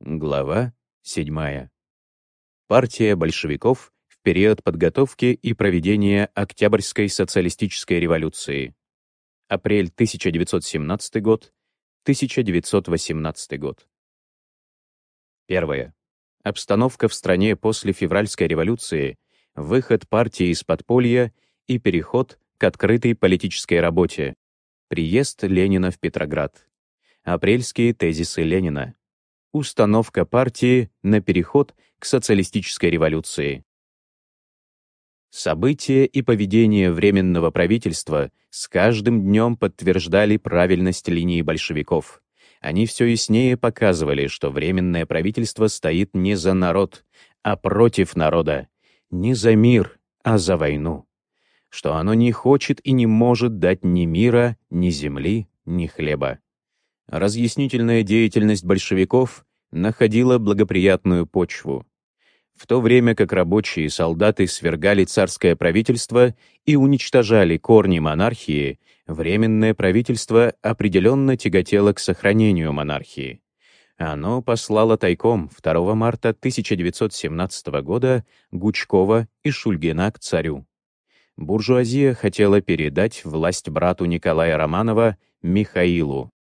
Глава 7. Партия большевиков в период подготовки и проведения Октябрьской социалистической революции. Апрель 1917 год, 1918 год. Первое. Обстановка в стране после февральской революции, выход партии из подполья и переход к открытой политической работе. Приезд Ленина в Петроград. Апрельские тезисы Ленина установка партии на переход к социалистической революции. События и поведение Временного правительства с каждым днем подтверждали правильность линии большевиков. Они все яснее показывали, что Временное правительство стоит не за народ, а против народа, не за мир, а за войну, что оно не хочет и не может дать ни мира, ни земли, ни хлеба. Разъяснительная деятельность большевиков находила благоприятную почву. В то время как рабочие и солдаты свергали царское правительство и уничтожали корни монархии, Временное правительство определенно тяготело к сохранению монархии. Оно послало тайком 2 марта 1917 года Гучкова и Шульгина к царю. Буржуазия хотела передать власть брату Николая Романова Михаилу,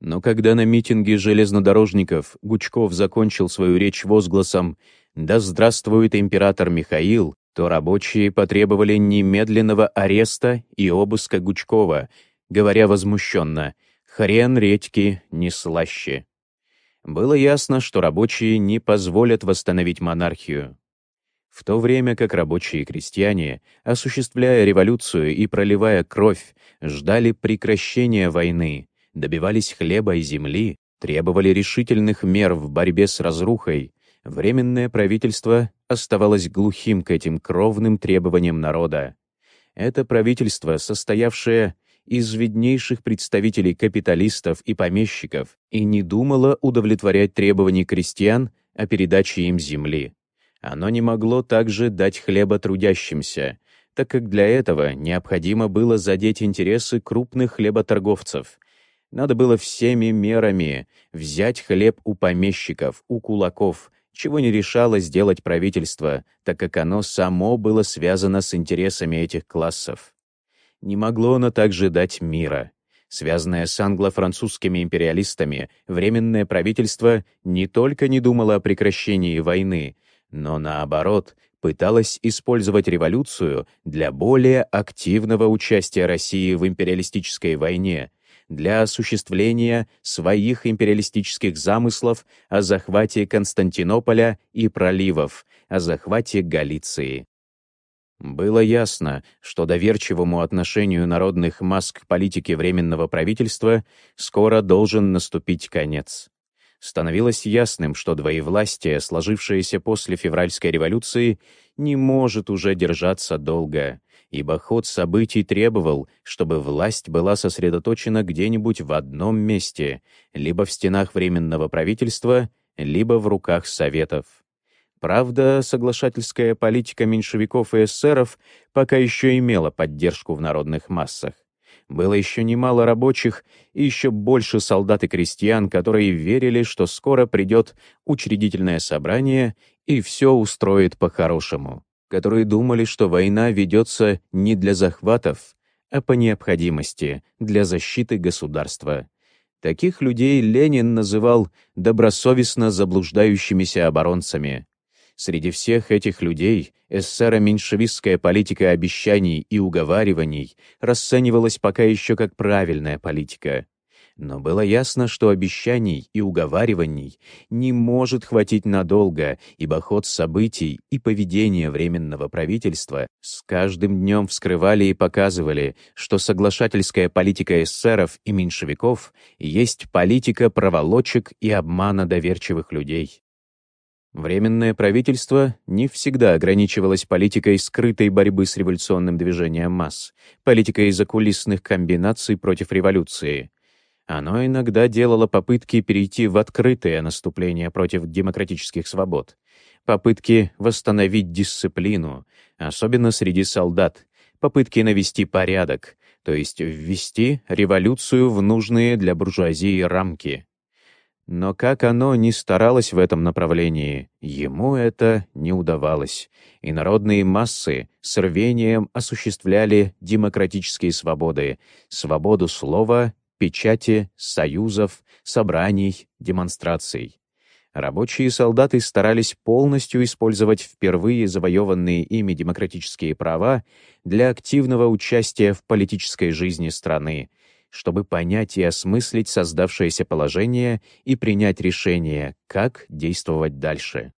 но когда на митинге железнодорожников Гучков закончил свою речь возгласом «Да здравствует император Михаил», то рабочие потребовали немедленного ареста и обыска Гучкова, говоря возмущенно «Хрен редьки не слаще». Было ясно, что рабочие не позволят восстановить монархию. В то время как рабочие и крестьяне, осуществляя революцию и проливая кровь, ждали прекращения войны, добивались хлеба и земли, требовали решительных мер в борьбе с разрухой, Временное правительство оставалось глухим к этим кровным требованиям народа. Это правительство, состоявшее из виднейших представителей капиталистов и помещиков, и не думало удовлетворять требований крестьян о передаче им земли. Оно не могло также дать хлеба трудящимся, так как для этого необходимо было задеть интересы крупных хлеботорговцев, надо было всеми мерами взять хлеб у помещиков, у кулаков, чего не решало сделать правительство, так как оно само было связано с интересами этих классов. Не могло оно также дать мира. Связанное с англо-французскими империалистами, Временное правительство не только не думало о прекращении войны, но, наоборот, пыталось использовать революцию для более активного участия России в империалистической войне, для осуществления своих империалистических замыслов о захвате Константинополя и проливов, о захвате Галиции. Было ясно, что доверчивому отношению народных масс к политике Временного правительства скоро должен наступить конец. Становилось ясным, что двоевластие, сложившееся после февральской революции, не может уже держаться долго, ибо ход событий требовал, чтобы власть была сосредоточена где-нибудь в одном месте, либо в стенах Временного правительства, либо в руках Советов. Правда, соглашательская политика меньшевиков и эсеров пока еще имела поддержку в народных массах. Было еще немало рабочих и еще больше солдат и крестьян, которые верили, что скоро придет учредительное собрание и все устроит по-хорошему которые думали, что война ведется не для захватов, а по необходимости, для защиты государства. Таких людей Ленин называл добросовестно заблуждающимися оборонцами. Среди всех этих людей эсеро-меньшевистская политика обещаний и уговариваний расценивалась пока еще как правильная политика. Но было ясно, что обещаний и уговариваний не может хватить надолго, ибо ход событий и поведение Временного правительства с каждым днем вскрывали и показывали, что соглашательская политика эсеров и меньшевиков есть политика проволочек и обмана доверчивых людей. Временное правительство не всегда ограничивалось политикой скрытой борьбы с революционным движением масс, политикой закулисных комбинаций против революции — оно иногда делало попытки перейти в открытое наступление против демократических свобод, попытки восстановить дисциплину, особенно среди солдат, попытки навести порядок, то есть ввести революцию в нужные для буржуазии рамки. Но как оно ни старалось в этом направлении, ему это не удавалось, и народные массы с рвением осуществляли демократические свободы, свободу слова, печати, союзов, собраний, демонстраций. Рабочие и солдаты старались полностью использовать впервые завоеванные ими демократические права для активного участия в политической жизни страны, чтобы понять и осмыслить создавшееся положение и принять решение, как действовать дальше.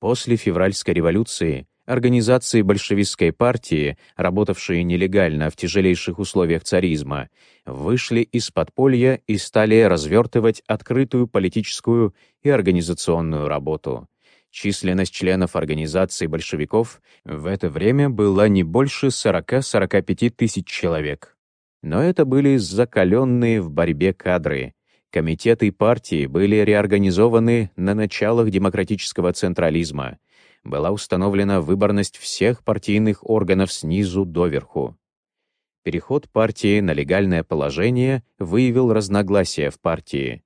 После февральской революции Организации большевистской партии, работавшие нелегально в тяжелейших условиях царизма, вышли из подполья и стали развертывать открытую политическую и организационную работу. Численность членов организации большевиков в это время была не больше 40-45 тысяч человек. Но это были закаленные в борьбе кадры. Комитеты партии были реорганизованы на началах демократического централизма — была установлена выборность всех партийных органов снизу доверху. Переход партии на легальное положение выявил разногласия в партии.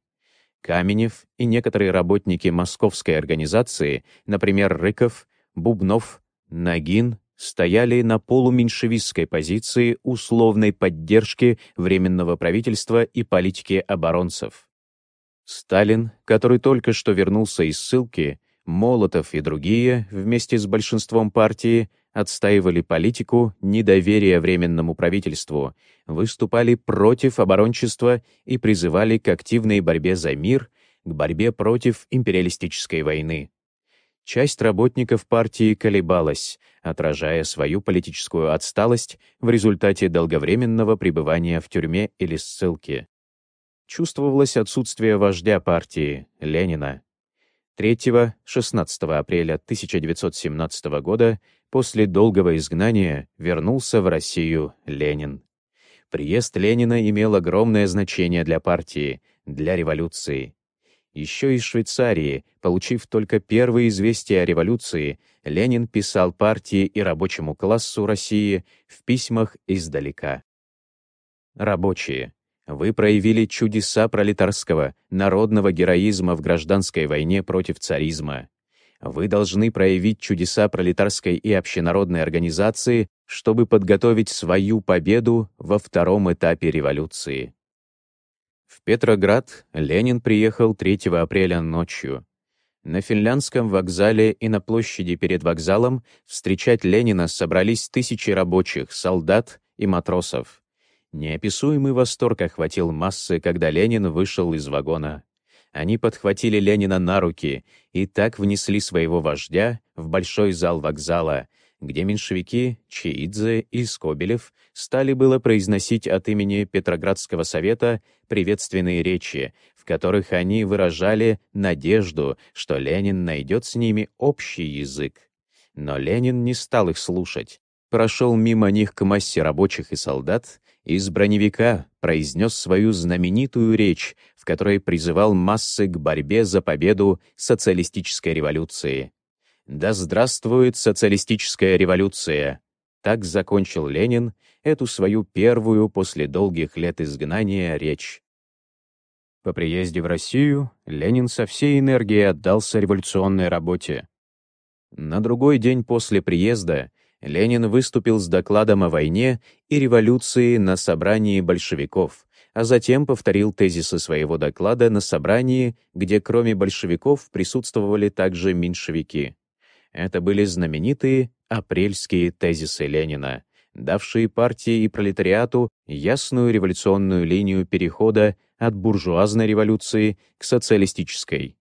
Каменев и некоторые работники московской организации, например, Рыков, Бубнов, Нагин, стояли на полуменьшевистской позиции условной поддержки Временного правительства и политики оборонцев. Сталин, который только что вернулся из ссылки, Молотов и другие, вместе с большинством партии, отстаивали политику недоверия Временному правительству, выступали против оборончества и призывали к активной борьбе за мир, к борьбе против империалистической войны. Часть работников партии колебалась, отражая свою политическую отсталость в результате долговременного пребывания в тюрьме или ссылке. Чувствовалось отсутствие вождя партии, Ленина. 3-16 апреля 1917 года после долгого изгнания вернулся в Россию Ленин. Приезд Ленина имел огромное значение для партии, для революции. Еще из Швейцарии, получив только первые известия о революции, Ленин писал партии и рабочему классу России в письмах издалека. Рабочие, вы проявили чудеса пролетарского, народного героизма в гражданской войне против царизма. Вы должны проявить чудеса пролетарской и общенародной организации, чтобы подготовить свою победу во втором этапе революции. В Петроград Ленин приехал 3 апреля ночью. На финляндском вокзале и на площади перед вокзалом встречать Ленина собрались тысячи рабочих, солдат и матросов. Неописуемый восторг охватил массы, когда Ленин вышел из вагона. Они подхватили Ленина на руки и так внесли своего вождя в большой зал вокзала, где меньшевики Чиидзе и Скобелев стали было произносить от имени Петроградского совета приветственные речи, в которых они выражали надежду, что Ленин найдет с ними общий язык. Но Ленин не стал их слушать, прошел мимо них к массе рабочих и солдат из броневика произнес свою знаменитую речь, в которой призывал массы к борьбе за победу социалистической революции. «Да здравствует социалистическая революция!» Так закончил Ленин эту свою первую после долгих лет изгнания речь. По приезде в Россию Ленин со всей энергией отдался революционной работе. На другой день после приезда Ленин выступил с докладом о войне и революции на собрании большевиков, а затем повторил тезисы своего доклада на собрании, где кроме большевиков присутствовали также меньшевики. Это были знаменитые апрельские тезисы Ленина, давшие партии и пролетариату ясную революционную линию перехода от буржуазной революции к социалистической.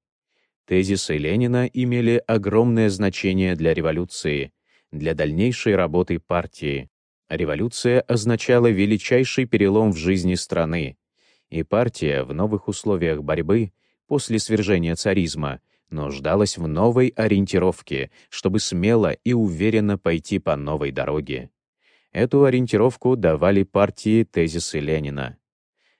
Тезисы Ленина имели огромное значение для революции — для дальнейшей работы партии. Революция означала величайший перелом в жизни страны, и партия в новых условиях борьбы после свержения царизма нуждалась в новой ориентировке, чтобы смело и уверенно пойти по новой дороге. Эту ориентировку давали партии тезисы Ленина.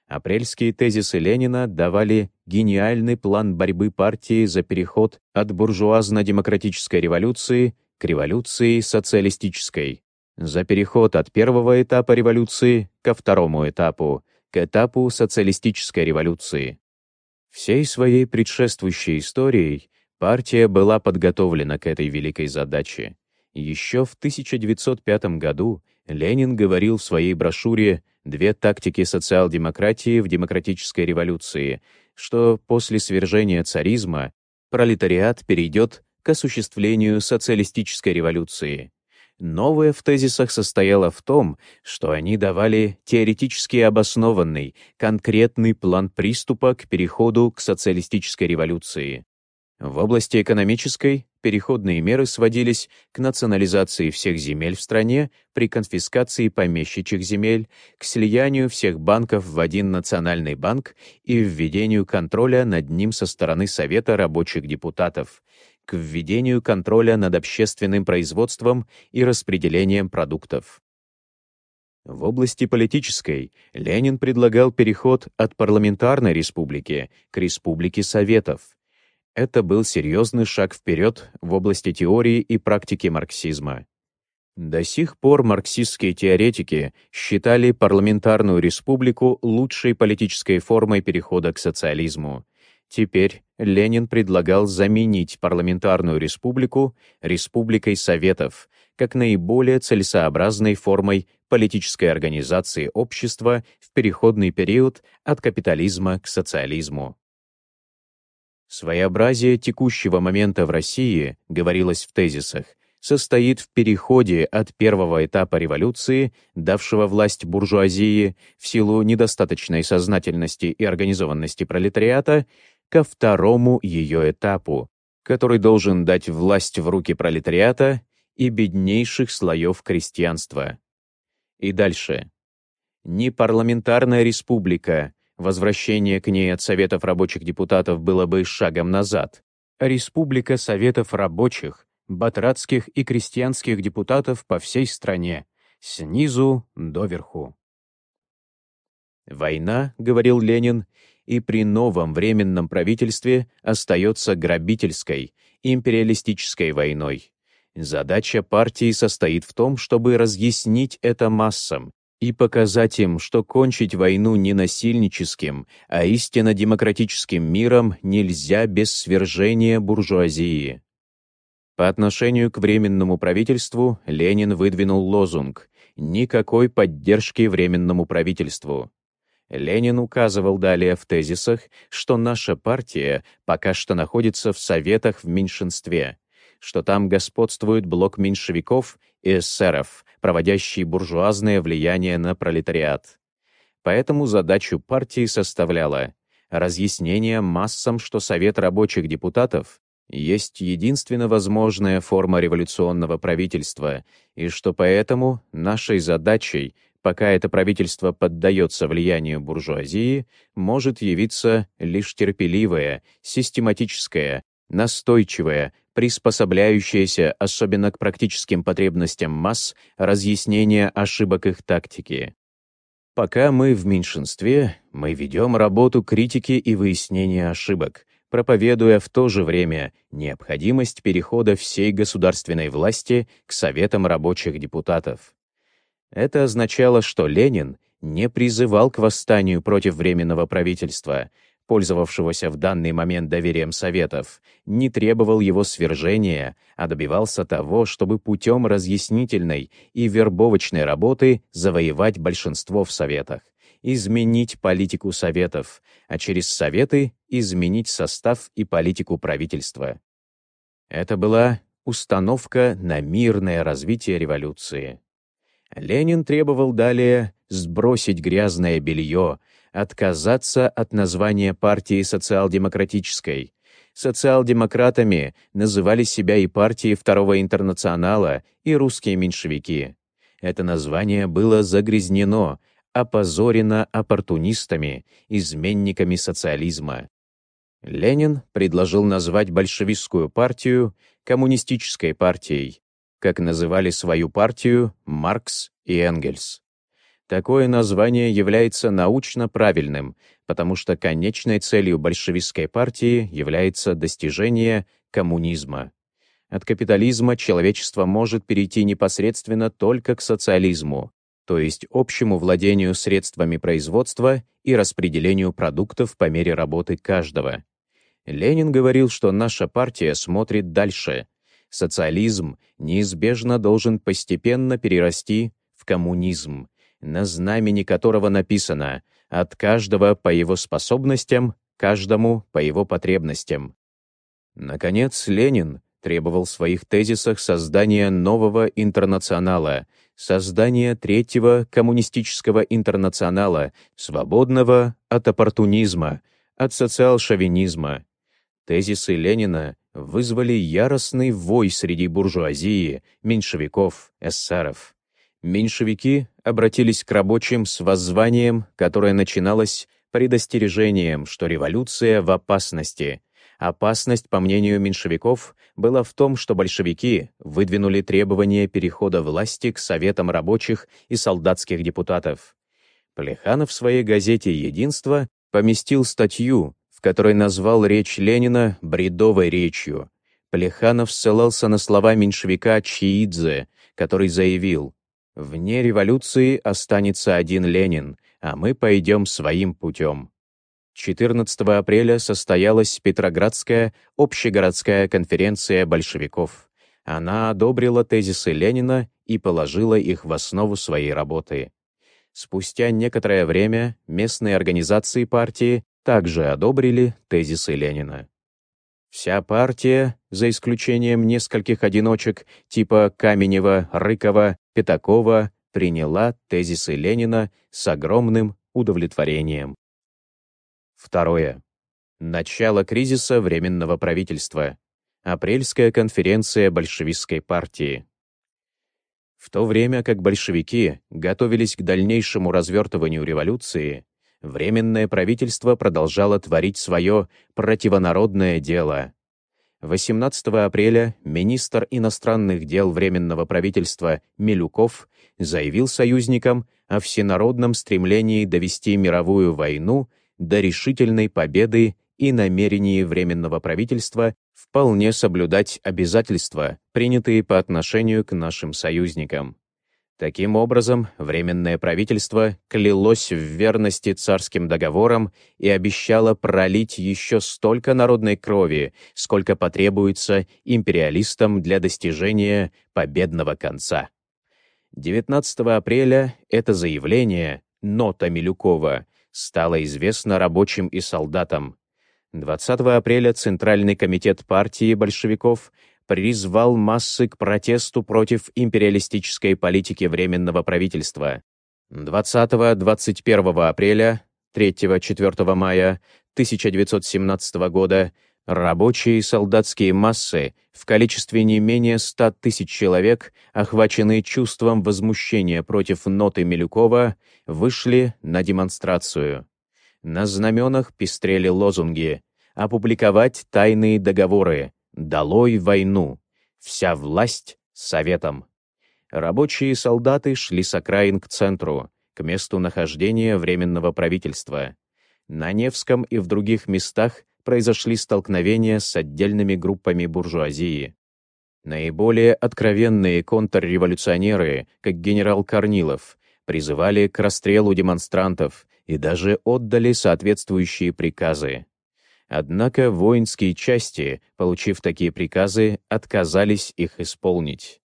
Апрельские тезисы Ленина давали гениальный план борьбы партии за переход от буржуазно-демократической революции к революции социалистической, за переход от первого этапа революции ко второму этапу, к этапу социалистической революции. Всей своей предшествующей историей партия была подготовлена к этой великой задаче. Еще в 1905 году Ленин говорил в своей брошюре «Две тактики социал-демократии в демократической революции», что после свержения царизма пролетариат перейдет к осуществлению социалистической революции. Новое в тезисах состояло в том, что они давали теоретически обоснованный, конкретный план приступа к переходу к социалистической революции. В области экономической переходные меры сводились к национализации всех земель в стране при конфискации помещичьих земель, к слиянию всех банков в один национальный банк и введению контроля над ним со стороны Совета рабочих депутатов, к введению контроля над общественным производством и распределением продуктов. В области политической Ленин предлагал переход от парламентарной республики к республике Советов. Это был серьезный шаг вперед в области теории и практики марксизма. До сих пор марксистские теоретики считали парламентарную республику лучшей политической формой перехода к социализму. Теперь Ленин предлагал заменить парламентарную республику республикой Советов как наиболее целесообразной формой политической организации общества в переходный период от капитализма к социализму. Своеобразие текущего момента в России, говорилось в тезисах, состоит в переходе от первого этапа революции, давшего власть буржуазии в силу недостаточной сознательности и организованности пролетариата, ко второму ее этапу, который должен дать власть в руки пролетариата и беднейших слоев крестьянства. И дальше. Не парламентарная республика, возвращение к ней от Советов рабочих депутатов было бы шагом назад, а республика Советов рабочих, батратских и крестьянских депутатов по всей стране, снизу доверху. «Война, — говорил Ленин, и при новом временном правительстве остается грабительской, империалистической войной. Задача партии состоит в том, чтобы разъяснить это массам и показать им, что кончить войну не насильническим, а истинно демократическим миром нельзя без свержения буржуазии. По отношению к Временному правительству Ленин выдвинул лозунг «Никакой поддержки Временному правительству». Ленин указывал далее в тезисах, что наша партия пока что находится в советах в меньшинстве, что там господствует блок меньшевиков и эсеров, проводящий буржуазное влияние на пролетариат. Поэтому задачу партии составляла разъяснение массам, что Совет рабочих депутатов есть единственно возможная форма революционного правительства, и что поэтому нашей задачей пока это правительство поддается влиянию буржуазии, может явиться лишь терпеливое, систематическое, настойчивое, приспособляющееся особенно к практическим потребностям масс разъяснение ошибок их тактики. Пока мы в меньшинстве, мы ведем работу критики и выяснения ошибок, проповедуя в то же время необходимость перехода всей государственной власти к советам рабочих депутатов. Это означало, что Ленин не призывал к восстанию против Временного правительства, пользовавшегося в данный момент доверием Советов, не требовал его свержения, а добивался того, чтобы путем разъяснительной и вербовочной работы завоевать большинство в Советах, изменить политику Советов, а через Советы изменить состав и политику правительства. Это была установка на мирное развитие революции. Ленин требовал далее сбросить грязное белье, отказаться от названия партии социал-демократической. Социал-демократами называли себя и партии Второго интернационала, и русские меньшевики. Это название было загрязнено, опозорено оппортунистами, изменниками социализма. Ленин предложил назвать большевистскую партию коммунистической партией, как называли свою партию Маркс и Энгельс. Такое название является научно правильным, потому что конечной целью большевистской партии является достижение коммунизма. От капитализма человечество может перейти непосредственно только к социализму. то есть общему владению средствами производства и распределению продуктов по мере работы каждого. Ленин говорил, что наша партия смотрит дальше. Социализм неизбежно должен постепенно перерасти в коммунизм, на знамени которого написано «от каждого по его способностям, каждому по его потребностям». Наконец, Ленин требовал в своих тезисах создания нового интернационала, создания третьего коммунистического интернационала, свободного от оппортунизма, от социал-шовинизма. Тезисы Ленина вызвали яростный вой среди буржуазии, меньшевиков, эсеров. Меньшевики обратились к рабочим с воззванием, которое начиналось предостережением, что революция в опасности. Опасность, по мнению меньшевиков, была в том, что большевики выдвинули требование перехода власти к советам рабочих и солдатских депутатов. Плеханов в своей газете «Единство» поместил статью, который назвал речь Ленина бредовой речью. Плеханов ссылался на слова меньшевика Чиидзе, который заявил «Вне революции останется один Ленин, а мы пойдем своим путем». 14 апреля состоялась Петроградская общегородская конференция большевиков. Она одобрила тезисы Ленина и положила их в основу своей работы. Спустя некоторое время местные организации партии также одобрили тезисы Ленина. Вся партия, за исключением нескольких одиночек типа Каменева, Рыкова, Пятакова, приняла тезисы Ленина с огромным удовлетворением. Второе. Начало кризиса Временного правительства. Апрельская конференция большевистской партии. В то время как большевики готовились к дальнейшему развертыванию революции, Временное правительство продолжало творить свое противонародное дело. 18 апреля министр иностранных дел Временного правительства Милюков заявил союзникам о всенародном стремлении довести мировую войну до решительной победы и намерении Временного правительства вполне соблюдать обязательства, принятые по отношению к нашим союзникам. Таким образом, Временное правительство клялось в верности царским договорам и обещало пролить еще столько народной крови, сколько потребуется империалистам для достижения победного конца. 19 апреля это заявление, нота Милюкова, стало известно рабочим и солдатам. 20 апреля Центральный комитет партии большевиков призвал массы к протесту против империалистической политики Временного правительства. 20-21 апреля, 3-4 мая 1917 года рабочие и солдатские массы в количестве не менее 100 тысяч человек, охваченные чувством возмущения против ноты Милюкова, вышли на демонстрацию. На знаменах пестрели лозунги «Опубликовать тайные договоры», «Долой войну! Вся власть советом!» Рабочие и солдаты шли с окраин к центру, к месту нахождения Временного правительства. На Невском и в других местах произошли столкновения с отдельными группами буржуазии. Наиболее откровенные контрреволюционеры, как генерал Корнилов, призывали к расстрелу демонстрантов и даже отдали соответствующие приказы. Однако воинские части, получив такие приказы, отказались их исполнить.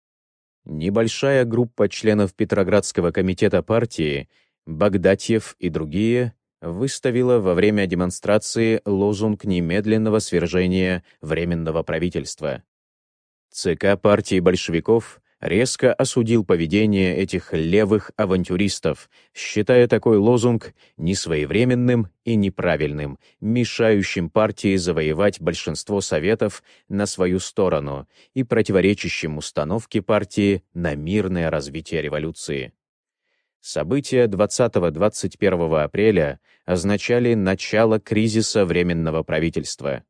Небольшая группа членов Петроградского комитета партии, Багдатьев и другие, выставила во время демонстрации лозунг немедленного свержения Временного правительства. ЦК партии большевиков резко осудил поведение этих левых авантюристов, считая такой лозунг несвоевременным и неправильным, мешающим партии завоевать большинство советов на свою сторону и противоречащим установке партии на мирное развитие революции. События 20-21 апреля означали начало кризиса Временного правительства.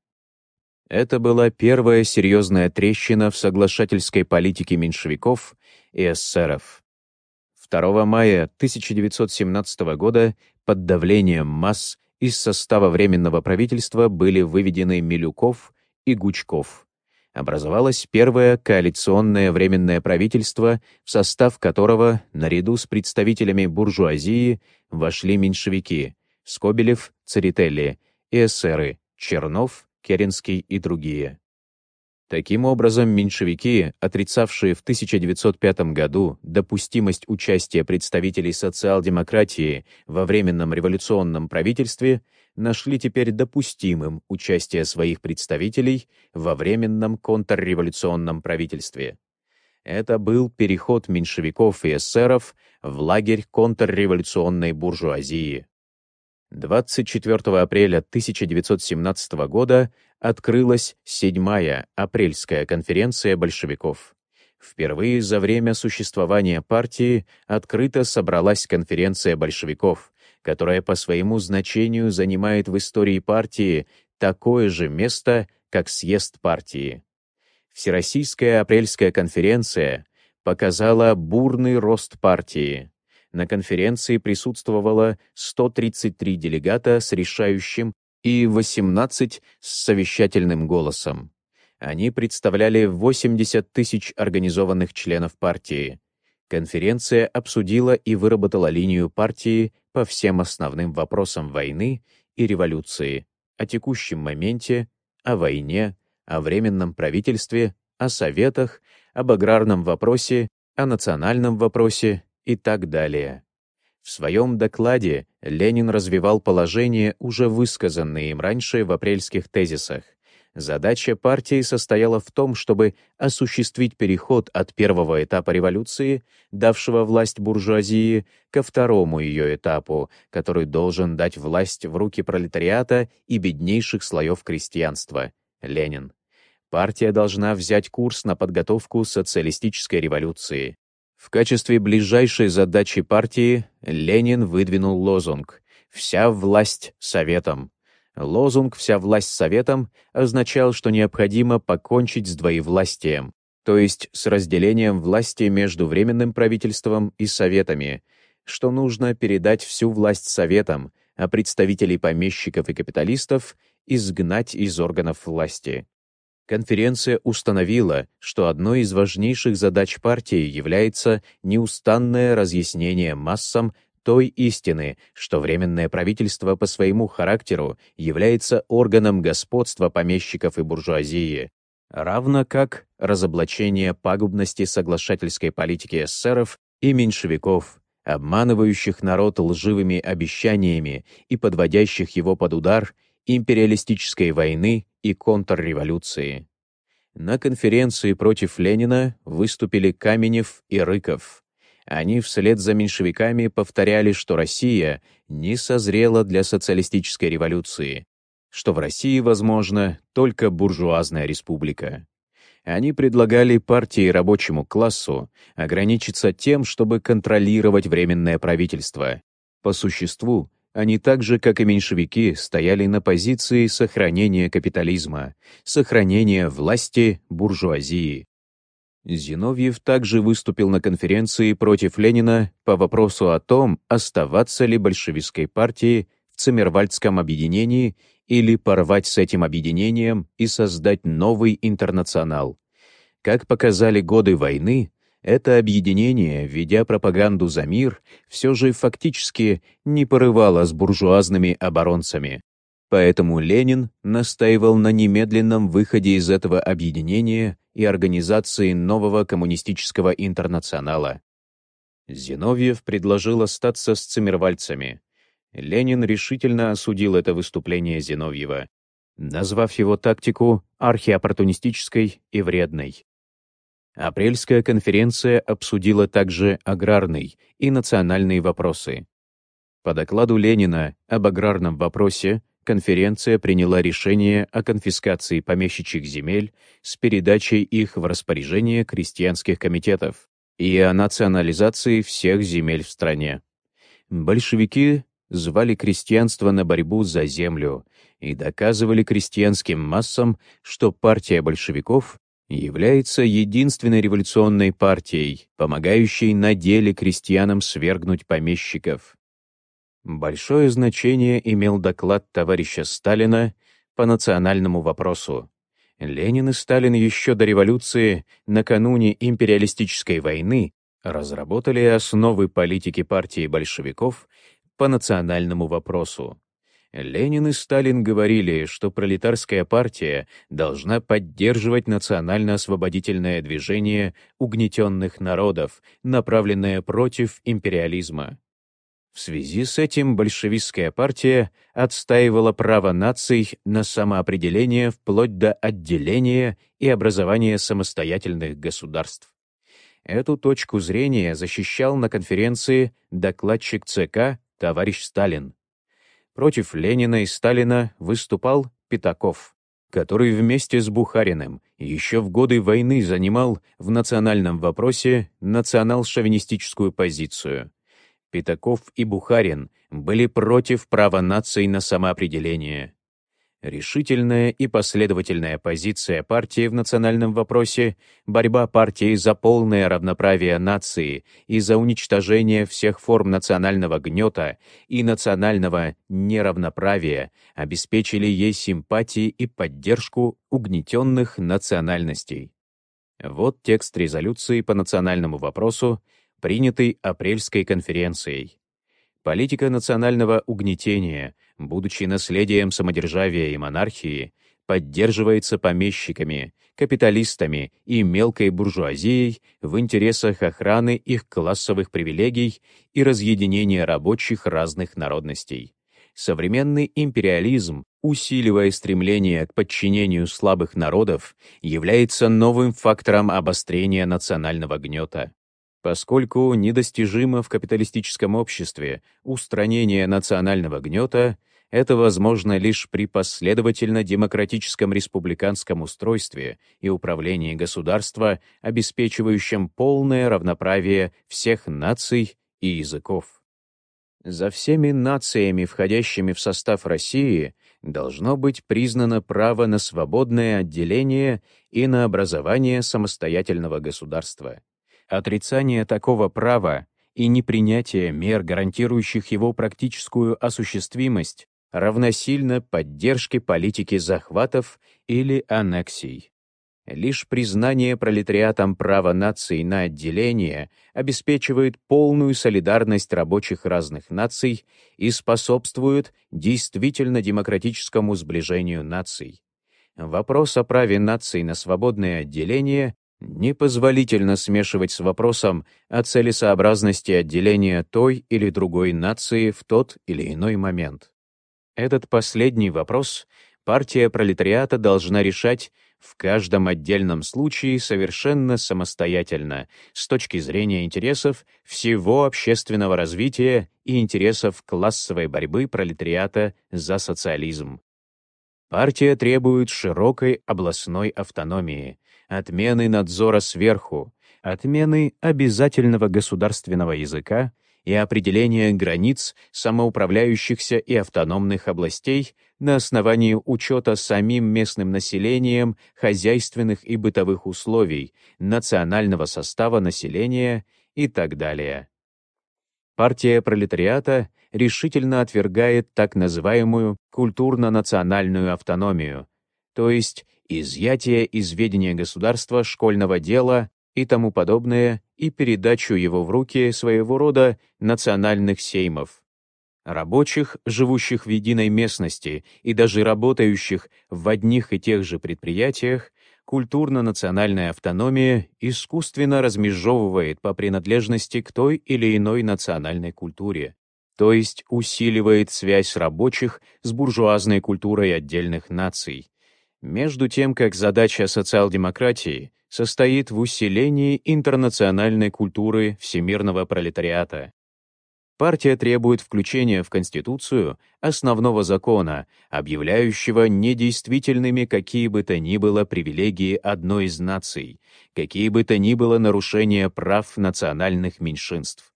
Это была первая серьезная трещина в соглашательской политике меньшевиков и эсеров. 2 мая 1917 года под давлением масс из состава Временного правительства были выведены Милюков и Гучков. образовалось первое коалиционное временное правительство, в состав которого, наряду с представителями буржуазии, вошли меньшевики Скобелев, Церетели и эсеры Чернов, Керенский и другие. Таким образом, меньшевики, отрицавшие в 1905 году допустимость участия представителей социал-демократии во Временном революционном правительстве, нашли теперь допустимым участие своих представителей во Временном контрреволюционном правительстве. Это был переход меньшевиков и эсеров в лагерь контрреволюционной буржуазии. 24 апреля 1917 года открылась седьмая апрельская конференция большевиков. Впервые за время существования партии открыто собралась конференция большевиков, которая по своему значению занимает в истории партии такое же место, как съезд партии. Всероссийская апрельская конференция показала бурный рост партии. На конференции присутствовало 133 делегата с решающим и 18 с совещательным голосом. Они представляли 80 тысяч организованных членов партии. Конференция обсудила и выработала линию партии по всем основным вопросам войны и революции, о текущем моменте, о войне, о временном правительстве, о советах, об аграрном вопросе, о национальном вопросе и так далее. В своем докладе Ленин развивал положения, уже высказанные им раньше в апрельских тезисах. Задача партии состояла в том, чтобы осуществить переход от первого этапа революции, давшего власть буржуазии, ко второму ее этапу, который должен дать власть в руки пролетариата и беднейших слоев крестьянства. Ленин. Партия должна взять курс на подготовку социалистической революции. В качестве ближайшей задачи партии Ленин выдвинул лозунг «Вся власть Советом». Лозунг «Вся власть Советом» означал, что необходимо покончить с двоевластием, то есть с разделением власти между Временным правительством и Советами, что нужно передать всю власть Советам, а представителей помещиков и капиталистов изгнать из органов власти. Конференция установила, что одной из важнейших задач партии является неустанное разъяснение массам той истины, что Временное правительство по своему характеру является органом господства помещиков и буржуазии, равно как разоблачение пагубности соглашательской политики эсеров и меньшевиков, обманывающих народ лживыми обещаниями и подводящих его под удар империалистической войны и контрреволюции. На конференции против Ленина выступили Каменев и Рыков. Они вслед за меньшевиками повторяли, что Россия не созрела для социалистической революции, что в России, возможно, только буржуазная республика. Они предлагали партии рабочему классу ограничиться тем, чтобы контролировать Временное правительство. По существу, они так же, как и меньшевики, стояли на позиции сохранения капитализма, сохранения власти буржуазии. Зиновьев также выступил на конференции против Ленина по вопросу о том, оставаться ли большевистской партии в Циммервальдском объединении или порвать с этим объединением и создать новый интернационал. Как показали годы войны, это объединение, ведя пропаганду за мир, все же фактически не порывало с буржуазными оборонцами. Поэтому Ленин настаивал на немедленном выходе из этого объединения и организации нового коммунистического интернационала. Зиновьев предложил остаться с циммервальцами. Ленин решительно осудил это выступление Зиновьева, назвав его тактику архиоппортунистической и вредной. Апрельская конференция обсудила также аграрный и национальные вопросы. По докладу Ленина об аграрном вопросе конференция приняла решение о конфискации помещичьих земель с передачей их в распоряжение крестьянских комитетов и о национализации всех земель в стране. Большевики звали крестьянство на борьбу за землю и доказывали крестьянским массам, что партия большевиков является единственной революционной партией, помогающей на деле крестьянам свергнуть помещиков. Большое значение имел доклад товарища Сталина по национальному вопросу. Ленин и Сталин еще до революции, накануне империалистической войны, разработали основы политики партии большевиков по национальному вопросу. Ленин и Сталин говорили, что пролетарская партия должна поддерживать национально-освободительное движение угнетенных народов, направленное против империализма. В связи с этим большевистская партия отстаивала право наций на самоопределение вплоть до отделения и образования самостоятельных государств. Эту точку зрения защищал на конференции докладчик ЦК товарищ Сталин. Против Ленина и Сталина выступал Пятаков, который вместе с Бухариным еще в годы войны занимал в национальном вопросе национал-шовинистическую позицию. Пятаков и Бухарин были против права наций на самоопределение. Решительная и последовательная позиция партии в национальном вопросе, борьба партии за полное равноправие нации и за уничтожение всех форм национального гнета и национального неравноправия обеспечили ей симпатии и поддержку угнетенных национальностей. Вот текст резолюции по национальному вопросу, принятый апрельской конференцией. Политика национального угнетения, будучи наследием самодержавия и монархии, поддерживается помещиками, капиталистами и мелкой буржуазией в интересах охраны их классовых привилегий и разъединения рабочих разных народностей. Современный империализм, усиливая стремление к подчинению слабых народов, является новым фактором обострения национального гнета. Поскольку недостижимо в капиталистическом обществе устранение национального гнета, это возможно лишь при последовательно-демократическом республиканском устройстве и управлении государства, обеспечивающем полное равноправие всех наций и языков. За всеми нациями, входящими в состав России, должно быть признано право на свободное отделение и на образование самостоятельного государства. Отрицание такого права и непринятие мер, гарантирующих его практическую осуществимость, равносильно поддержке политики захватов или аннексий. Лишь признание пролетариатом права наций на отделение обеспечивает полную солидарность рабочих разных наций и способствует действительно демократическому сближению наций. Вопрос о праве наций на свободное отделение Непозволительно смешивать с вопросом о целесообразности отделения той или другой нации в тот или иной момент. Этот последний вопрос партия пролетариата должна решать в каждом отдельном случае совершенно самостоятельно с точки зрения интересов всего общественного развития и интересов классовой борьбы пролетариата за социализм. Партия требует широкой областной автономии, отмены надзора сверху, отмены обязательного государственного языка и определения границ самоуправляющихся и автономных областей на основании учета самим местным населением хозяйственных и бытовых условий, национального состава населения и так далее. Партия пролетариата решительно отвергает так называемую культурно-национальную автономию, то есть изъятие из ведения государства школьного дела и тому подобное и передачу его в руки своего рода национальных сеймов. Рабочих, живущих в единой местности и даже работающих в одних и тех же предприятиях, культурно-национальная автономия искусственно размежевывает по принадлежности к той или иной национальной культуре, то есть усиливает связь рабочих с буржуазной культурой отдельных наций, между тем как задача социал-демократии состоит в усилении интернациональной культуры всемирного пролетариата. Партия требует включения в Конституцию основного закона, объявляющего недействительными какие бы то ни было привилегии одной из наций, какие бы то ни было нарушения прав национальных меньшинств.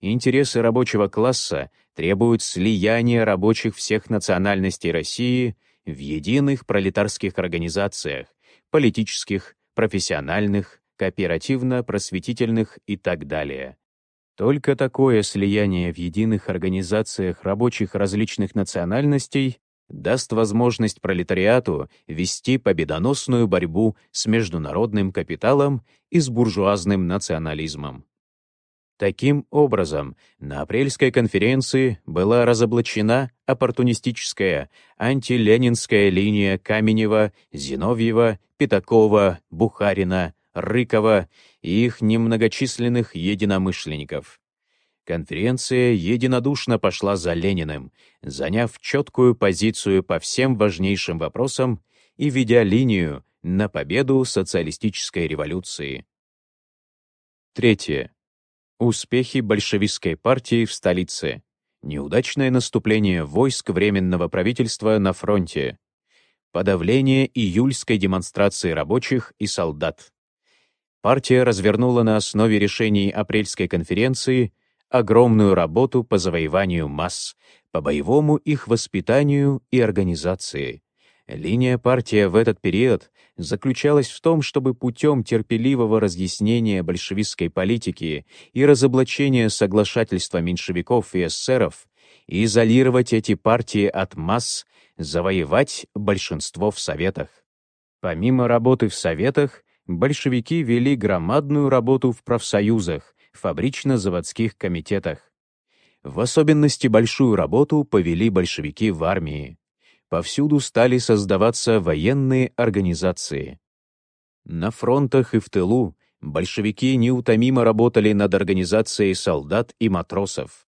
Интересы рабочего класса требуют слияния рабочих всех национальностей России — в единых пролетарских организациях, политических, профессиональных, кооперативно-просветительных и так далее. Только такое слияние в единых организациях рабочих различных национальностей даст возможность пролетариату вести победоносную борьбу с международным капиталом и с буржуазным национализмом. Таким образом, на апрельской конференции была разоблачена оппортунистическая антиленинская линия Каменева, Зиновьева, Пятакова, Бухарина, Рыкова и их немногочисленных единомышленников. Конференция единодушно пошла за Лениным, заняв четкую позицию по всем важнейшим вопросам и ведя линию на победу социалистической революции. Третье. Успехи большевистской партии в столице. Неудачное наступление войск Временного правительства на фронте. Подавление июльской демонстрации рабочих и солдат. Партия развернула на основе решений апрельской конференции огромную работу по завоеванию масс, по боевому их воспитанию и организации. Линия партии в этот период заключалась в том, чтобы путем терпеливого разъяснения большевистской политики и разоблачения соглашательства меньшевиков и эсеров изолировать эти партии от масс, завоевать большинство в Советах. Помимо работы в Советах, большевики вели громадную работу в профсоюзах, фабрично-заводских комитетах. В особенности большую работу повели большевики в армии повсюду стали создаваться военные организации. На фронтах и в тылу большевики неутомимо работали над организацией солдат и матросов.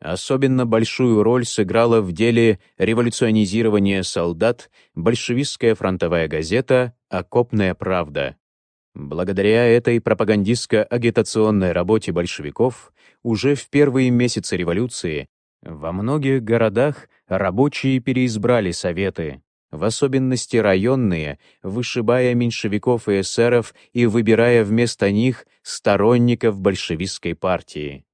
Особенно большую роль сыграла в деле революционизирования солдат большевистская фронтовая газета «Окопная правда». Благодаря этой пропагандистско-агитационной работе большевиков уже в первые месяцы революции во многих городах рабочие переизбрали советы, в особенности районные, вышибая меньшевиков и эсеров и выбирая вместо них сторонников большевистской партии.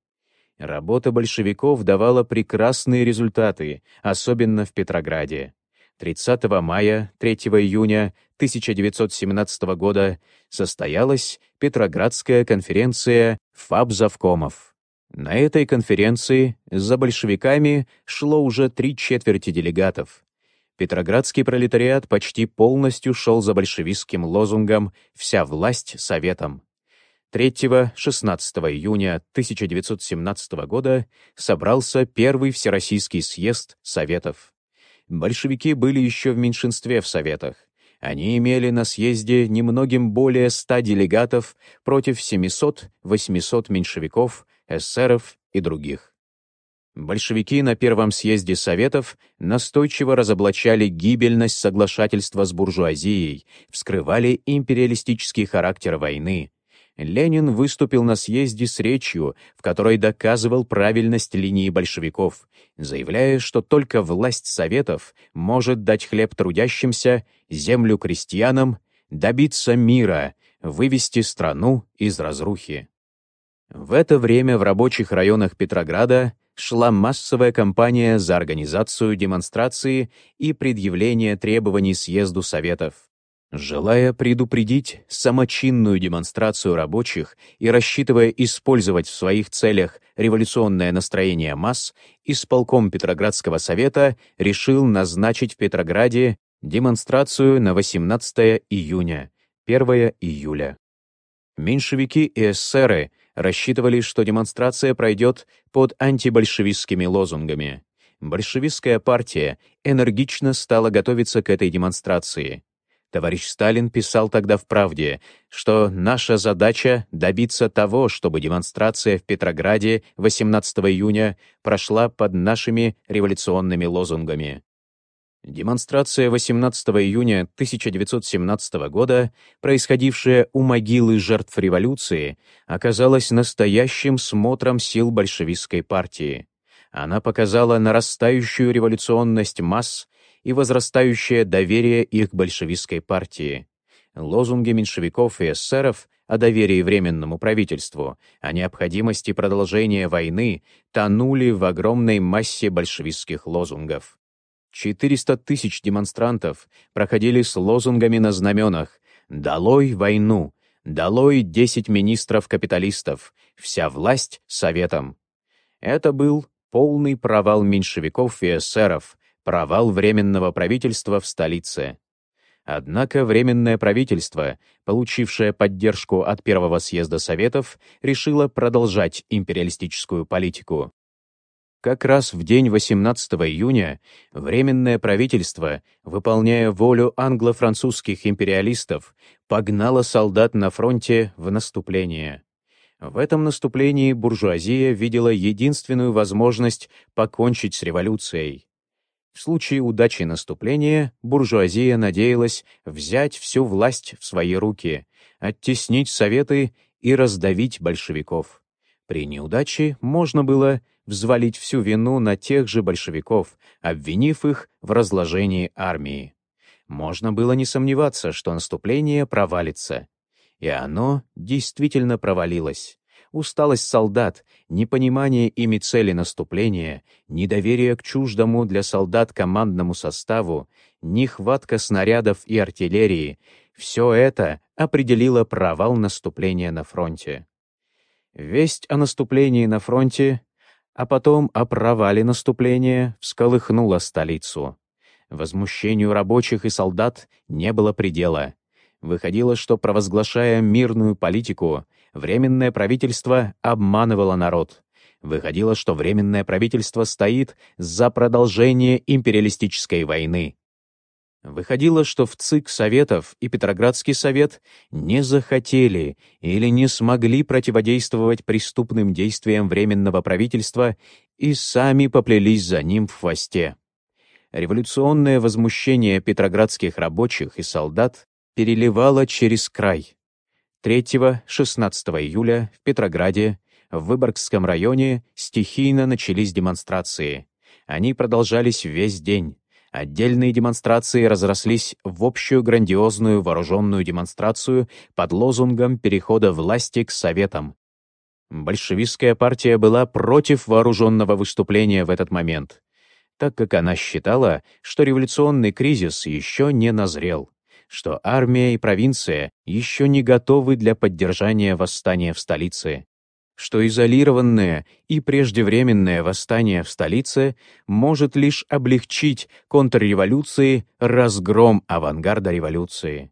Работа большевиков давала прекрасные результаты, особенно в Петрограде. 30 мая 3 июня 1917 года состоялась Петроградская конференция ФАБ-завкомов. На этой конференции за большевиками шло уже три четверти делегатов. Петроградский пролетариат почти полностью шел за большевистским лозунгом «Вся власть Советом». 3-16 июня 1917 года собрался Первый Всероссийский съезд Советов. Большевики были еще в меньшинстве в Советах. Они имели на съезде немногим более 100 делегатов против 700-800 меньшевиков, эсеров и других. Большевики на Первом съезде Советов настойчиво разоблачали гибельность соглашательства с буржуазией, вскрывали империалистический характер войны. Ленин выступил на съезде с речью, в которой доказывал правильность линии большевиков, заявляя, что только власть Советов может дать хлеб трудящимся, землю крестьянам, добиться мира, вывести страну из разрухи. В это время в рабочих районах Петрограда шла массовая кампания за организацию демонстрации и предъявление требований съезду Советов. Желая предупредить самочинную демонстрацию рабочих и рассчитывая использовать в своих целях революционное настроение масс, исполком Петроградского совета решил назначить в Петрограде демонстрацию на 18 июня, 1 июля. Меньшевики и эсеры — рассчитывали, что демонстрация пройдет под антибольшевистскими лозунгами. Большевистская партия энергично стала готовиться к этой демонстрации. Товарищ Сталин писал тогда в «Правде», что наша задача — добиться того, чтобы демонстрация в Петрограде 18 июня прошла под нашими революционными лозунгами. Демонстрация 18 июня 1917 года, происходившая у могилы жертв революции, оказалась настоящим смотром сил большевистской партии. Она показала нарастающую революционность масс и возрастающее доверие их к большевистской партии. Лозунги меньшевиков и эсеров о доверии Временному правительству, о необходимости продолжения войны тонули в огромной массе большевистских лозунгов. 400 тысяч демонстрантов проходили с лозунгами на знаменах «Долой войну», «Долой 10 министров-капиталистов», «Вся власть советом». Это был полный провал меньшевиков и эсеров, Провал Временного правительства в столице. Однако Временное правительство, получившее поддержку от Первого съезда Советов, решило продолжать империалистическую политику. Как раз в день 18 июня Временное правительство, выполняя волю англо-французских империалистов, погнало солдат на фронте в наступление. В этом наступлении буржуазия видела единственную возможность покончить с революцией. В случае удачи наступления буржуазия надеялась взять всю власть в свои руки, оттеснить советы и раздавить большевиков. При неудаче можно было взвалить всю вину на тех же большевиков, обвинив их в разложении армии. Можно было не сомневаться, что наступление провалится. И оно действительно провалилось усталость солдат, непонимание ими цели наступления, недоверие к чуждому для солдат командному составу, нехватка снарядов и артиллерии — все это определило провал наступления на фронте. Весть о наступлении на фронте, а потом о провале наступления всколыхнула столицу. Возмущению рабочих и солдат не было предела. Выходило, что, провозглашая мирную политику, Временное правительство обманывало народ. Выходило, что Временное правительство стоит за продолжение империалистической войны. Выходило, что в ЦИК Советов и Петроградский Совет не захотели или не смогли противодействовать преступным действиям Временного правительства и сами поплелись за ним в хвосте. Революционное возмущение петроградских рабочих и солдат переливало через край. 3-16 июля в Петрограде, в Выборгском районе, стихийно начались демонстрации. Они продолжались весь день. Отдельные демонстрации разрослись в общую грандиозную вооруженную демонстрацию под лозунгом перехода власти к Советам. Большевистская партия была против вооруженного выступления в этот момент, так как она считала, что революционный кризис еще не назрел что армия и провинция еще не готовы для поддержания восстания в столице, что изолированное и преждевременное восстание в столице может лишь облегчить контрреволюции разгром авангарда революции.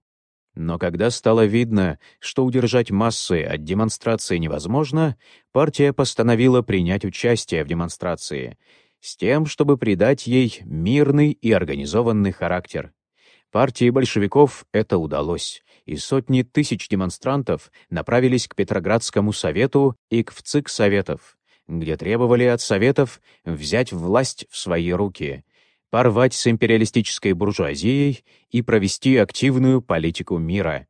Но когда стало видно, что удержать массы от демонстрации невозможно, партия постановила принять участие в демонстрации с тем, чтобы придать ей мирный и организованный характер. Партии большевиков это удалось, и сотни тысяч демонстрантов направились к Петроградскому совету и к ВЦИК Советов, где требовали от Советов взять власть в свои руки, порвать с империалистической буржуазией и провести активную политику мира.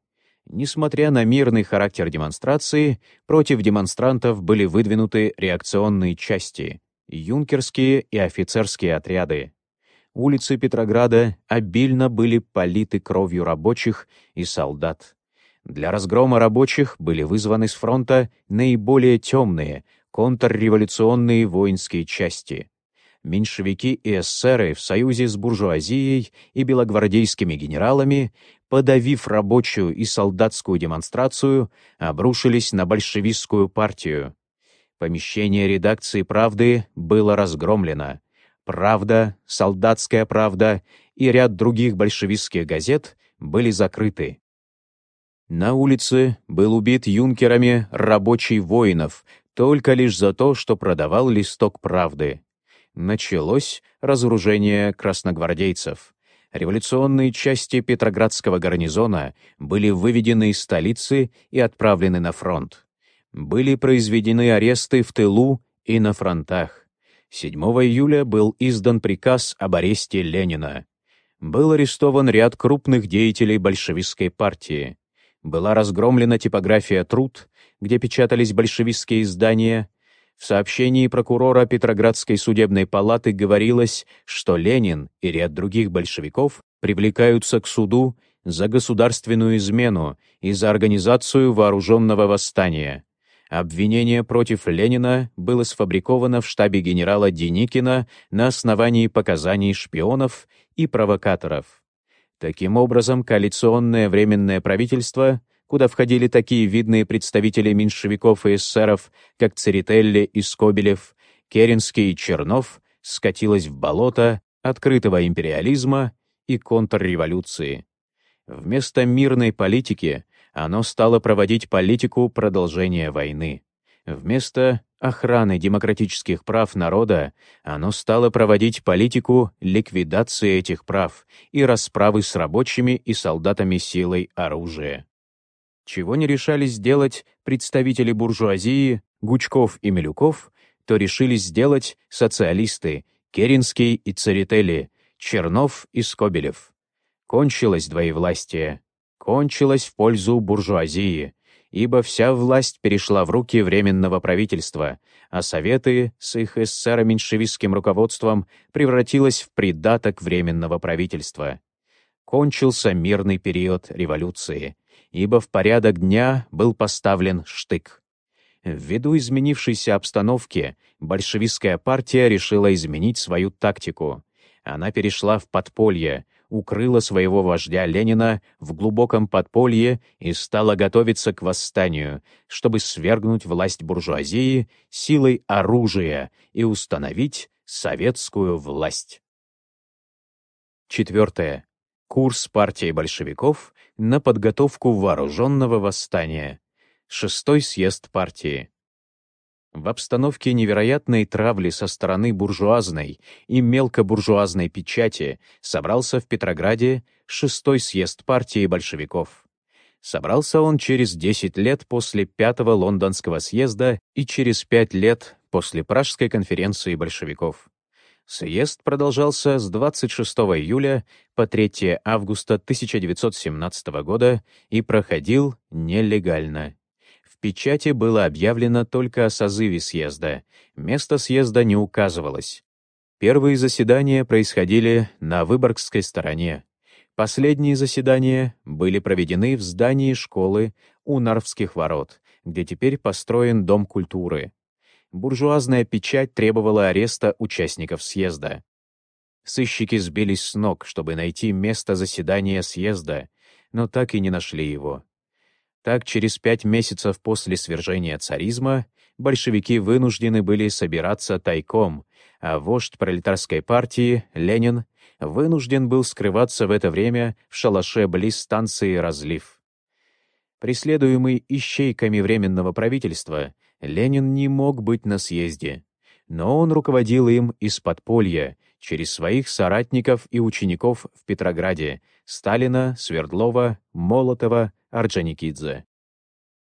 Несмотря на мирный характер демонстрации, против демонстрантов были выдвинуты реакционные части, юнкерские и офицерские отряды улицы Петрограда обильно были политы кровью рабочих и солдат. Для разгрома рабочих были вызваны с фронта наиболее темные, контрреволюционные воинские части. Меньшевики и эсеры в союзе с буржуазией и белогвардейскими генералами, подавив рабочую и солдатскую демонстрацию, обрушились на большевистскую партию. Помещение редакции «Правды» было разгромлено — «Правда», «Солдатская правда» и ряд других большевистских газет были закрыты. На улице был убит юнкерами рабочий воинов только лишь за то, что продавал листок правды. Началось разоружение красногвардейцев. Революционные части Петроградского гарнизона были выведены из столицы и отправлены на фронт. Были произведены аресты в тылу и на фронтах. 7 июля был издан приказ об аресте Ленина. Был арестован ряд крупных деятелей большевистской партии. Была разгромлена типография «Труд», где печатались большевистские издания. В сообщении прокурора Петроградской судебной палаты говорилось, что Ленин и ряд других большевиков привлекаются к суду за государственную измену и за организацию вооруженного восстания. Обвинение против Ленина было сфабриковано в штабе генерала Деникина на основании показаний шпионов и провокаторов. Таким образом, коалиционное Временное правительство, куда входили такие видные представители меньшевиков и эсеров, как Церетелли и Скобелев, Керенский и Чернов, скатилось в болото, открытого империализма и контрреволюции. Вместо мирной политики оно стало проводить политику продолжения войны. Вместо охраны демократических прав народа оно стало проводить политику ликвидации этих прав и расправы с рабочими и солдатами силой оружия. Чего не решались сделать представители буржуазии, Гучков и Милюков, то решились сделать социалисты Керенский и Церетели, Чернов и Скобелев. Кончилось двоевластие, кончилось в пользу буржуазии, ибо вся власть перешла в руки Временного правительства, а Советы с их эсеро-меньшевистским руководством превратилась в придаток Временного правительства. Кончился мирный период революции, ибо в порядок дня был поставлен штык. Ввиду изменившейся обстановки, большевистская партия решила изменить свою тактику. Она перешла в подполье, укрыла своего вождя Ленина в глубоком подполье и стала готовиться к восстанию, чтобы свергнуть власть буржуазии силой оружия и установить советскую власть. Четвертое. Курс партии большевиков на подготовку вооруженного восстания. Шестой съезд партии. В обстановке невероятной травли со стороны буржуазной и мелкобуржуазной печати собрался в Петрограде шестой съезд партии большевиков. Собрался он через 10 лет после пятого лондонского съезда и через 5 лет после Пражской конференции большевиков. Съезд продолжался с 26 июля по 3 августа 1917 года и проходил нелегально печати было объявлено только о созыве съезда. Место съезда не указывалось. Первые заседания происходили на Выборгской стороне. Последние заседания были проведены в здании школы у Нарвских ворот, где теперь построен Дом культуры. Буржуазная печать требовала ареста участников съезда. Сыщики сбились с ног, чтобы найти место заседания съезда, но так и не нашли его. Так, через пять месяцев после свержения царизма большевики вынуждены были собираться тайком, а вождь пролетарской партии, Ленин, вынужден был скрываться в это время в шалаше близ станции «Разлив». Преследуемый ищейками Временного правительства, Ленин не мог быть на съезде, но он руководил им из подполья, через своих соратников и учеников в Петрограде, Сталина, Свердлова, Молотова, Орджоникидзе.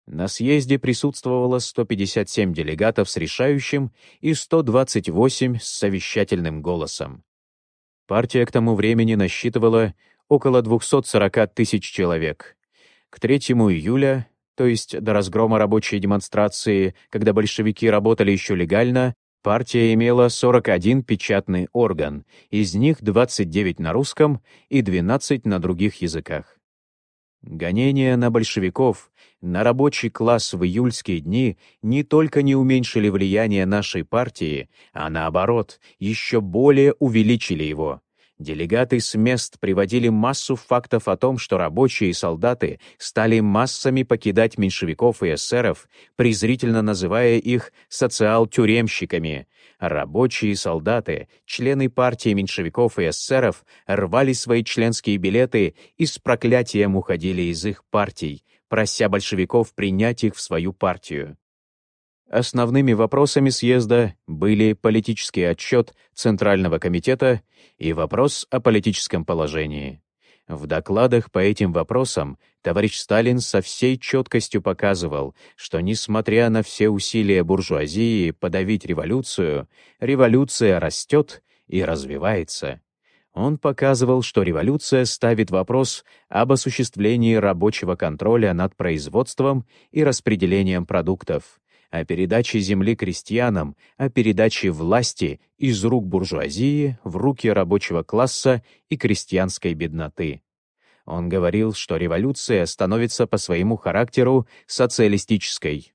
На съезде присутствовало 157 делегатов с решающим и 128 с совещательным голосом. Партия к тому времени насчитывала около 240 тысяч человек. К 3 июля, то есть до разгрома рабочей демонстрации, когда большевики работали еще легально, партия имела 41 печатный орган, из них 29 на русском и 12 на других языках. Гонения на большевиков, на рабочий класс в июльские дни не только не уменьшили влияние нашей партии, а наоборот, еще более увеличили его. Делегаты с мест приводили массу фактов о том, что рабочие и солдаты стали массами покидать меньшевиков и эсеров, презрительно называя их социал-тюремщиками. Рабочие и солдаты, члены партии меньшевиков и эсеров, рвали свои членские билеты и с проклятием уходили из их партий, прося большевиков принять их в свою партию. Основными вопросами съезда были политический отчет Центрального комитета и вопрос о политическом положении. В докладах по этим вопросам товарищ Сталин со всей четкостью показывал, что, несмотря на все усилия буржуазии подавить революцию, революция растет и развивается. Он показывал, что революция ставит вопрос об осуществлении рабочего контроля над производством и распределением продуктов, о передаче земли крестьянам, о передаче власти из рук буржуазии в руки рабочего класса и крестьянской бедноты. Он говорил, что революция становится по своему характеру социалистической.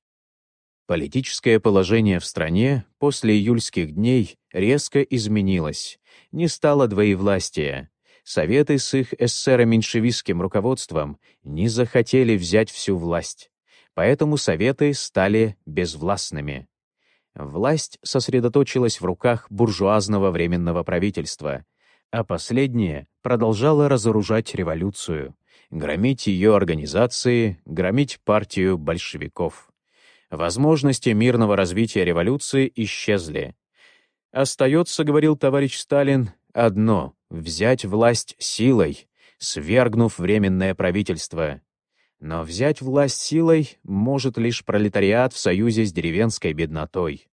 Политическое положение в стране после июльских дней резко изменилось. Не стало двоевластия. Советы с их эсеро-меньшевистским руководством не захотели взять всю власть поэтому советы стали безвластными. Власть сосредоточилась в руках буржуазного временного правительства. а последнее продолжало разоружать революцию, громить ее организации, громить партию большевиков. Возможности мирного развития революции исчезли. «Остается, — говорил товарищ Сталин, — одно — взять власть силой, свергнув Временное правительство. Но взять власть силой может лишь пролетариат в союзе с деревенской беднотой.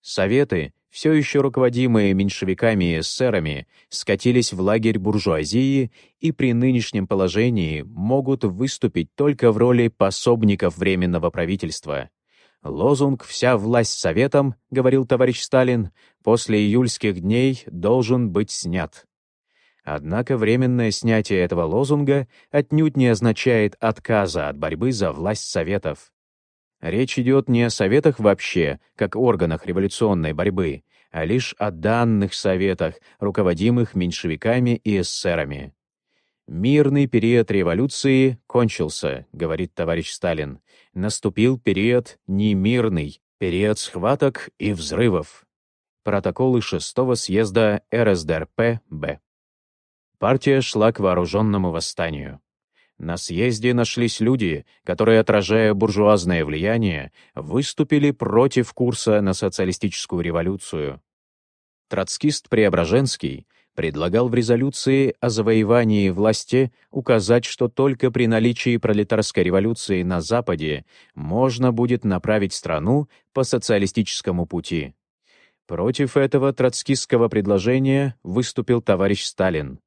Советы, все еще руководимые меньшевиками и эсерами, скатились в лагерь буржуазии и при нынешнем положении могут выступить только в роли пособников Временного правительства. Лозунг «Вся власть советом», — говорил товарищ Сталин, после июльских дней должен быть снят. Однако временное снятие этого лозунга отнюдь не означает отказа от борьбы за власть Советов. Речь идет не о Советах вообще, как органах революционной борьбы, а лишь о данных Советах, руководимых меньшевиками и эсерами. «Мирный период революции кончился», — говорит товарищ Сталин. «Наступил период немирный, период схваток и взрывов». Протоколы шестого съезда РСДРП-Б. Партия шла к вооруженному восстанию. На съезде нашлись люди, которые, отражая буржуазное влияние, выступили против курса на социалистическую революцию. Троцкист Преображенский предлагал в резолюции о завоевании власти указать, что только при наличии пролетарской революции на Западе можно будет направить страну по социалистическому пути. Против этого троцкистского предложения выступил товарищ Сталин.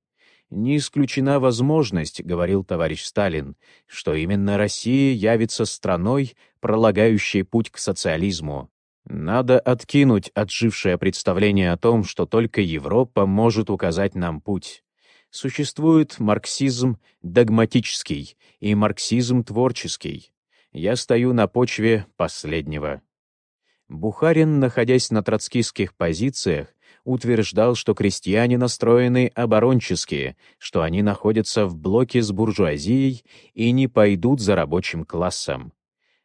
Не исключена возможность, говорил товарищ Сталин, что именно Россия явится страной, пролагающей путь к социализму. Надо откинуть отжившее представление о том, что только Европа может указать нам путь. Существует марксизм догматический и марксизм творческий. Я стою на почве последнего. Бухарин, находясь на троцкистских позициях, утверждал, что крестьяне настроены оборончески, что они находятся в блоке с буржуазией и не пойдут за рабочим классом.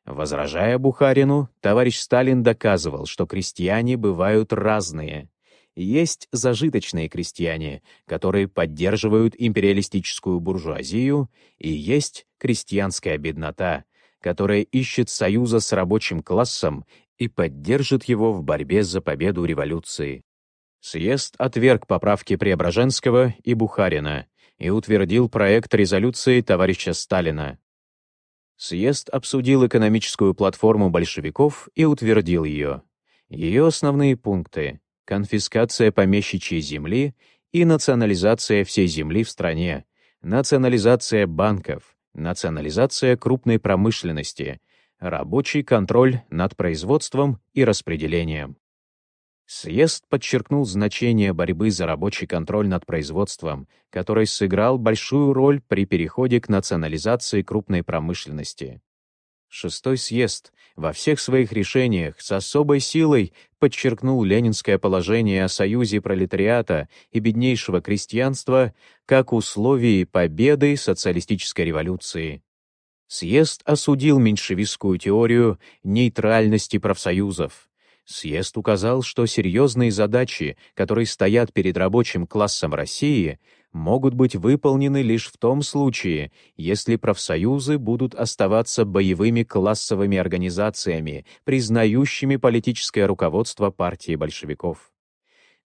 Возражая Бухарину, товарищ Сталин доказывал, что крестьяне бывают разные. Есть зажиточные крестьяне, которые поддерживают империалистическую буржуазию, и есть крестьянская беднота, которая ищет союза с рабочим классом и поддержит его в борьбе за победу революции. Съезд отверг поправки Преображенского и Бухарина и утвердил проект резолюции товарища Сталина. Съезд обсудил экономическую платформу большевиков и утвердил ее. Ее основные пункты — конфискация помещичьей земли и национализация всей земли в стране, национализация банков, национализация крупной промышленности, рабочий контроль над производством и распределением. Съезд подчеркнул значение борьбы за рабочий контроль над производством, который сыграл большую роль при переходе к национализации крупной промышленности. Шестой съезд во всех своих решениях с особой силой подчеркнул ленинское положение о союзе пролетариата и беднейшего крестьянства как условии победы социалистической революции. Съезд осудил меньшевистскую теорию нейтральности профсоюзов, Съезд указал, что серьезные задачи, которые стоят перед рабочим классом России, могут быть выполнены лишь в том случае, если профсоюзы будут оставаться боевыми классовыми организациями, признающими политическое руководство партии большевиков.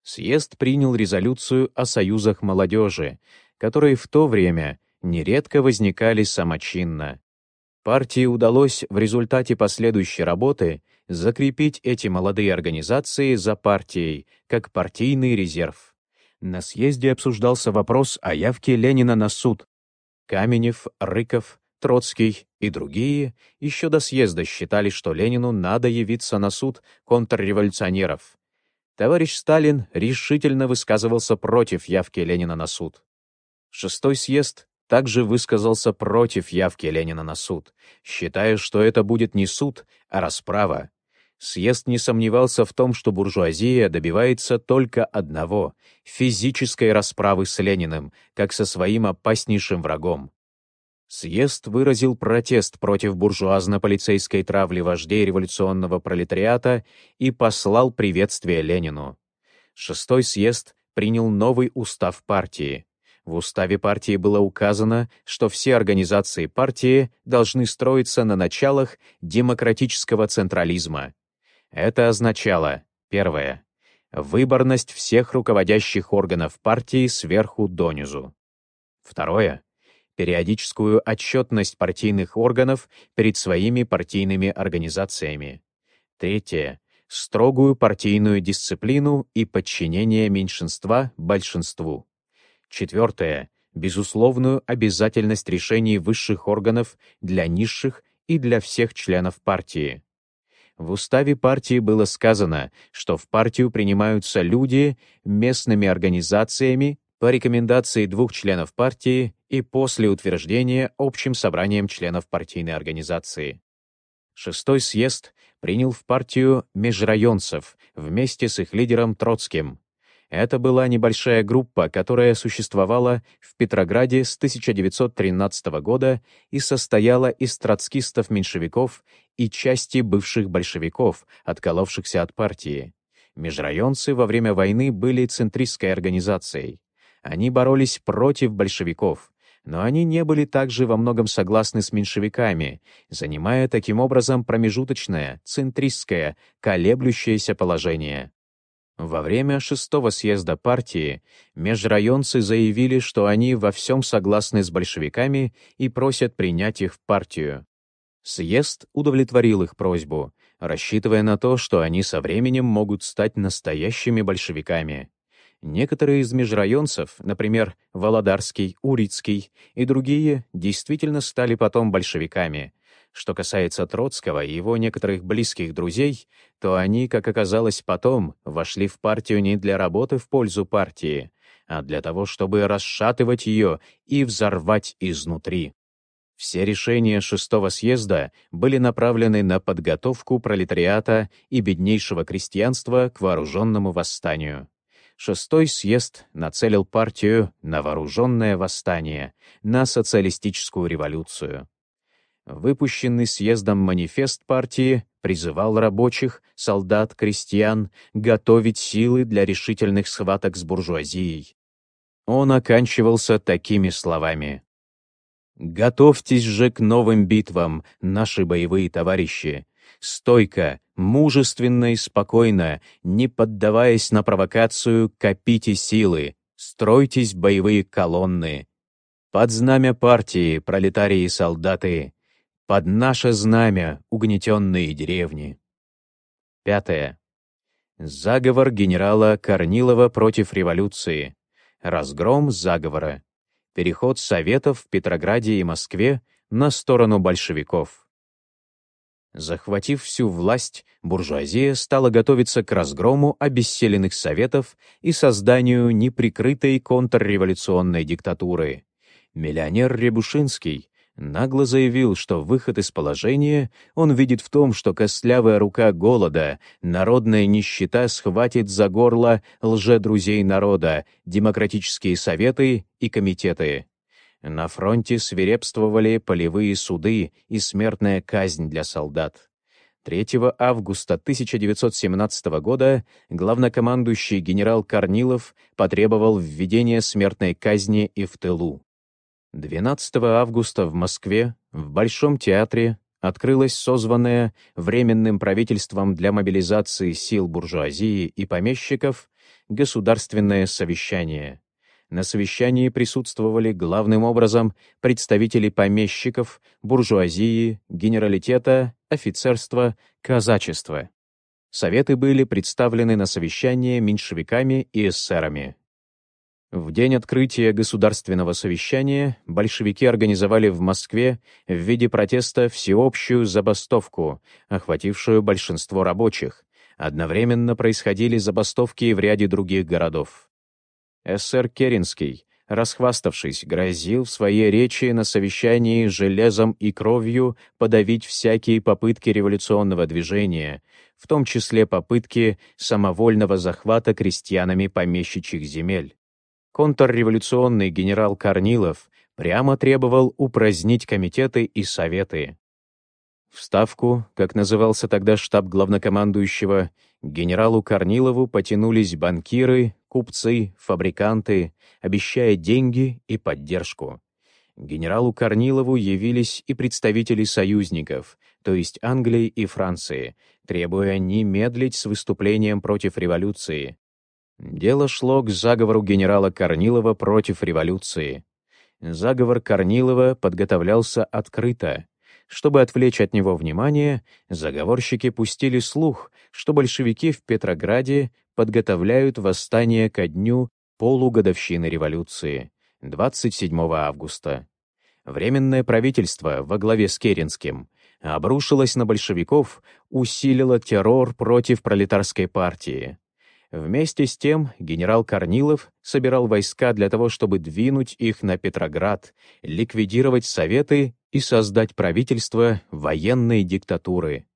Съезд принял резолюцию о союзах молодежи, которые в то время нередко возникали самочинно. Партии удалось в результате последующей работы закрепить эти молодые организации за партией, как партийный резерв. На съезде обсуждался вопрос о явке Ленина на суд. Каменев, Рыков, Троцкий и другие еще до съезда считали, что Ленину надо явиться на суд контрреволюционеров. Товарищ Сталин решительно высказывался против явки Ленина на суд. Шестой съезд также высказался против явки Ленина на суд, считая, что это будет не суд, а расправа, Съезд не сомневался в том, что буржуазия добивается только одного — физической расправы с Лениным, как со своим опаснейшим врагом. Съезд выразил протест против буржуазно-полицейской травли вождей революционного пролетариата и послал приветствие Ленину. Шестой съезд принял новый устав партии. В уставе партии было указано, что все организации партии должны строиться на началах демократического централизма. Это означало, первое, выборность всех руководящих органов партии сверху донизу. Второе — периодическую отчетность партийных органов перед своими партийными организациями. Третье — строгую партийную дисциплину и подчинение меньшинства большинству. Четвертое — безусловную обязательность решений высших органов для низших и для всех членов партии. В уставе партии было сказано, что в партию принимаются люди местными организациями по рекомендации двух членов партии и после утверждения общим собранием членов партийной организации. Шестой съезд принял в партию межрайонцев вместе с их лидером Троцким. Это была небольшая группа, которая существовала в Петрограде с 1913 года и состояла из троцкистов-меньшевиков и части бывших большевиков, отколовшихся от партии. Межрайонцы во время войны были центристской организацией. Они боролись против большевиков, но они не были также во многом согласны с меньшевиками, занимая таким образом промежуточное, центристское, колеблющееся положение. Во время шестого съезда партии межрайонцы заявили, что они во всем согласны с большевиками и просят принять их в партию. Съезд удовлетворил их просьбу, рассчитывая на то, что они со временем могут стать настоящими большевиками. Некоторые из межрайонцев, например, Володарский, Урицкий и другие, действительно стали потом большевиками. Что касается Троцкого и его некоторых близких друзей, то они, как оказалось потом, вошли в партию не для работы в пользу партии, а для того, чтобы расшатывать ее и взорвать изнутри. Все решения шестого съезда были направлены на подготовку пролетариата и беднейшего крестьянства к вооруженному восстанию. Шестой съезд нацелил партию на вооруженное восстание, на социалистическую революцию. Выпущенный съездом манифест партии призывал рабочих, солдат, крестьян готовить силы для решительных схваток с буржуазией. Он оканчивался такими словами. «Готовьтесь же к новым битвам, наши боевые товарищи, стойко, мужественно и спокойно, не поддаваясь на провокацию, копите силы, стройтесь боевые колонны. Под знамя партии, пролетарии и солдаты, под наше знамя, угнетенные деревни. Пятое. Заговор генерала Корнилова против революции. Разгром заговора. Переход Советов в Петрограде и Москве на сторону большевиков. Захватив всю власть, буржуазия стала готовиться к разгрому обессиленных советов и созданию неприкрытой контрреволюционной диктатуры. Миллионер Рябушинский нагло заявил, что выход из положения он видит в том, что костлявая рука голода, народная нищета схватит за горло лже-друзей народа, демократические советы и комитеты. На фронте свирепствовали полевые суды и смертная казнь для солдат. 3 августа 1917 года главнокомандующий генерал Корнилов потребовал введения смертной казни и в тылу. 12 августа в Москве, в Большом театре, открылось созванное Временным правительством для мобилизации сил буржуазии и помещиков Государственное совещание. На совещании присутствовали главным образом представители помещиков, буржуазии, генералитета, офицерства, казачества. Советы были представлены на совещание меньшевиками и эсерами. В день открытия государственного совещания большевики организовали в Москве в виде протеста всеобщую забастовку, охватившую большинство рабочих. Одновременно происходили забастовки в ряде других городов. Эсэр Керенский, расхваставшись, грозил в своей речи на совещании железом и кровью подавить всякие попытки революционного движения, в том числе попытки самовольного захвата крестьянами помещичьих земель. Контрреволюционный генерал Корнилов прямо требовал упразднить комитеты и советы. В Ставку, как назывался тогда штаб главнокомандующего, генералу Корнилову потянулись банкиры, купцы, фабриканты, обещая деньги и поддержку. Генералу Корнилову явились и представители союзников, то есть Англии и Франции, требуя не медлить с выступлением против революции. Дело шло к заговору генерала Корнилова против революции. Заговор Корнилова подготовлялся открыто. Чтобы отвлечь от него внимание, заговорщики пустили слух, что большевики в Петрограде подготовляют восстание ко дню полугодовщины революции, 27 августа. Временное правительство во главе с Керенским обрушилось на большевиков, усилило террор против пролетарской партии. Вместе с тем генерал Корнилов собирал войска для того, чтобы двинуть их на Петроград, ликвидировать Советы и создать правительство военной диктатуры.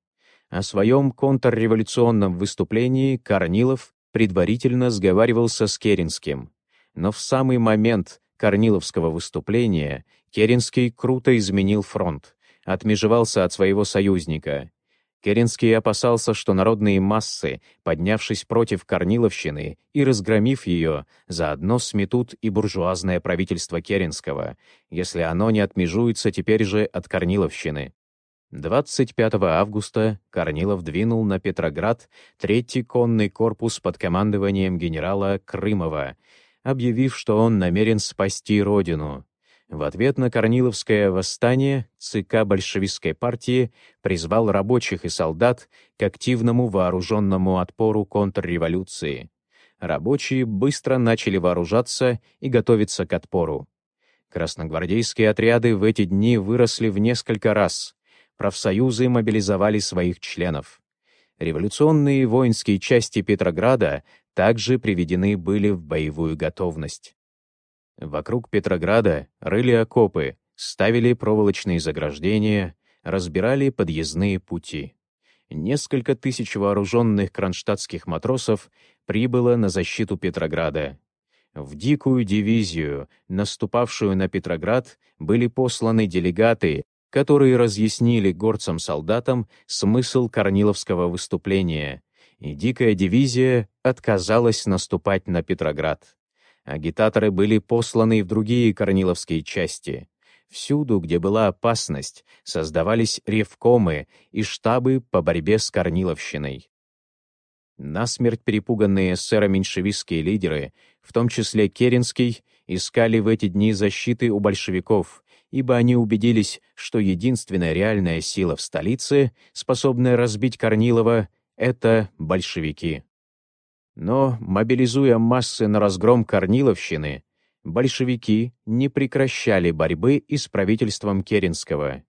О своем контрреволюционном выступлении Корнилов предварительно сговаривался с Керенским. Но в самый момент Корниловского выступления Керенский круто изменил фронт, отмежевался от своего союзника Керенский опасался, что народные массы, поднявшись против Корниловщины и разгромив ее, заодно сметут и буржуазное правительство Керенского, если оно не отмежуется теперь же от Корниловщины. 25 августа Корнилов двинул на Петроград третий конный корпус под командованием генерала Крымова, объявив, что он намерен спасти родину. В ответ на Корниловское восстание ЦК большевистской партии призвал рабочих и солдат к активному вооруженному отпору контрреволюции. Рабочие быстро начали вооружаться и готовиться к отпору. Красногвардейские отряды в эти дни выросли в несколько раз. Профсоюзы мобилизовали своих членов. Революционные воинские части Петрограда также приведены были в боевую готовность. Вокруг Петрограда рыли окопы, ставили проволочные заграждения, разбирали подъездные пути. Несколько тысяч вооруженных кронштадтских матросов прибыло на защиту Петрограда. В дикую дивизию, наступавшую на Петроград, были посланы делегаты, которые разъяснили горцам-солдатам смысл Корниловского выступления, и дикая дивизия отказалась наступать на Петроград. Агитаторы были посланы в другие корниловские части. Всюду, где была опасность, создавались ревкомы и штабы по борьбе с Корниловщиной. Насмерть перепуганные эсеро-меньшевистские лидеры, в том числе Керенский, искали в эти дни защиты у большевиков, ибо они убедились, что единственная реальная сила в столице, способная разбить Корнилова, — это большевики. Но, мобилизуя массы на разгром Корниловщины, большевики не прекращали борьбы и с правительством Керенского.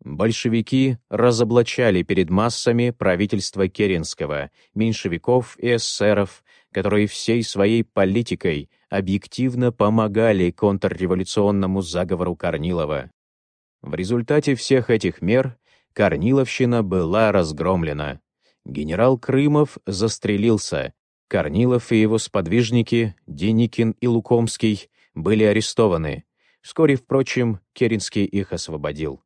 Большевики разоблачали перед массами правительство Керенского, меньшевиков и эсеров, которые всей своей политикой объективно помогали контрреволюционному заговору Корнилова. В результате всех этих мер Корниловщина была разгромлена. Генерал Крымов застрелился, Корнилов и его сподвижники, Деникин и Лукомский, были арестованы. Вскоре, впрочем, Керенский их освободил.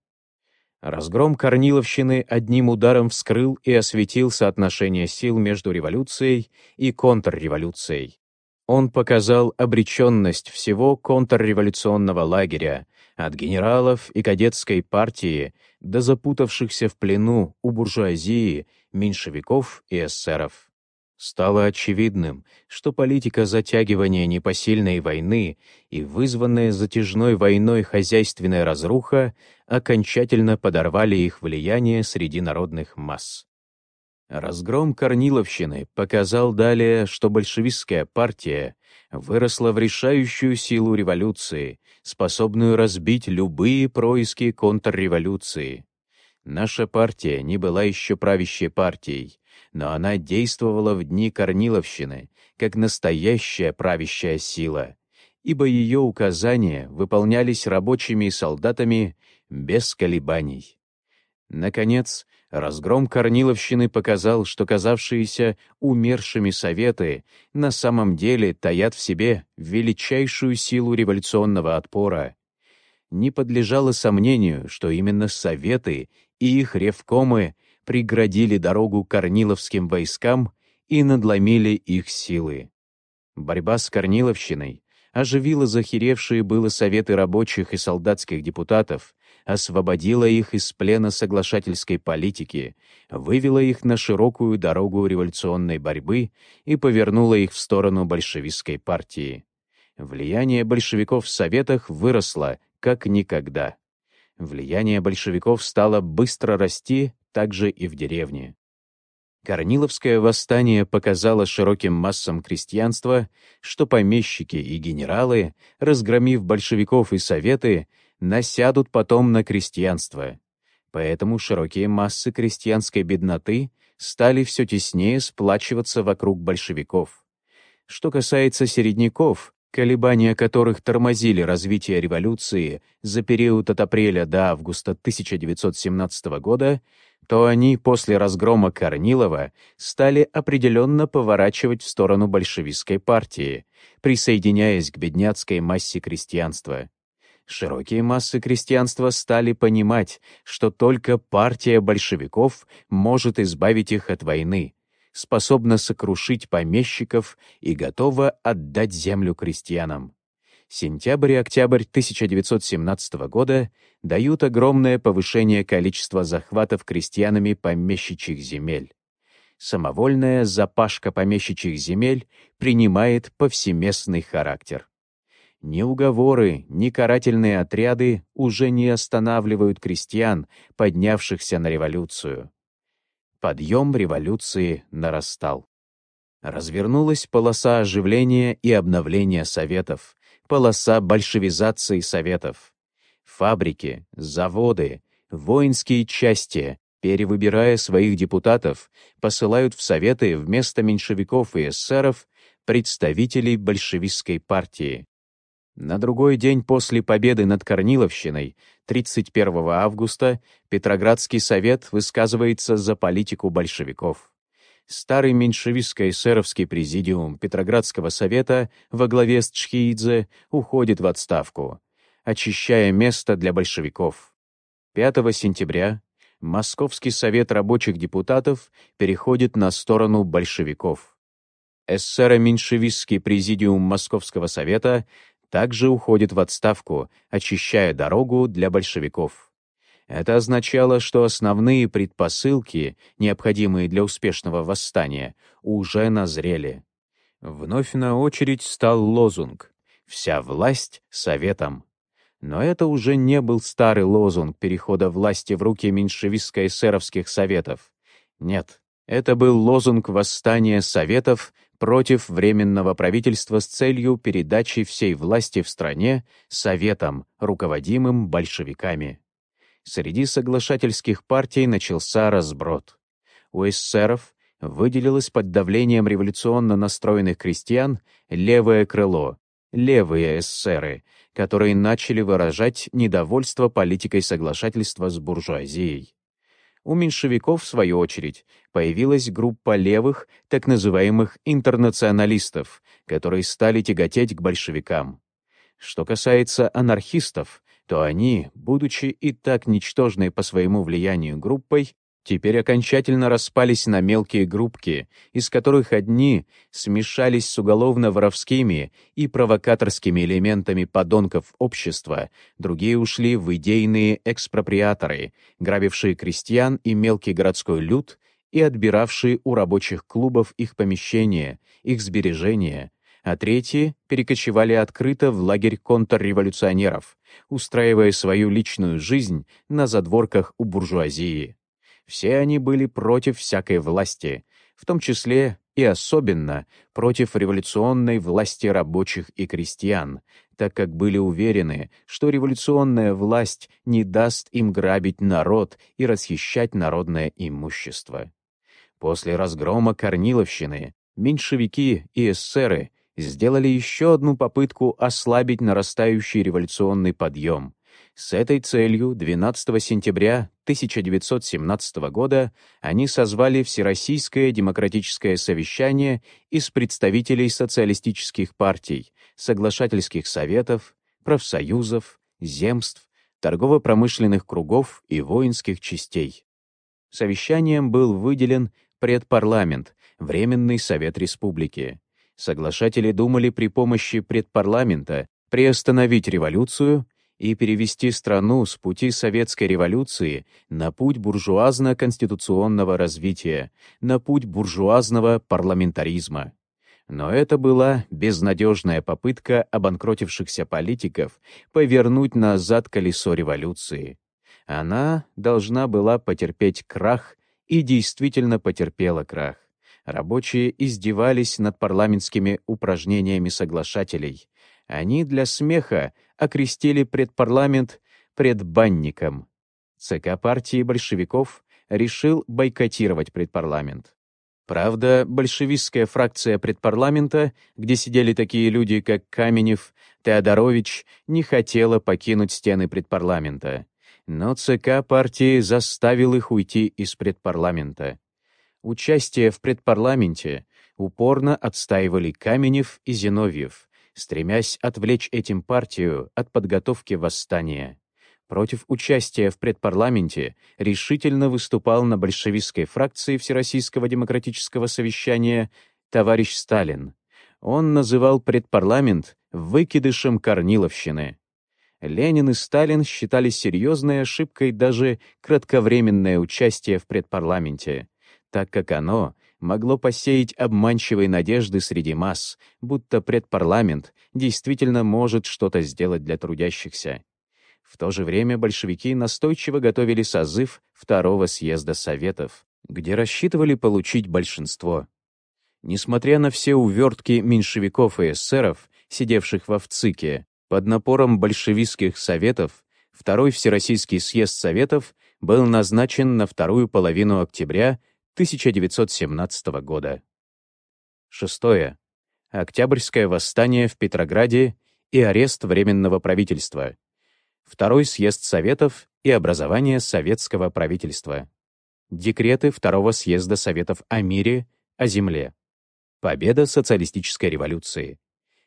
Разгром Корниловщины одним ударом вскрыл и осветил соотношение сил между революцией и контрреволюцией. Он показал обреченность всего контрреволюционного лагеря, от генералов и кадетской партии до запутавшихся в плену у буржуазии, меньшевиков и эсеров. Стало очевидным, что политика затягивания непосильной войны и вызванная затяжной войной хозяйственная разруха окончательно подорвали их влияние среди народных масс. Разгром Корниловщины показал далее, что большевистская партия выросла в решающую силу революции, способную разбить любые происки контрреволюции. Наша партия не была еще правящей партией, но она действовала в дни Корниловщины, как настоящая правящая сила, ибо ее указания выполнялись рабочими и солдатами без колебаний. Наконец, разгром Корниловщины показал, что казавшиеся умершими советы на самом деле таят в себе величайшую силу революционного отпора. Не подлежало сомнению, что именно советы и их ревкомы преградили дорогу корниловским войскам и надломили их силы. Борьба с Корниловщиной оживила захеревшие было советы рабочих и солдатских депутатов, освободила их из плена соглашательской политики, вывела их на широкую дорогу революционной борьбы и повернула их в сторону большевистской партии. Влияние большевиков в Советах выросло, как никогда. Влияние большевиков стало быстро расти также и в деревне. Корниловское восстание показало широким массам крестьянства, что помещики и генералы, разгромив большевиков и советы, насядут потом на крестьянство. Поэтому широкие массы крестьянской бедноты стали все теснее сплачиваться вокруг большевиков. Что касается середняков, колебания которых тормозили развитие революции за период от апреля до августа 1917 года, то они после разгрома Корнилова стали определенно поворачивать в сторону большевистской партии, присоединяясь к бедняцкой массе крестьянства. Широкие массы крестьянства стали понимать, что только партия большевиков может избавить их от войны, способна сокрушить помещиков и готова отдать землю крестьянам. Сентябрь и октябрь 1917 года дают огромное повышение количества захватов крестьянами помещичьих земель. Самовольная запашка помещичьих земель принимает повсеместный характер. Ни уговоры, ни карательные отряды уже не останавливают крестьян, поднявшихся на революцию. Подъем революции нарастал. Развернулась полоса оживления и обновления Советов, полоса большевизации Советов. Фабрики, заводы, воинские части, перевыбирая своих депутатов, посылают в Советы вместо меньшевиков и эсеров представителей большевистской партии. На другой день после победы над Корниловщиной, 31 августа, Петроградский совет высказывается за политику большевиков старый меньшевистско-эсеровский президиум Петроградского совета во главе с Чхиидзе уходит в отставку, очищая место для большевиков. 5 сентября Московский совет рабочих депутатов переходит на сторону большевиков. Эсеро-меньшевистский президиум Московского совета также уходит в отставку, очищая дорогу для большевиков. Это означало, что основные предпосылки, необходимые для успешного восстания, уже назрели. Вновь на очередь стал лозунг «Вся власть советом». Но это уже не был старый лозунг перехода власти в руки меньшевистско-эсеровских советов. Нет, это был лозунг восстания советов против Временного правительства с целью передачи всей власти в стране советам, руководимым большевиками среди соглашательских партий начался разброд. У эсеров выделилось под давлением революционно настроенных крестьян левое крыло, левые эсеры, которые начали выражать недовольство политикой соглашательства с буржуазией. У меньшевиков, в свою очередь, появилась группа левых, так называемых интернационалистов, которые стали тяготеть к большевикам. Что касается анархистов, то они, будучи и так ничтожной по своему влиянию группой, теперь окончательно распались на мелкие группки, из которых одни смешались с уголовно-воровскими и провокаторскими элементами подонков общества, другие ушли в идейные экспроприаторы, грабившие крестьян и мелкий городской люд и отбиравшие у рабочих клубов их помещения, их сбережения, а третьи перекочевали открыто в лагерь контрреволюционеров, устраивая свою личную жизнь на задворках у буржуазии. Все они были против всякой власти, в том числе и особенно против революционной власти рабочих и крестьян, так как были уверены, что революционная власть не даст им грабить народ и расхищать народное имущество. После разгрома Корниловщины меньшевики и эсеры сделали еще одну попытку ослабить нарастающий революционный подъем. С этой целью 12 сентября 1917 года они созвали Всероссийское демократическое совещание из представителей социалистических партий, соглашательских советов, профсоюзов, земств, торгово-промышленных кругов и воинских частей. Совещанием был выделен предпарламент, Временный Совет Республики. Соглашатели думали при помощи предпарламента приостановить революцию и перевести страну с пути советской революции на путь буржуазно-конституционного развития, на путь буржуазного парламентаризма. Но это была безнадежная попытка обанкротившихся политиков повернуть назад колесо революции. Она должна была потерпеть крах и действительно потерпела крах. Рабочие издевались над парламентскими упражнениями соглашателей. Они для смеха окрестили предпарламент предбанником. ЦК партии большевиков решил бойкотировать предпарламент. Правда, большевистская фракция предпарламента, где сидели такие люди, как Каменев, Теодорович, не хотела покинуть стены предпарламента. Но ЦК партии заставил их уйти из предпарламента. Участие в предпарламенте упорно отстаивали Каменев и Зиновьев, стремясь отвлечь этим партию от подготовки восстания. Против участия в предпарламенте решительно выступал на большевистской фракции Всероссийского демократического совещания товарищ Сталин. Он называл предпарламент выкидышем Корниловщины. Ленин и Сталин считали серьезной ошибкой даже кратковременное участие в предпарламенте, так как оно могло посеять обманчивые надежды среди масс, будто предпарламент действительно может что-то сделать для трудящихся. В то же время большевики настойчиво готовили созыв Второго съезда Советов, где рассчитывали получить большинство. Несмотря на все увертки меньшевиков и эсеров, сидевших во ВЦИКе, под напором большевистских советов, Второй Всероссийский съезд Советов был назначен на вторую половину октября 1917 года. Шестое. Октябрьское восстание в Петрограде и арест Временного правительства. Второй съезд Советов и образование советского правительства. Декреты Второго съезда Советов о мире, о земле. Победа социалистической революции.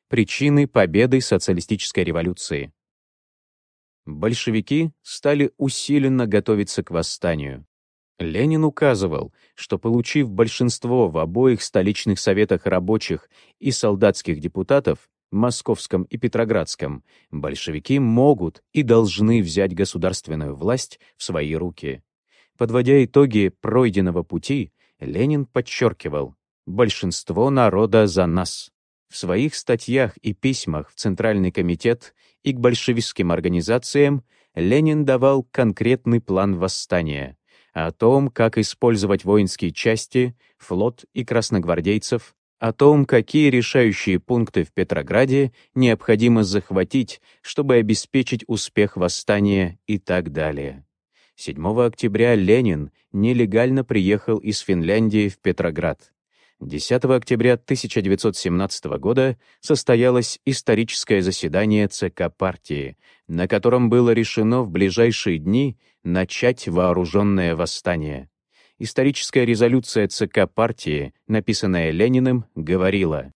Причины победы социалистической революции. Большевики стали усиленно готовиться к восстанию. Ленин указывал, что, получив большинство в обоих столичных советах рабочих и солдатских депутатов, Московском и Петроградском, большевики могут и должны взять государственную власть в свои руки. Подводя итоги пройденного пути, Ленин подчеркивал «большинство народа за нас». В своих статьях и письмах в Центральный комитет и к большевистским организациям Ленин давал конкретный план восстания о том, как использовать воинские части, флот и красногвардейцев, о том, какие решающие пункты в Петрограде необходимо захватить, чтобы обеспечить успех восстания и так далее. 7 октября Ленин нелегально приехал из Финляндии в Петроград. 10 октября 1917 года состоялось историческое заседание ЦК партии, на котором было решено в ближайшие дни начать вооруженное восстание. Историческая резолюция ЦК партии, написанная Лениным, говорила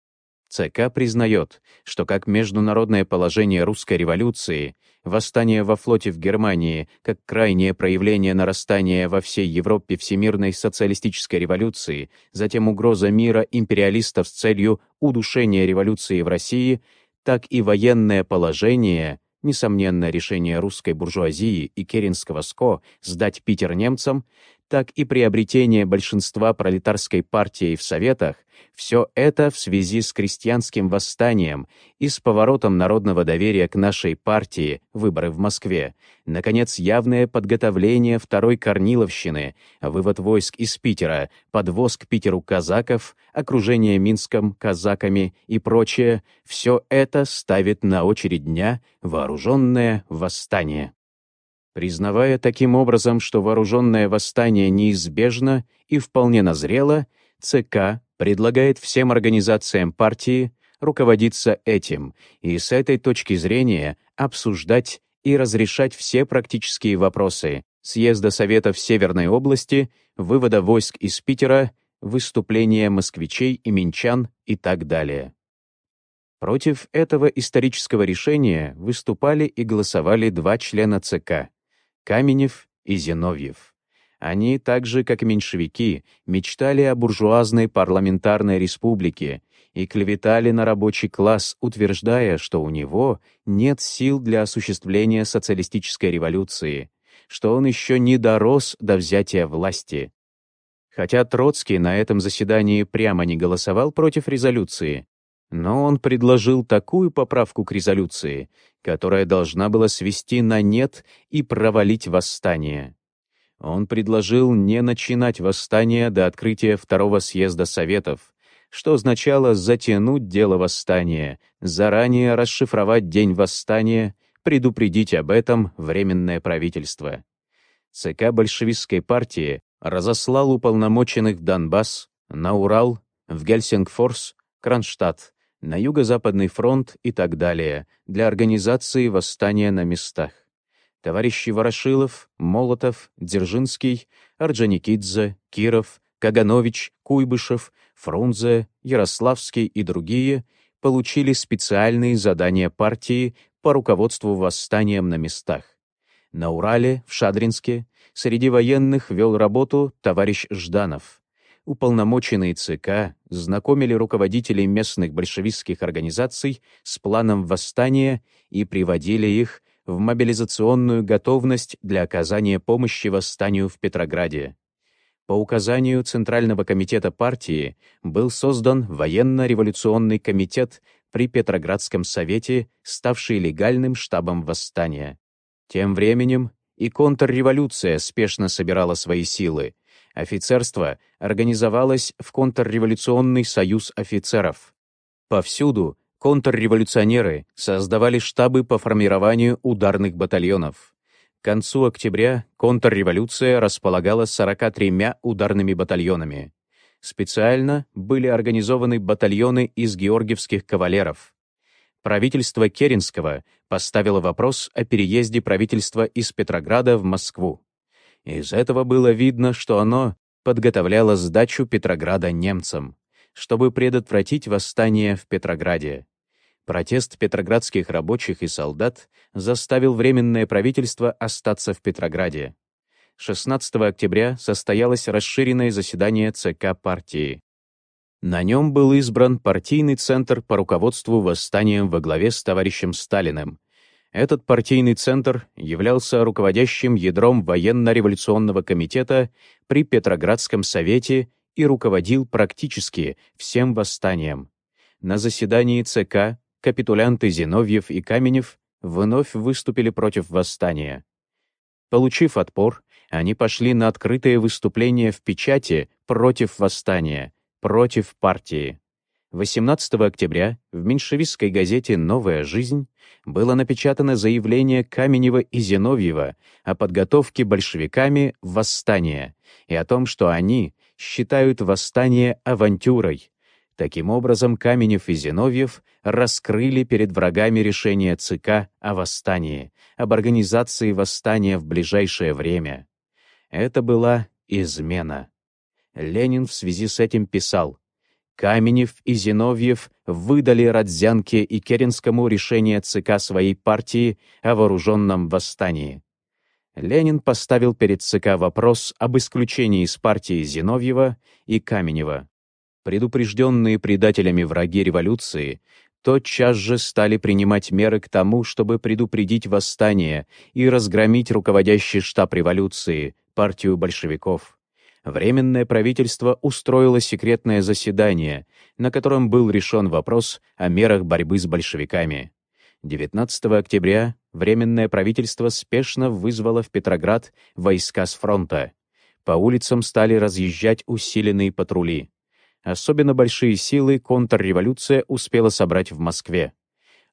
ЦК признает, что как международное положение русской революции, восстание во флоте в Германии, как крайнее проявление нарастания во всей Европе всемирной социалистической революции, затем угроза мира империалистов с целью удушения революции в России, так и военное положение, несомненно, решение русской буржуазии и керенского СКО сдать Питер немцам, так и приобретение большинства пролетарской партии в Советах, все это в связи с крестьянским восстанием и с поворотом народного доверия к нашей партии, выборы в Москве, наконец, явное подготовление второй Корниловщины, вывод войск из Питера, подвоз к Питеру казаков, окружение Минском казаками и прочее, все это ставит на очередь дня вооруженное восстание. Признавая таким образом, что вооруженное восстание неизбежно и вполне назрело, ЦК предлагает всем организациям партии руководиться этим и с этой точки зрения обсуждать и разрешать все практические вопросы съезда Советов Северной области, вывода войск из Питера, выступления москвичей и минчан и так далее. Против этого исторического решения выступали и голосовали два члена ЦК — Каменев и Зиновьев. Они, так же как и меньшевики, мечтали о буржуазной парламентарной республике и клеветали на рабочий класс, утверждая, что у него нет сил для осуществления социалистической революции, что он еще не дорос до взятия власти. Хотя Троцкий на этом заседании прямо не голосовал против резолюции, но он предложил такую поправку к резолюции, которая должна была свести на нет и провалить восстание. Он предложил не начинать восстание до открытия Второго съезда Советов, что означало затянуть дело восстания, заранее расшифровать день восстания, предупредить об этом Временное правительство. ЦК большевистской партии разослал уполномоченных в Донбасс, на Урал, в Гельсингфорс, Кронштадт, на Юго-Западный фронт и так далее для организации восстания на местах. Товарищи Ворошилов, Молотов, Дзержинский, Орджоникидзе, Киров, Каганович, Куйбышев, Фрунзе, Ярославский и другие получили специальные задания партии по руководству восстанием на местах. На Урале, в Шадринске, среди военных вел работу товарищ Жданов. Уполномоченные ЦК знакомили руководителей местных большевистских организаций с планом восстания и приводили их в мобилизационную готовность для оказания помощи восстанию в Петрограде. По указанию Центрального комитета партии был создан военно-революционный комитет при Петроградском совете, ставший легальным штабом восстания. Тем временем и контрреволюция спешно собирала свои силы. Офицерство организовалось в контрреволюционный союз офицеров. Повсюду контрреволюционеры создавали штабы по формированию ударных батальонов. К концу октября контрреволюция располагала 43 ударными батальонами. Специально были организованы батальоны из георгиевских кавалеров. Правительство Керенского поставило вопрос о переезде правительства из Петрограда в Москву. Из этого было видно, что оно подготовляло сдачу Петрограда немцам, чтобы предотвратить восстание в Петрограде. Протест петроградских рабочих и солдат заставил Временное правительство остаться в Петрограде. 16 октября состоялось расширенное заседание ЦК партии. На нем был избран партийный центр по руководству восстанием во главе с товарищем Сталиным. Этот партийный центр являлся руководящим ядром военно-революционного комитета при Петроградском совете и руководил практически всем восстанием. На заседании ЦК капитулянты Зиновьев и Каменев вновь выступили против восстания. Получив отпор, они пошли на открытое выступление в печати против восстания, против партии. 18 октября в меньшевистской газете «Новая жизнь» было напечатано заявление Каменева и Зиновьева о подготовке большевиками восстания и о том, что они считают восстание авантюрой, Таким образом, Каменев и Зиновьев раскрыли перед врагами решение ЦК о восстании, об организации восстания в ближайшее время. Это была измена. Ленин в связи с этим писал, Каменев и Зиновьев выдали Родзянке и Керенскому решение ЦК своей партии о вооруженном восстании. Ленин поставил перед ЦК вопрос об исключении из партии Зиновьева и Каменева предупрежденные предателями враги революции, тотчас же стали принимать меры к тому, чтобы предупредить восстание и разгромить руководящий штаб революции, партию большевиков. Временное правительство устроило секретное заседание, на котором был решен вопрос о мерах борьбы с большевиками. 19 октября Временное правительство спешно вызвало в Петроград войска с фронта. По улицам стали разъезжать усиленные патрули. Особенно большие силы контрреволюция успела собрать в Москве.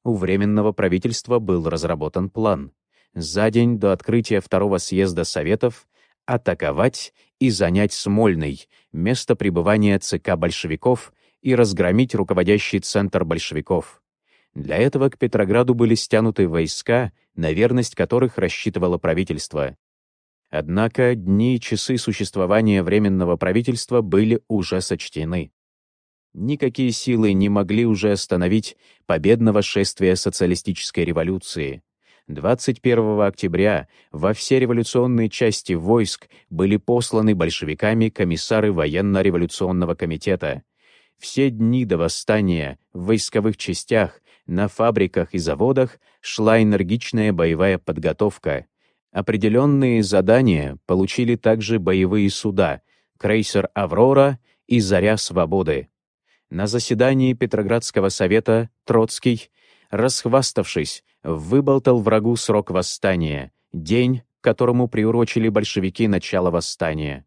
У Временного правительства был разработан план. За день до открытия Второго съезда Советов атаковать и занять Смольный, место пребывания ЦК большевиков, и разгромить руководящий центр большевиков. Для этого к Петрограду были стянуты войска, на верность которых рассчитывало правительство. Однако дни и часы существования Временного правительства были уже сочтены. Никакие силы не могли уже остановить победного шествия социалистической революции. 21 октября во все революционные части войск были посланы большевиками комиссары военно-революционного комитета. все дни до восстания в войсковых частях, на фабриках и заводах шла энергичная боевая подготовка. Определенные задания получили также боевые суда, крейсер «Аврора» и «Заря свободы». На заседании Петроградского совета Троцкий, расхваставшись, выболтал врагу срок восстания, день, которому приурочили большевики начало восстания.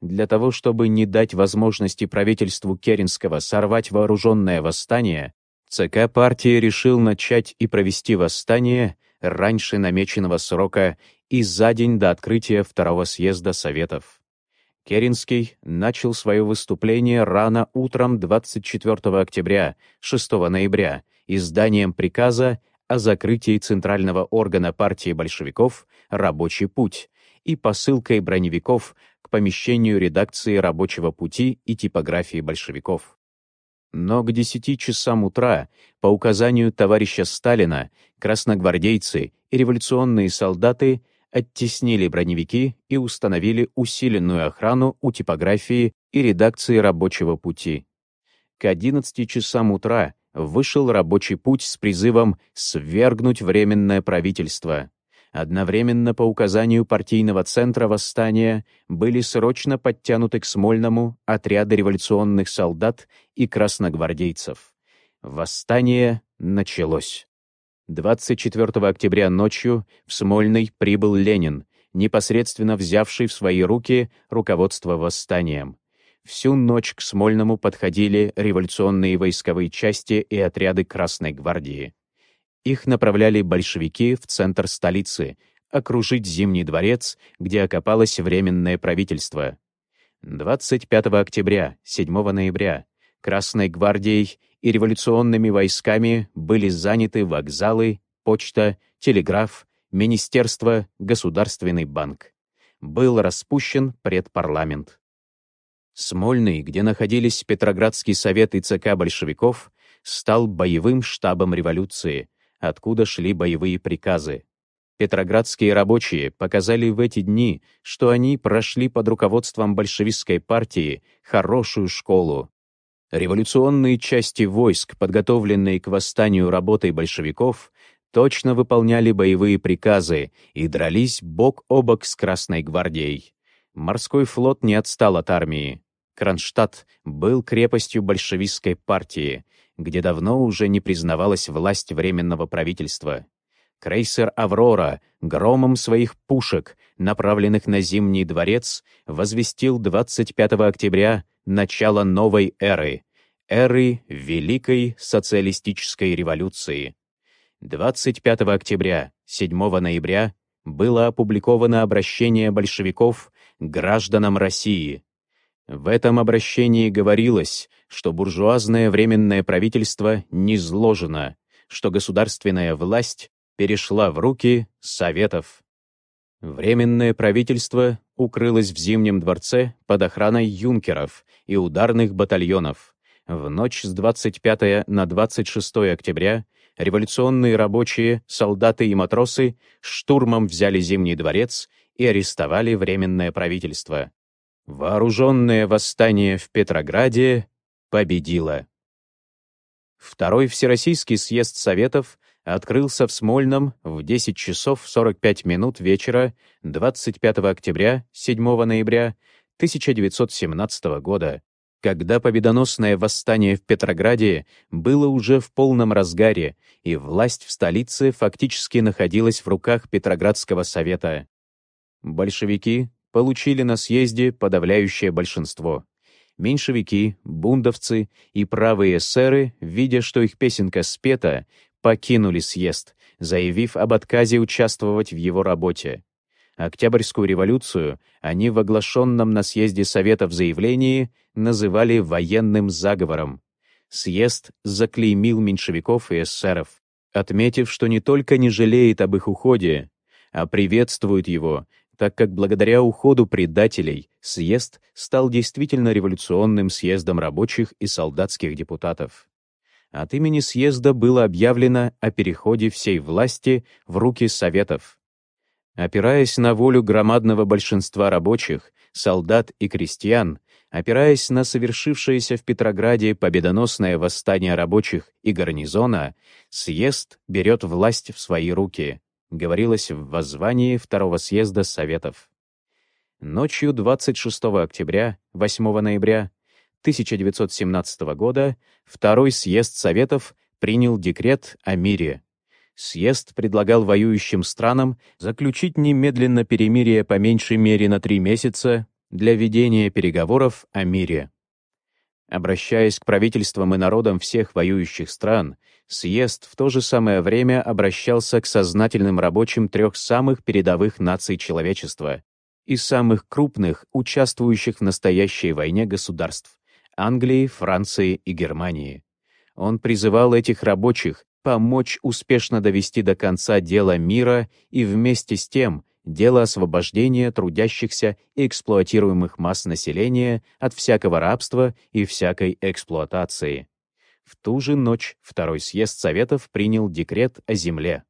Для того, чтобы не дать возможности правительству Керенского сорвать вооруженное восстание, ЦК партии решил начать и провести восстание раньше намеченного срока и за день до открытия второго съезда Советов. Керенский начал свое выступление рано утром 24 октября, 6 ноября, изданием приказа о закрытии центрального органа партии большевиков «Рабочий путь» и посылкой броневиков к помещению редакции «Рабочего пути» и типографии большевиков. Но к 10 часам утра, по указанию товарища Сталина, красногвардейцы и революционные солдаты оттеснили броневики и установили усиленную охрану у типографии и редакции «Рабочего пути». К 11 часам утра вышел рабочий путь с призывом свергнуть Временное правительство. Одновременно по указанию партийного центра восстания были срочно подтянуты к Смольному отряды революционных солдат и красногвардейцев. Восстание началось. 24 октября ночью в Смольный прибыл Ленин, непосредственно взявший в свои руки руководство восстанием. Всю ночь к Смольному подходили революционные войсковые части и отряды Красной гвардии. Их направляли большевики в центр столицы, окружить Зимний дворец, где окопалось Временное правительство. 25 октября, 7 ноября Красной гвардией и революционными войсками были заняты вокзалы, почта, телеграф, министерство, Государственный банк. Был распущен предпарламент. Смольный, где находились Петроградский совет и ЦК большевиков, стал боевым штабом революции, откуда шли боевые приказы. Петроградские рабочие показали в эти дни, что они прошли под руководством большевистской партии хорошую школу. Революционные части войск, подготовленные к восстанию работой большевиков, точно выполняли боевые приказы и дрались бок о бок с Красной гвардией. Морской флот не отстал от армии. Кронштадт был крепостью большевистской партии, где давно уже не признавалась власть Временного правительства. Крейсер «Аврора» громом своих пушек, направленных на Зимний дворец, возвестил 25 октября начало новой эры, эры Великой социалистической революции. 25 октября, 7 ноября было опубликовано обращение большевиков к гражданам России. В этом обращении говорилось, что буржуазное временное правительство низложено, что государственная власть перешла в руки Советов. Временное правительство укрылось в Зимнем дворце под охраной юнкеров и ударных батальонов. В ночь с 25 на 26 октября революционные рабочие, солдаты и матросы штурмом взяли Зимний дворец и арестовали Временное правительство. Вооруженное восстание в Петрограде победила. Второй Всероссийский съезд Советов открылся в Смольном в 10 часов 45 минут вечера 25 октября 7 ноября 1917 года, когда победоносное восстание в Петрограде было уже в полном разгаре, и власть в столице фактически находилась в руках Петроградского совета. Большевики получили на съезде подавляющее большинство меньшевики, бундовцы и правые эсеры, видя, что их песенка спета, покинули съезд, заявив об отказе участвовать в его работе. Октябрьскую революцию они в оглашенном на съезде Советов заявлении называли военным заговором. Съезд заклеймил меньшевиков и эсеров, отметив, что не только не жалеет об их уходе, а приветствует его так как благодаря уходу предателей съезд стал действительно революционным съездом рабочих и солдатских депутатов. От имени съезда было объявлено о переходе всей власти в руки Советов. Опираясь на волю громадного большинства рабочих, солдат и крестьян, Опираясь на совершившееся в Петрограде победоносное восстание рабочих и гарнизона, съезд берет власть в свои руки, говорилось в воззвании Второго съезда Советов. Ночью 26 октября, 8 ноября 1917 года Второй съезд Советов принял декрет о мире. Съезд предлагал воюющим странам заключить немедленно перемирие по меньшей мере на три месяца для ведения переговоров о мире. Обращаясь к правительствам и народам всех воюющих стран, съезд в то же самое время обращался к сознательным рабочим трех самых передовых наций человечества и самых крупных, участвующих в настоящей войне государств — Англии, Франции и Германии. Он призывал этих рабочих помочь успешно довести до конца дело мира и вместе с тем дело освобождения трудящихся и эксплуатируемых масс населения от всякого рабства и всякой эксплуатации. В ту же ночь Второй съезд Советов принял декрет о земле,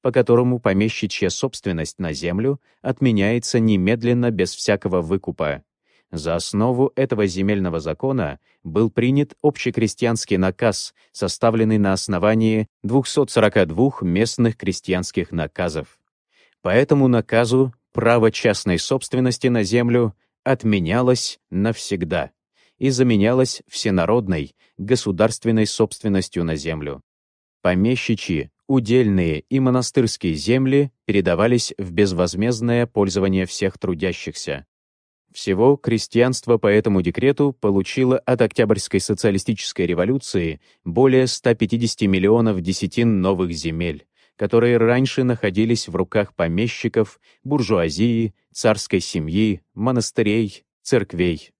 по которому помещичья собственность на землю отменяется немедленно без всякого выкупа. За основу этого земельного закона был принят общекрестьянский наказ, составленный на основании 242 местных крестьянских наказов. По этому наказу право частной собственности на землю отменялось навсегда и заменялось всенародной, государственной собственностью на землю. Помещичьи, удельные и монастырские земли передавались в безвозмездное пользование всех трудящихся. Всего крестьянство по этому декрету получило от Октябрьской социалистической революции более 150 миллионов десятин новых земель, которые раньше находились в руках помещиков, буржуазии, царской семьи, монастырей, церквей.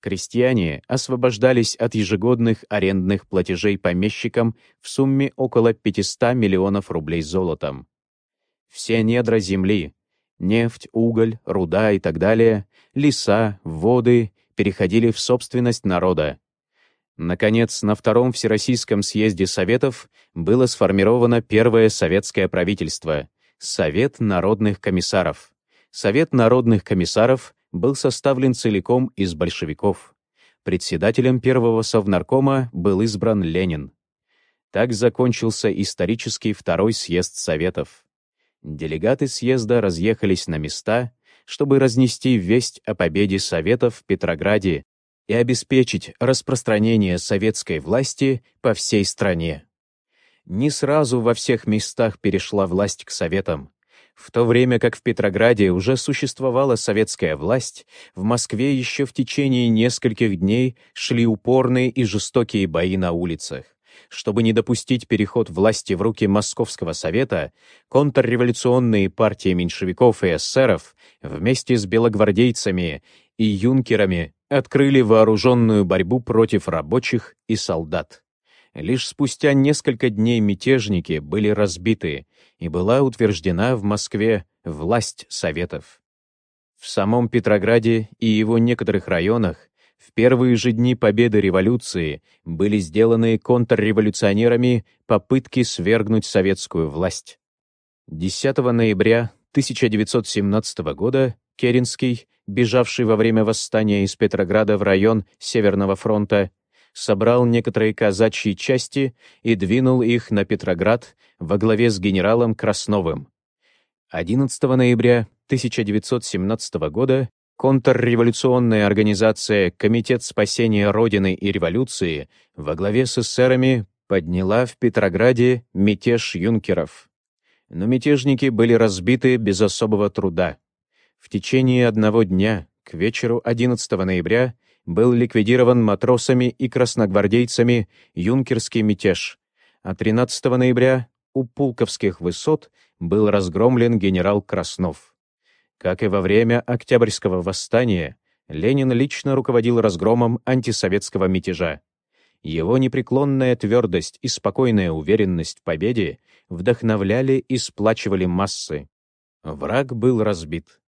Крестьяне освобождались от ежегодных арендных платежей помещикам в сумме около 500 миллионов рублей золотом. Все недра земли — нефть, уголь, руда и так далее, леса, воды — переходили в собственность народа, Наконец, на Втором Всероссийском съезде Советов было сформировано первое советское правительство — Совет народных комиссаров. Совет народных комиссаров был составлен целиком из большевиков. Председателем первого совнаркома был избран Ленин. Так закончился исторический Второй съезд Советов. Делегаты съезда разъехались на места, чтобы разнести весть о победе Советов в Петрограде и обеспечить распространение советской власти по всей стране. Не сразу во всех местах перешла власть к Советам. В то время как в Петрограде уже существовала советская власть, в Москве еще в течение нескольких дней шли упорные и жестокие бои на улицах. Чтобы не допустить переход власти в руки Московского совета, контрреволюционные партии меньшевиков и эсеров вместе с белогвардейцами и юнкерами открыли вооруженную борьбу против рабочих и солдат. Лишь спустя несколько дней мятежники были разбиты, и была утверждена в Москве власть Советов. В самом Петрограде и его некоторых районах в первые же дни победы революции были сделаны контрреволюционерами попытки свергнуть советскую власть. 10 ноября 1917 года Керенский бежавший во время восстания из Петрограда в район Северного фронта, собрал некоторые казачьи части и двинул их на Петроград во главе с генералом Красновым. 11 ноября 1917 года контрреволюционная организация «Комитет спасения Родины и революции» во главе с эсерами подняла в Петрограде мятеж юнкеров. Но мятежники были разбиты без особого труда. В течение одного дня, к вечеру 11 ноября, был ликвидирован матросами и красногвардейцами юнкерский мятеж, а 13 ноября у Пулковских высот был разгромлен генерал Краснов. Как и во время Октябрьского восстания, Ленин лично руководил разгромом антисоветского мятежа. Его непреклонная твердость и спокойная уверенность в победе вдохновляли и сплачивали массы. Враг был разбит.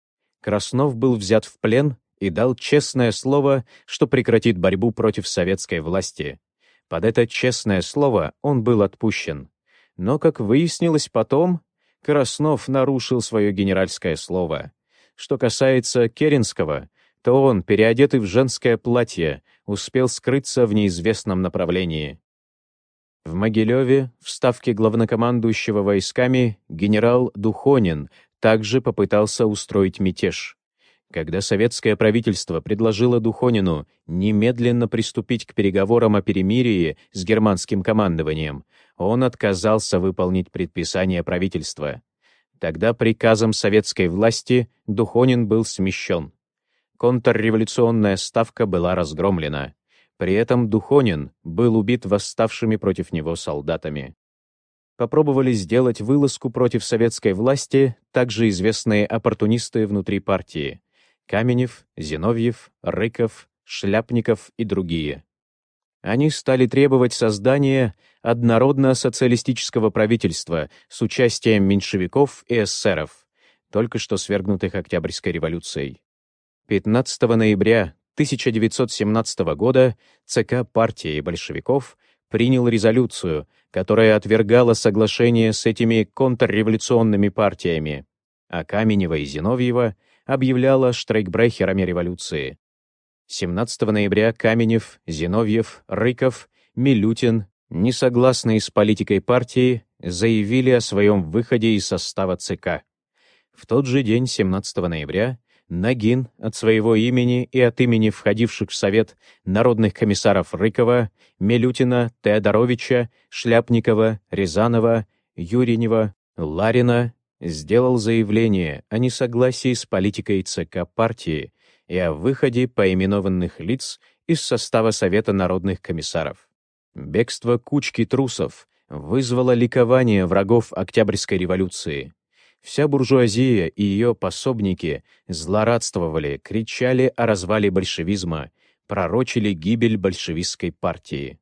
Краснов был взят в плен и дал честное слово, что прекратит борьбу против советской власти. Под это честное слово он был отпущен. Но, как выяснилось потом, Краснов нарушил свое генеральское слово. Что касается Керенского, то он, переодетый в женское платье, успел скрыться в неизвестном направлении. В Могилеве, в ставке главнокомандующего войсками, генерал Духонин также попытался устроить мятеж. Когда советское правительство предложило Духонину немедленно приступить к переговорам о перемирии с германским командованием, он отказался выполнить предписание правительства. Тогда приказом советской власти Духонин был смещен. Контрреволюционная ставка была разгромлена. При этом Духонин был убит восставшими против него солдатами. Попробовали сделать вылазку против советской власти также известные оппортунисты внутри партии — Каменев, Зиновьев, Рыков, Шляпников и другие. Они стали требовать создания однородно-социалистического правительства с участием меньшевиков и эсеров, только что свергнутых Октябрьской революцией. 15 ноября 1917 года ЦК партии большевиков принял резолюцию, которая отвергала соглашение с этими контрреволюционными партиями, а Каменева и Зиновьева объявляла штрейкбрехерами революции. 17 ноября Каменев, Зиновьев, Рыков, Милютин, несогласные с политикой партии, заявили о своем выходе из состава ЦК. В тот же день, 17 ноября, Нагин от своего имени и от имени входивших в Совет народных комиссаров Рыкова, Милютина, Теодоровича, Шляпникова, Рязанова, Юринева, Ларина сделал заявление о несогласии с политикой ЦК партии и о выходе поименованных лиц из состава Совета народных комиссаров. Бегство кучки трусов вызвало ликование врагов Октябрьской революции. Вся буржуазия и ее пособники злорадствовали, кричали о развале большевизма, пророчили гибель большевистской партии.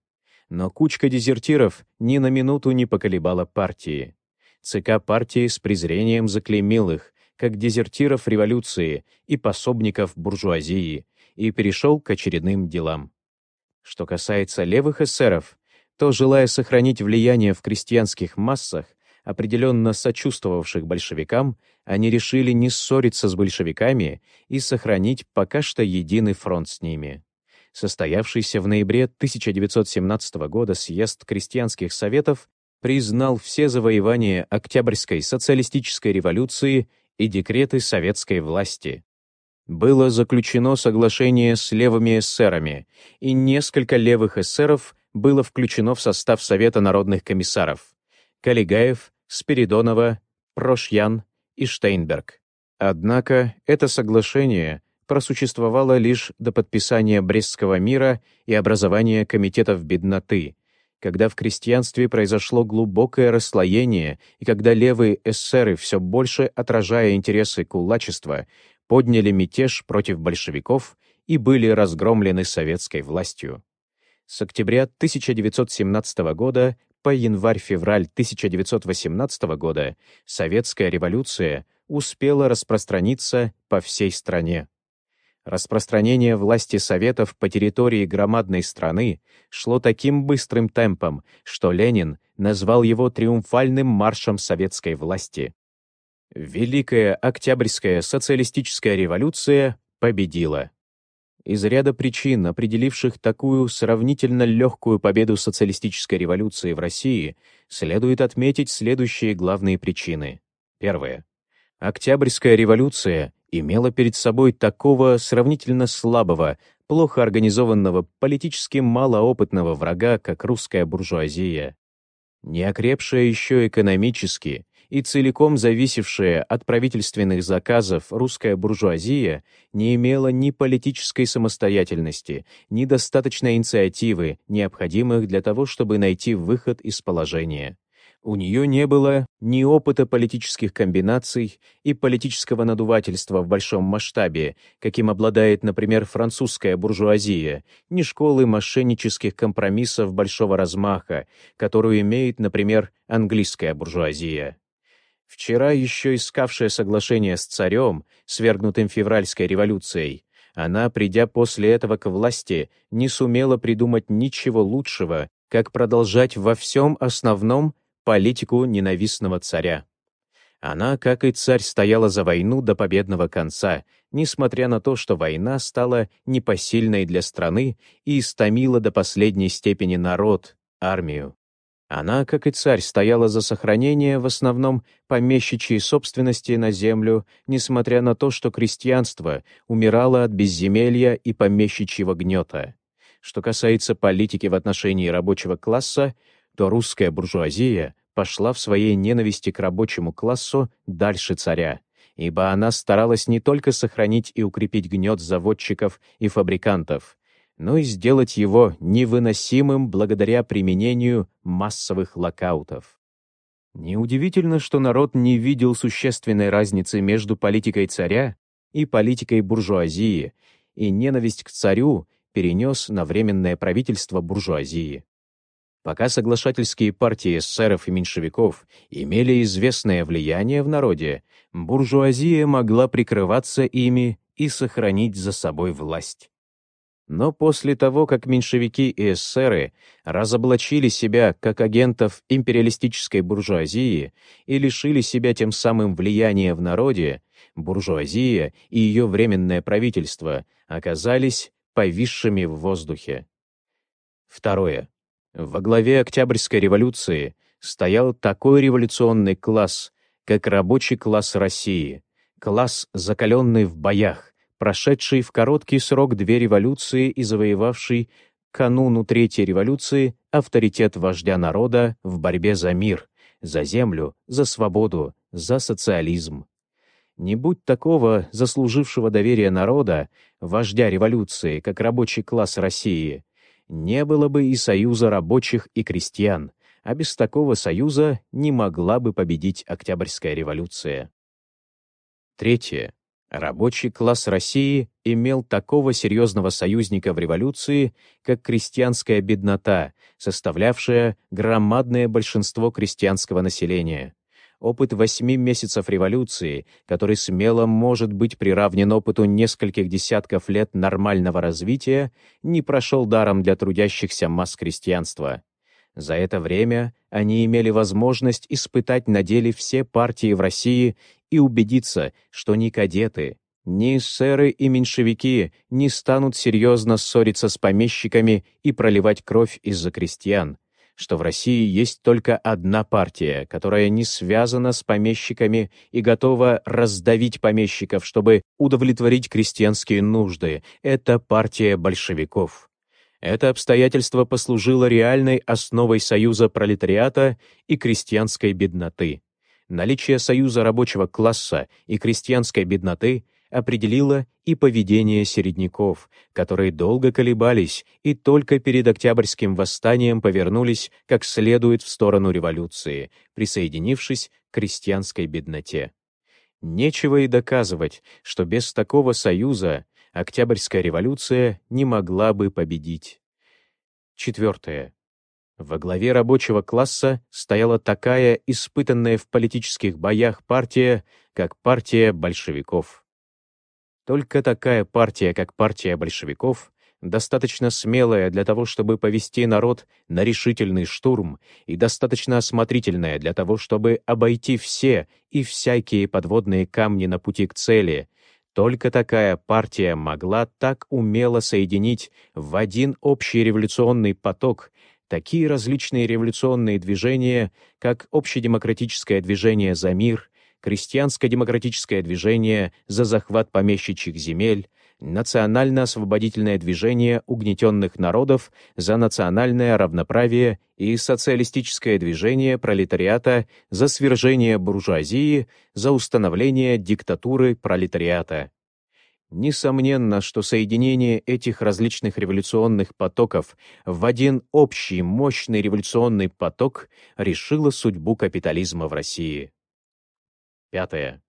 Но кучка дезертиров ни на минуту не поколебала партии. ЦК партии с презрением заклеймил их, как дезертиров революции и пособников буржуазии, и перешел к очередным делам. Что касается левых эсеров, то, желая сохранить влияние в крестьянских массах, определенно сочувствовавших большевикам, они решили не ссориться с большевиками и сохранить пока что единый фронт с ними. Состоявшийся в ноябре 1917 года съезд крестьянских советов признал все завоевания Октябрьской социалистической революции и декреты советской власти. Было заключено соглашение с левыми эсерами, и несколько левых эсеров было включено в состав Совета народных комиссаров. Калигаев, Спиридонова, Прошьян и Штейнберг. Однако это соглашение просуществовало лишь до подписания Брестского мира и образования комитетов бедноты, когда в крестьянстве произошло глубокое расслоение и когда левые эсеры, все больше отражая интересы кулачества, подняли мятеж против большевиков и были разгромлены советской властью. С октября 1917 года по январь-февраль 1918 года советская революция успела распространиться по всей стране. Распространение власти Советов по территории громадной страны шло таким быстрым темпом, что Ленин назвал его триумфальным маршем советской власти. Великая Октябрьская социалистическая революция победила. Из ряда причин, определивших такую сравнительно легкую победу социалистической революции в России, следует отметить следующие главные причины. Первое. Октябрьская революция имела перед собой такого сравнительно слабого, плохо организованного, политически малоопытного врага, как русская буржуазия. Не окрепшая еще экономически, и целиком зависевшая от правительственных заказов русская буржуазия не имела ни политической самостоятельности, ни достаточной инициативы, необходимых для того, чтобы найти выход из положения. У нее не было ни опыта политических комбинаций и политического надувательства в большом масштабе, каким обладает, например, французская буржуазия, ни школы мошеннических компромиссов большого размаха, которую имеет, например, английская буржуазия. Вчера еще искавшая соглашение с царем, свергнутым февральской революцией, она, придя после этого к власти, не сумела придумать ничего лучшего, как продолжать во всем основном политику ненавистного царя. Она, как и царь, стояла за войну до победного конца, несмотря на то, что война стала непосильной для страны и истомила до последней степени народ, армию. Она, как и царь, стояла за сохранение в основном помещичьей собственности на землю, несмотря на то, что крестьянство умирало от безземелья и помещичьего гнета. Что касается политики в отношении рабочего класса, то русская буржуазия пошла в своей ненависти к рабочему классу дальше царя, ибо она старалась не только сохранить и укрепить гнет заводчиков и фабрикантов, но и сделать его невыносимым благодаря применению массовых локаутов. Неудивительно, что народ не видел существенной разницы между политикой царя и политикой буржуазии, и ненависть к царю перенес на временное правительство буржуазии. Пока соглашательские партии эсеров и меньшевиков имели известное влияние в народе, буржуазия могла прикрываться ими и сохранить за собой власть. Но после того, как меньшевики и эсеры разоблачили себя как агентов империалистической буржуазии и лишили себя тем самым влияния в народе, буржуазия и ее временное правительство оказались повисшими в воздухе. Второе. Во главе Октябрьской революции стоял такой революционный класс, как рабочий класс России, класс, закаленный в боях, прошедший в короткий срок две революции и завоевавший кануну Третьей революции авторитет вождя народа в борьбе за мир, за землю, за свободу, за социализм. Не будь такого заслужившего доверия народа, вождя революции, как рабочий класс России, не было бы и союза рабочих и крестьян, а без такого союза не могла бы победить Октябрьская революция. Третье. Рабочий класс России имел такого серьезного союзника в революции, как крестьянская беднота, составлявшая громадное большинство крестьянского населения опыт восьми месяцев революции, который смело может быть приравнен опыту нескольких десятков лет нормального развития, не прошел даром для трудящихся масс крестьянства. За это время они имели возможность испытать на деле все партии в России и убедиться, что ни кадеты, ни сэры и меньшевики не станут серьезно ссориться с помещиками и проливать кровь из-за крестьян, что в России есть только одна партия, которая не связана с помещиками и готова раздавить помещиков, чтобы удовлетворить крестьянские нужды. Это партия большевиков. Это обстоятельство послужило реальной основой союза пролетариата и крестьянской бедноты. Наличие союза рабочего класса и крестьянской бедноты определило и поведение середняков, которые долго колебались и только перед Октябрьским восстанием повернулись как следует в сторону революции, присоединившись к крестьянской бедноте. Нечего и доказывать, что без такого союза Октябрьская революция не могла бы победить. Четвертое. Во главе рабочего класса стояла такая испытанная в политических боях партия, как партия большевиков. Только такая партия, как партия большевиков, достаточно смелая для того, чтобы повести народ на решительный штурм и достаточно осмотрительная для того, чтобы обойти все и всякие подводные камни на пути к цели. Только такая партия могла так умело соединить в один общий революционный поток такие различные революционные движения, как общедемократическое движение «За мир», крестьянско-демократическое движение за захват помещичьих земель, национально-освободительное движение угнетенных народов за национальное равноправие и социалистическое движение пролетариата за свержение буржуазии, за установление диктатуры пролетариата. Несомненно, что соединение этих различных революционных потоков в один общий мощный революционный поток решило судьбу капитализма в России. Пятое.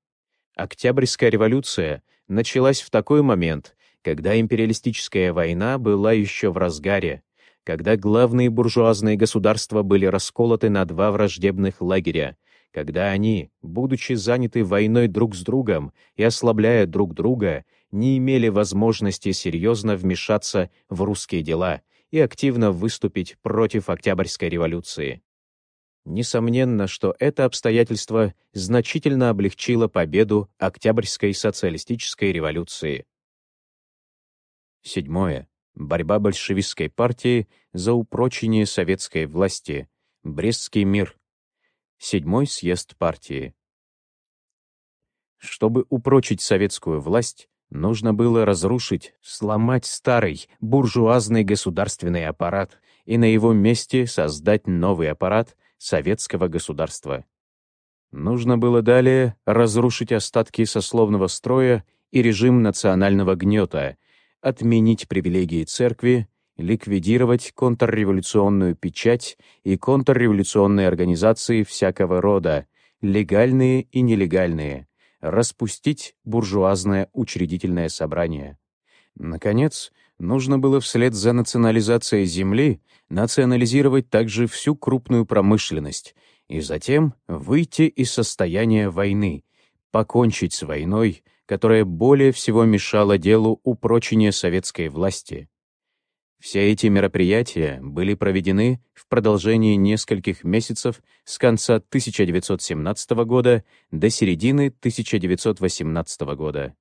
Октябрьская революция началась в такой момент, когда империалистическая война была еще в разгаре, когда главные буржуазные государства были расколоты на два враждебных лагеря, когда они, будучи заняты войной друг с другом и ослабляя друг друга, не имели возможности серьезно вмешаться в русские дела и активно выступить против Октябрьской революции. Несомненно, что это обстоятельство значительно облегчило победу Октябрьской социалистической революции. Седьмое. Борьба большевистской партии за упрочение советской власти. Брестский мир. Седьмой съезд партии. Чтобы упрочить советскую власть, нужно было разрушить, сломать старый буржуазный государственный аппарат и на его месте создать новый аппарат советского государства. Нужно было далее разрушить остатки сословного строя и режим национального гнета, отменить привилегии церкви, ликвидировать контрреволюционную печать и контрреволюционные организации всякого рода, легальные и нелегальные, распустить буржуазное учредительное собрание. Наконец, нужно было вслед за национализацией земли национализировать также всю крупную промышленность и затем выйти из состояния войны, покончить с войной, которая более всего мешала делу упрочения советской власти. Все эти мероприятия были проведены в продолжении нескольких месяцев с конца 1917 года до середины 1918 года.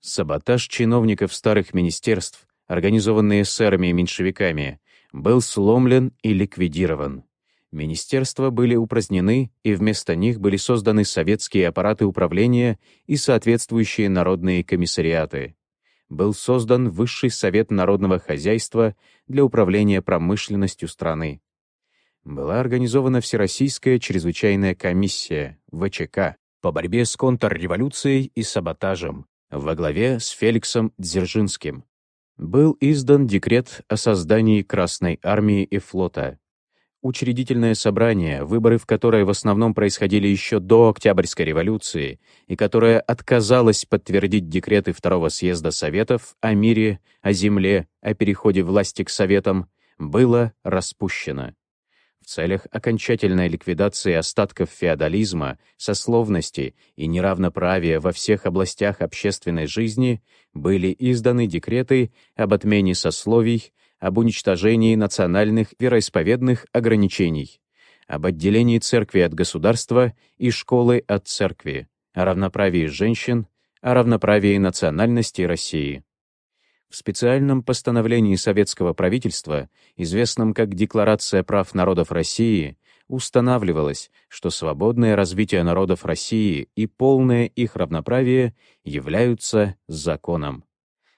Саботаж чиновников старых министерств, организованный эсерами и меньшевиками, был сломлен и ликвидирован. Министерства были упразднены, и вместо них были созданы советские аппараты управления и соответствующие народные комиссариаты. Был создан Высший совет народного хозяйства для управления промышленностью страны. Была организована Всероссийская чрезвычайная комиссия, ВЧК, по борьбе с контрреволюцией и саботажем, во главе с Феликсом Дзержинским. Был издан декрет о создании Красной армии и флота, учредительное собрание, выборы в которое в основном происходили еще до Октябрьской революции и которое отказалось подтвердить декреты Второго съезда Советов о мире, о земле, о переходе власти к Советам, было распущено. Целях окончательной ликвидации остатков феодализма, сословности и неравноправия во всех областях общественной жизни были изданы декреты об отмене сословий, об уничтожении национальных вероисповедных ограничений, об отделении церкви от государства и школы от церкви, о равноправии женщин, о равноправии национальностей России. В специальном постановлении советского правительства, известном как Декларация прав народов России, устанавливалось, что свободное развитие народов России и полное их равноправие являются законом.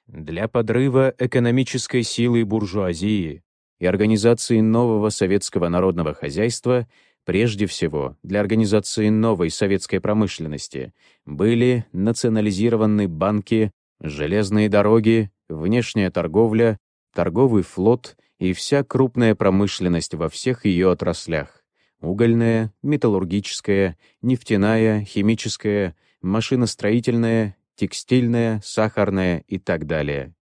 Для подрыва экономической силы буржуазии и организации нового советского народного хозяйства, прежде всего для организации новой советской промышленности, были национализированы банки, железные дороги, внешняя торговля, торговый флот и вся крупная промышленность во всех ее отраслях — угольная, металлургическая, нефтяная, химическая, машиностроительная текстильная, сахарная и так далее.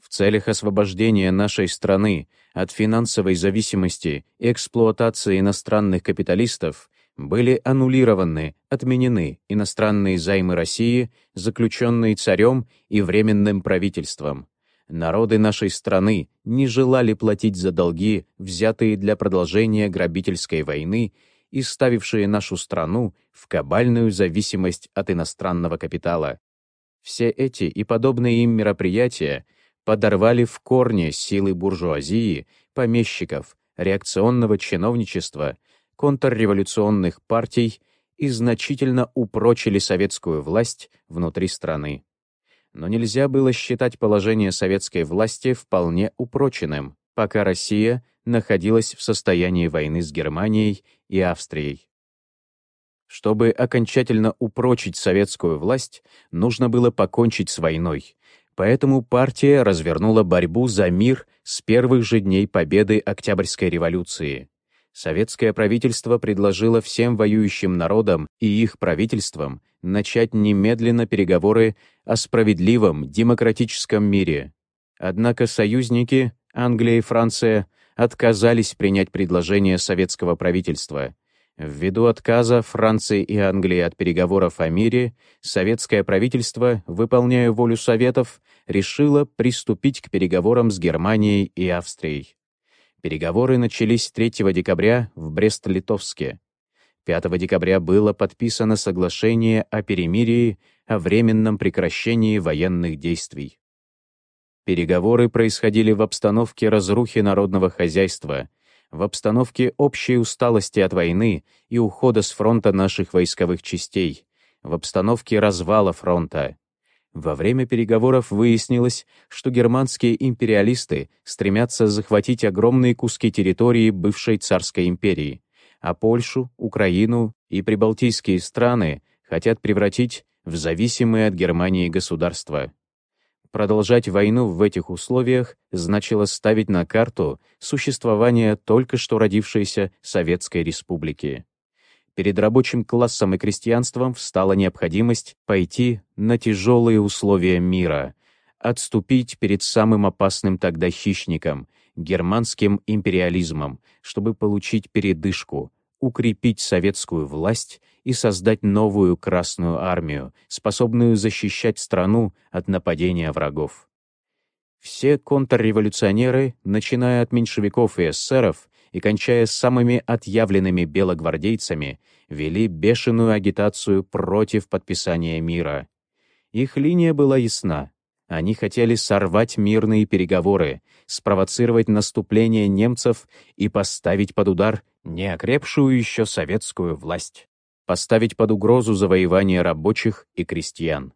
В целях освобождения нашей страны от финансовой зависимости и эксплуатации иностранных капиталистов были аннулированы, отменены иностранные займы России, заключенные царем и временным правительством. Народы нашей страны не желали платить за долги, взятые для продолжения грабительской войны и ставившие нашу страну в кабальную зависимость от иностранного капитала. Все эти и подобные им мероприятия подорвали в корне силы буржуазии, помещиков, реакционного чиновничества, контрреволюционных партий и значительно упрочили советскую власть внутри страны. Но нельзя было считать положение советской власти вполне упроченным, пока Россия находилась в состоянии войны с Германией и Австрией. Чтобы окончательно упрочить советскую власть, нужно было покончить с войной. Поэтому партия развернула борьбу за мир с первых же дней победы Октябрьской революции. Советское правительство предложило всем воюющим народам и их правительствам начать немедленно переговоры о справедливом демократическом мире. Однако союзники, Англия и Франция, отказались принять предложение советского правительства. Ввиду отказа Франции и Англии от переговоров о мире, советское правительство, выполняя волю Советов, решило приступить к переговорам с Германией и Австрией. Переговоры начались 3 декабря в Брест-Литовске. 5 декабря было подписано соглашение о перемирии о временном прекращении военных действий. Переговоры происходили в обстановке разрухи народного хозяйства, в обстановке общей усталости от войны и ухода с фронта наших войсковых частей, в обстановке развала фронта. Во время переговоров выяснилось, что германские империалисты стремятся захватить огромные куски территории бывшей царской империи, а Польшу, Украину и прибалтийские страны хотят превратить в зависимые от Германии государства. Продолжать войну в этих условиях значило ставить на карту существование только что родившейся Советской Республики. Перед рабочим классом и крестьянством встала необходимость пойти на тяжелые условия мира, отступить перед самым опасным тогда хищником — германским империализмом, чтобы получить передышку, укрепить советскую власть и создать новую Красную армию, способную защищать страну от нападения врагов. Все контрреволюционеры, начиная от меньшевиков и эсеров и кончая самыми отъявленными белогвардейцами, вели бешеную агитацию против подписания мира. Их линия была ясна. Они хотели сорвать мирные переговоры, спровоцировать наступление немцев и поставить под удар неокрепшую еще советскую власть, поставить под угрозу завоевание рабочих и крестьян.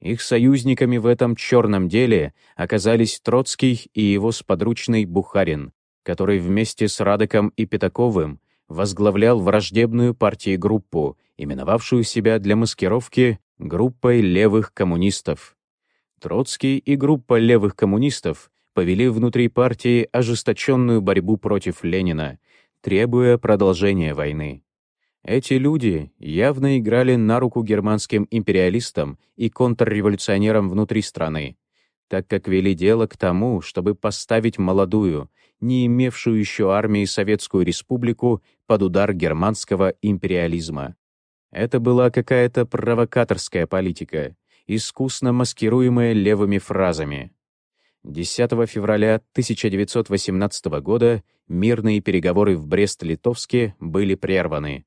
Их союзниками в этом черном деле оказались Троцкий и его сподручный Бухарин, который вместе с Радоком и Пятаковым возглавлял враждебную партии группу, именовавшую себя для маскировки группой левых коммунистов. Троцкий и группа левых коммунистов повели внутри партии ожесточенную борьбу против Ленина, требуя продолжения войны. Эти люди явно играли на руку германским империалистам и контрреволюционерам внутри страны, так как вели дело к тому, чтобы поставить молодую, не имевшую еще армии Советскую Республику под удар германского империализма. Это была какая-то провокаторская политика, искусно маскируемая левыми фразами. 10 февраля 1918 года мирные переговоры в Брест-Литовске были прерваны.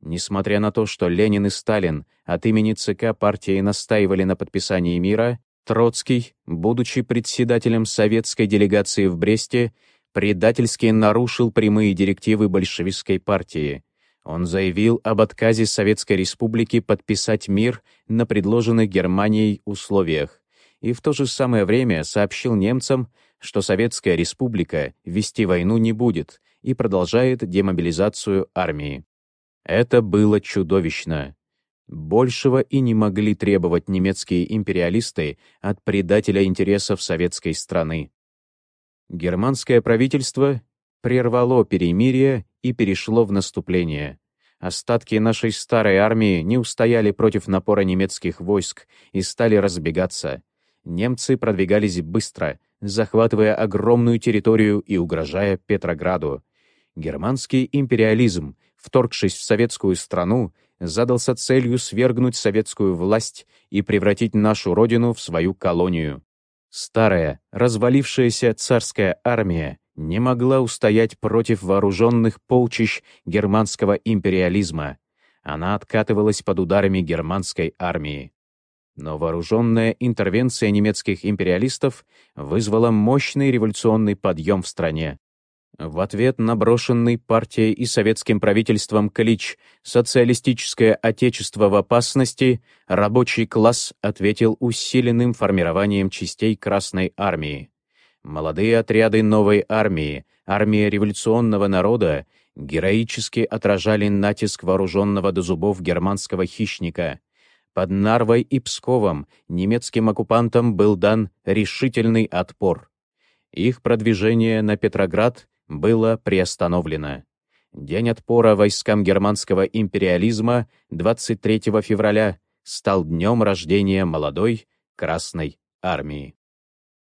Несмотря на то, что Ленин и Сталин от имени ЦК партии настаивали на подписании мира, Троцкий, будучи председателем советской делегации в Бресте, предательски нарушил прямые директивы большевистской партии, он заявил об отказе Советской Республики подписать мир на предложенных Германией условиях и в то же самое время сообщил немцам, что Советская Республика вести войну не будет и продолжает демобилизацию армии. Это было чудовищно. Большего и не могли требовать немецкие империалисты от предателя интересов советской страны. Германское правительство прервало перемирие и перешло в наступление. Остатки нашей старой армии не устояли против напора немецких войск и стали разбегаться. Немцы продвигались быстро, захватывая огромную территорию и угрожая Петрограду. Германский империализм, вторгшись в советскую страну, задался целью свергнуть советскую власть и превратить нашу родину в свою колонию. Старая, развалившаяся царская армия не могла устоять против вооруженных полчищ германского империализма. Она откатывалась под ударами германской армии. Но вооруженная интервенция немецких империалистов вызвала мощный революционный подъем в стране. В ответ на брошенный партией и советским правительством клич «Социалистическое отечество в опасности» рабочий класс ответил усиленным формированием частей Красной армии. Молодые отряды новой армии, армия революционного народа, героически отражали натиск вооруженного до зубов германского хищника. Под Нарвой и Псковом немецким оккупантам был дан решительный отпор. Их продвижение на Петроград было приостановлено. День отпора войскам германского империализма 23 февраля стал днем рождения молодой Красной армии.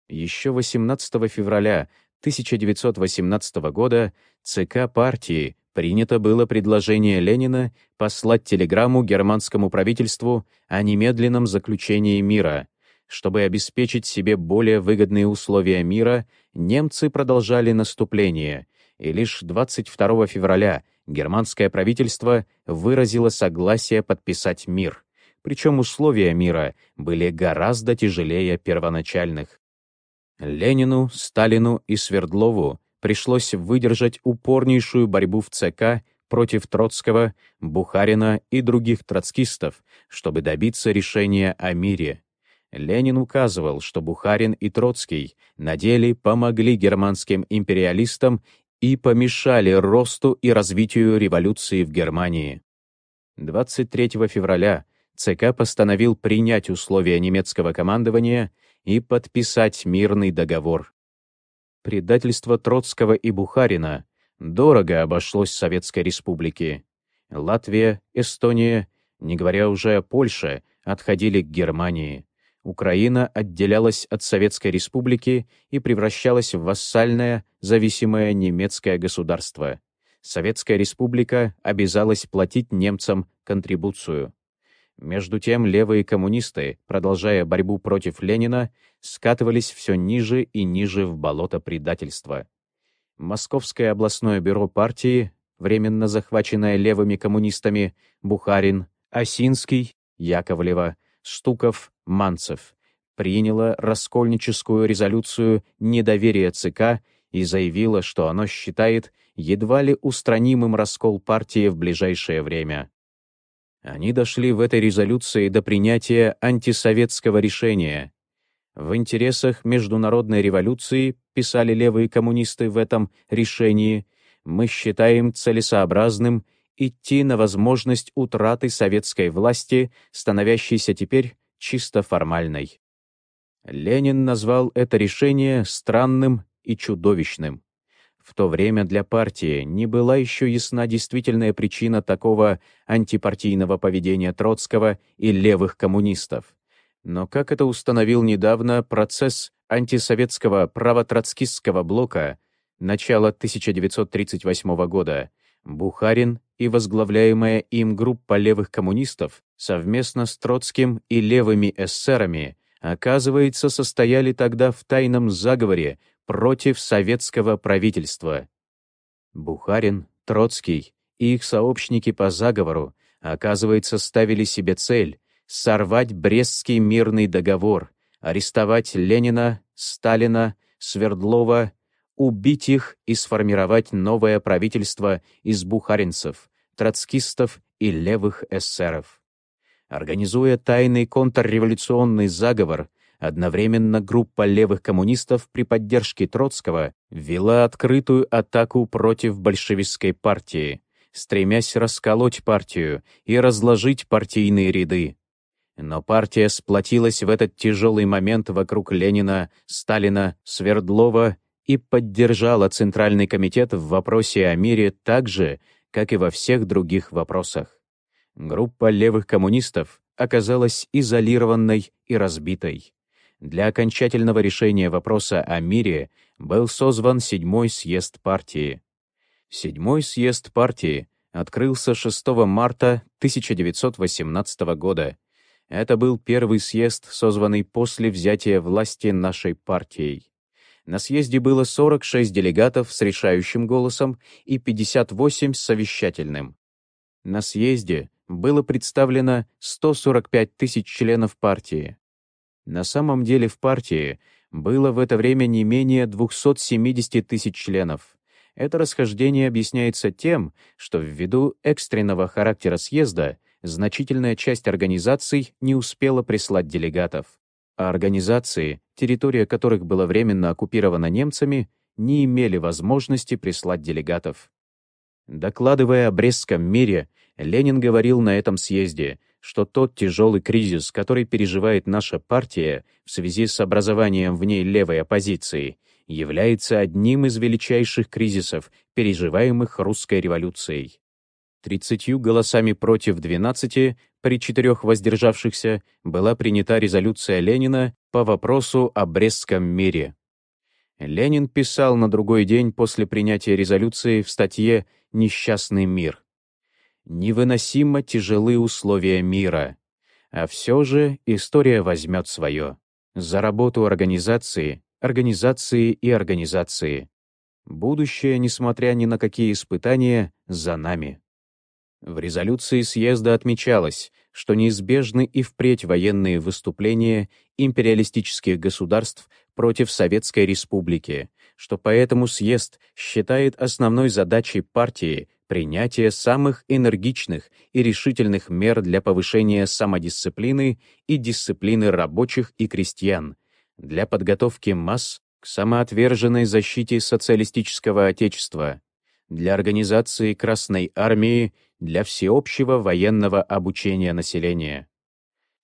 Еще 18 февраля 1918 года ЦК партии принято было предложение Ленина послать телеграмму германскому правительству о немедленном заключении мира, Чтобы обеспечить себе более выгодные условия мира, немцы продолжали наступление, и лишь 22 февраля германское правительство выразило согласие подписать мир. Причем условия мира были гораздо тяжелее первоначальных. Ленину, Сталину и Свердлову пришлось выдержать упорнейшую борьбу в ЦК против Троцкого, Бухарина и других троцкистов, чтобы добиться решения о мире. Ленин указывал, что Бухарин и Троцкий на деле помогли германским империалистам и помешали росту и развитию революции в Германии. 23 февраля ЦК постановил принять условия немецкого командования и подписать мирный договор. Предательство Троцкого и Бухарина дорого обошлось Советской Республике. Латвия, Эстония, не говоря уже о Польше, отходили к Германии. Украина отделялась от Советской Республики и превращалась в вассальное, зависимое немецкое государство. Советская Республика обязалась платить немцам контрибуцию. Между тем левые коммунисты, продолжая борьбу против Ленина, скатывались все ниже и ниже в болото предательства. Московское областное бюро партии, временно захваченное левыми коммунистами, Бухарин, Осинский, Яковлева, Стуков, Манцев, приняло раскольническую резолюцию недоверия ЦК и заявило, что оно считает едва ли устранимым раскол партии в ближайшее время. Они дошли в этой резолюции до принятия антисоветского решения. В интересах международной революции, писали левые коммунисты в этом решении, мы считаем целесообразным идти на возможность утраты советской власти, становящейся теперь чисто формальной. Ленин назвал это решение странным и чудовищным. В то время для партии не была еще ясна действительная причина такого антипартийного поведения Троцкого и левых коммунистов. Но, как это установил недавно процесс антисоветского правотроцкистского блока начала 1938 года, Бухарин и возглавляемая им группа левых коммунистов совместно с Троцким и левыми эсерами оказывается, состояли тогда в тайном заговоре против советского правительства. Бухарин, Троцкий и их сообщники по заговору, оказывается, ставили себе цель сорвать Брестский мирный договор, арестовать Ленина, Сталина, Свердлова, убить их и сформировать новое правительство из бухаринцев, троцкистов и левых эсеров. Организуя тайный контрреволюционный заговор, Одновременно группа левых коммунистов при поддержке Троцкого вела открытую атаку против большевистской партии, стремясь расколоть партию и разложить партийные ряды. Но партия сплотилась в этот тяжелый момент вокруг Ленина, Сталина, Свердлова и поддержала Центральный комитет в вопросе о мире так же, как и во всех других вопросах. Группа левых коммунистов оказалась изолированной и разбитой. Для окончательного решения вопроса о мире был созван седьмой съезд партии. Седьмой съезд партии открылся 6 марта 1918 года. Это был первый съезд, созванный после взятия власти нашей партией. На съезде было 46 делегатов с решающим голосом и 58 с совещательным. На съезде было представлено 145 тысяч членов партии. На самом деле в партии было в это время не менее 270 тысяч членов. Это расхождение объясняется тем, что ввиду экстренного характера съезда значительная часть организаций не успела прислать делегатов, а организации, территория которых была временно оккупирована немцами, не имели возможности прислать делегатов. Докладывая о Брестском мире, Ленин говорил на этом съезде, что тот тяжелый кризис, который переживает наша партия в связи с образованием в ней левой оппозиции, является одним из величайших кризисов, переживаемых русской революцией. Тридцатью голосами против 12 при четырех воздержавшихся была принята резолюция Ленина по вопросу о Брестском мире. Ленин писал на другой день после принятия резолюции в статье «Несчастный мир» невыносимо тяжелые условия мира. А все же история возьмет свое. За работу организации, организации и организации. Будущее, несмотря ни на какие испытания, за нами. В резолюции съезда отмечалось, что неизбежны и впредь военные выступления империалистических государств против Советской Республики, что поэтому съезд считает основной задачей партии принятие самых энергичных и решительных мер для повышения самодисциплины и дисциплины рабочих и крестьян, для подготовки масс к самоотверженной защите социалистического Отечества, для организации Красной Армии для всеобщего военного обучения населения.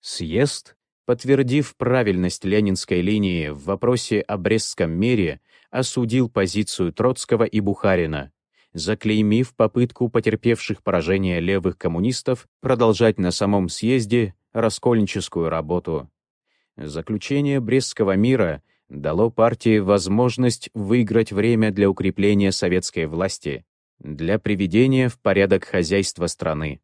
Съезд, подтвердив правильность ленинской линии в вопросе о Брестском мире, осудил позицию Троцкого и Бухарина, заклеймив попытку потерпевших поражение левых коммунистов продолжать на самом съезде раскольническую работу. Заключение Брестского мира дало партии возможность выиграть время для укрепления советской власти, для приведения в порядок хозяйства страны.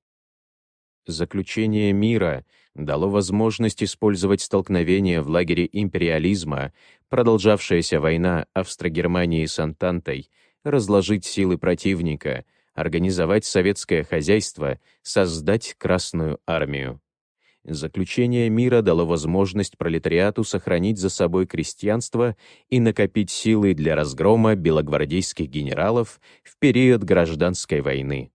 Заключение мира дало возможность использовать столкновение в лагере империализма, продолжавшаяся война Австро-Германии с Антантой, разложить силы противника, организовать советское хозяйство, создать Красную армию. Заключение мира дало возможность пролетариату сохранить за собой крестьянство и накопить силы для разгрома белогвардейских генералов в период гражданской войны.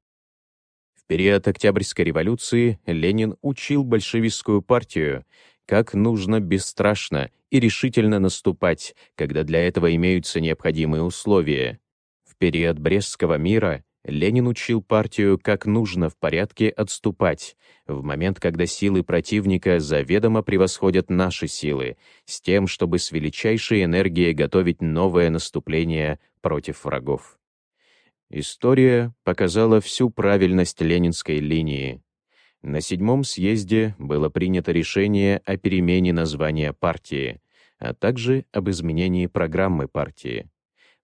В период Октябрьской революции Ленин учил большевистскую партию, как нужно бесстрашно и решительно наступать, когда для этого имеются необходимые условия. В период Брестского мира Ленин учил партию, как нужно в порядке отступать, в момент, когда силы противника заведомо превосходят наши силы, с тем, чтобы с величайшей энергией готовить новое наступление против врагов. История показала всю правильность ленинской линии. На седьмом съезде было принято решение о перемене названия партии, а также об изменении программы партии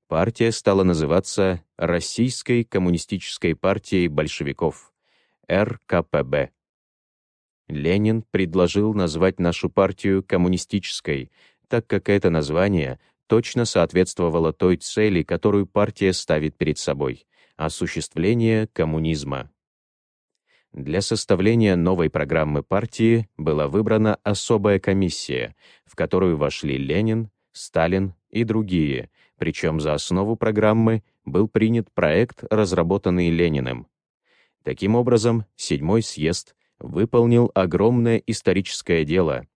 партия стала называться Российской коммунистической партией большевиков, РКПБ. Ленин предложил назвать нашу партию коммунистической, так как это название точно соответствовало той цели, которую партия ставит перед собой — осуществление коммунизма. Для составления новой программы партии была выбрана особая комиссия, в которую вошли Ленин, Сталин и другие, причем за основу программы был принят проект, разработанный Лениным. Таким образом, Седьмой съезд выполнил огромное историческое дело.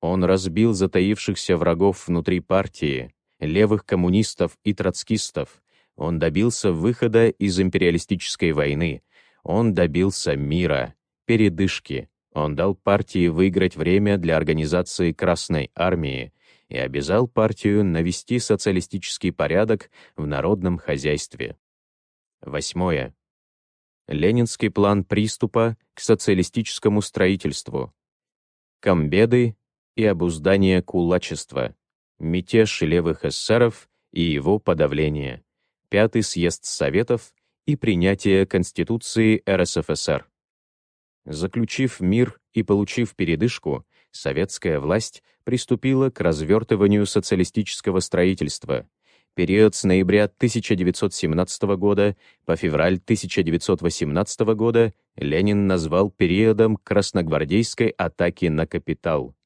Он разбил затаившихся врагов внутри партии, левых коммунистов и троцкистов. Он добился выхода из империалистической войны. Он добился мира, передышки. Он дал партии выиграть время для организации Красной Армии, и обязал партию навести социалистический порядок в народном хозяйстве. Восьмое. Ленинский план приступа к социалистическому строительству. Комбеды и обуздание кулачества. Мятеж левых эсеров и его подавление. Пятый съезд Советов и принятие Конституции РСФСР. Заключив мир и получив передышку, советская власть приступила к развертыванию социалистического строительства. Период с ноября 1917 года по февраль 1918 года Ленин назвал периодом красногвардейской атаки на капитал.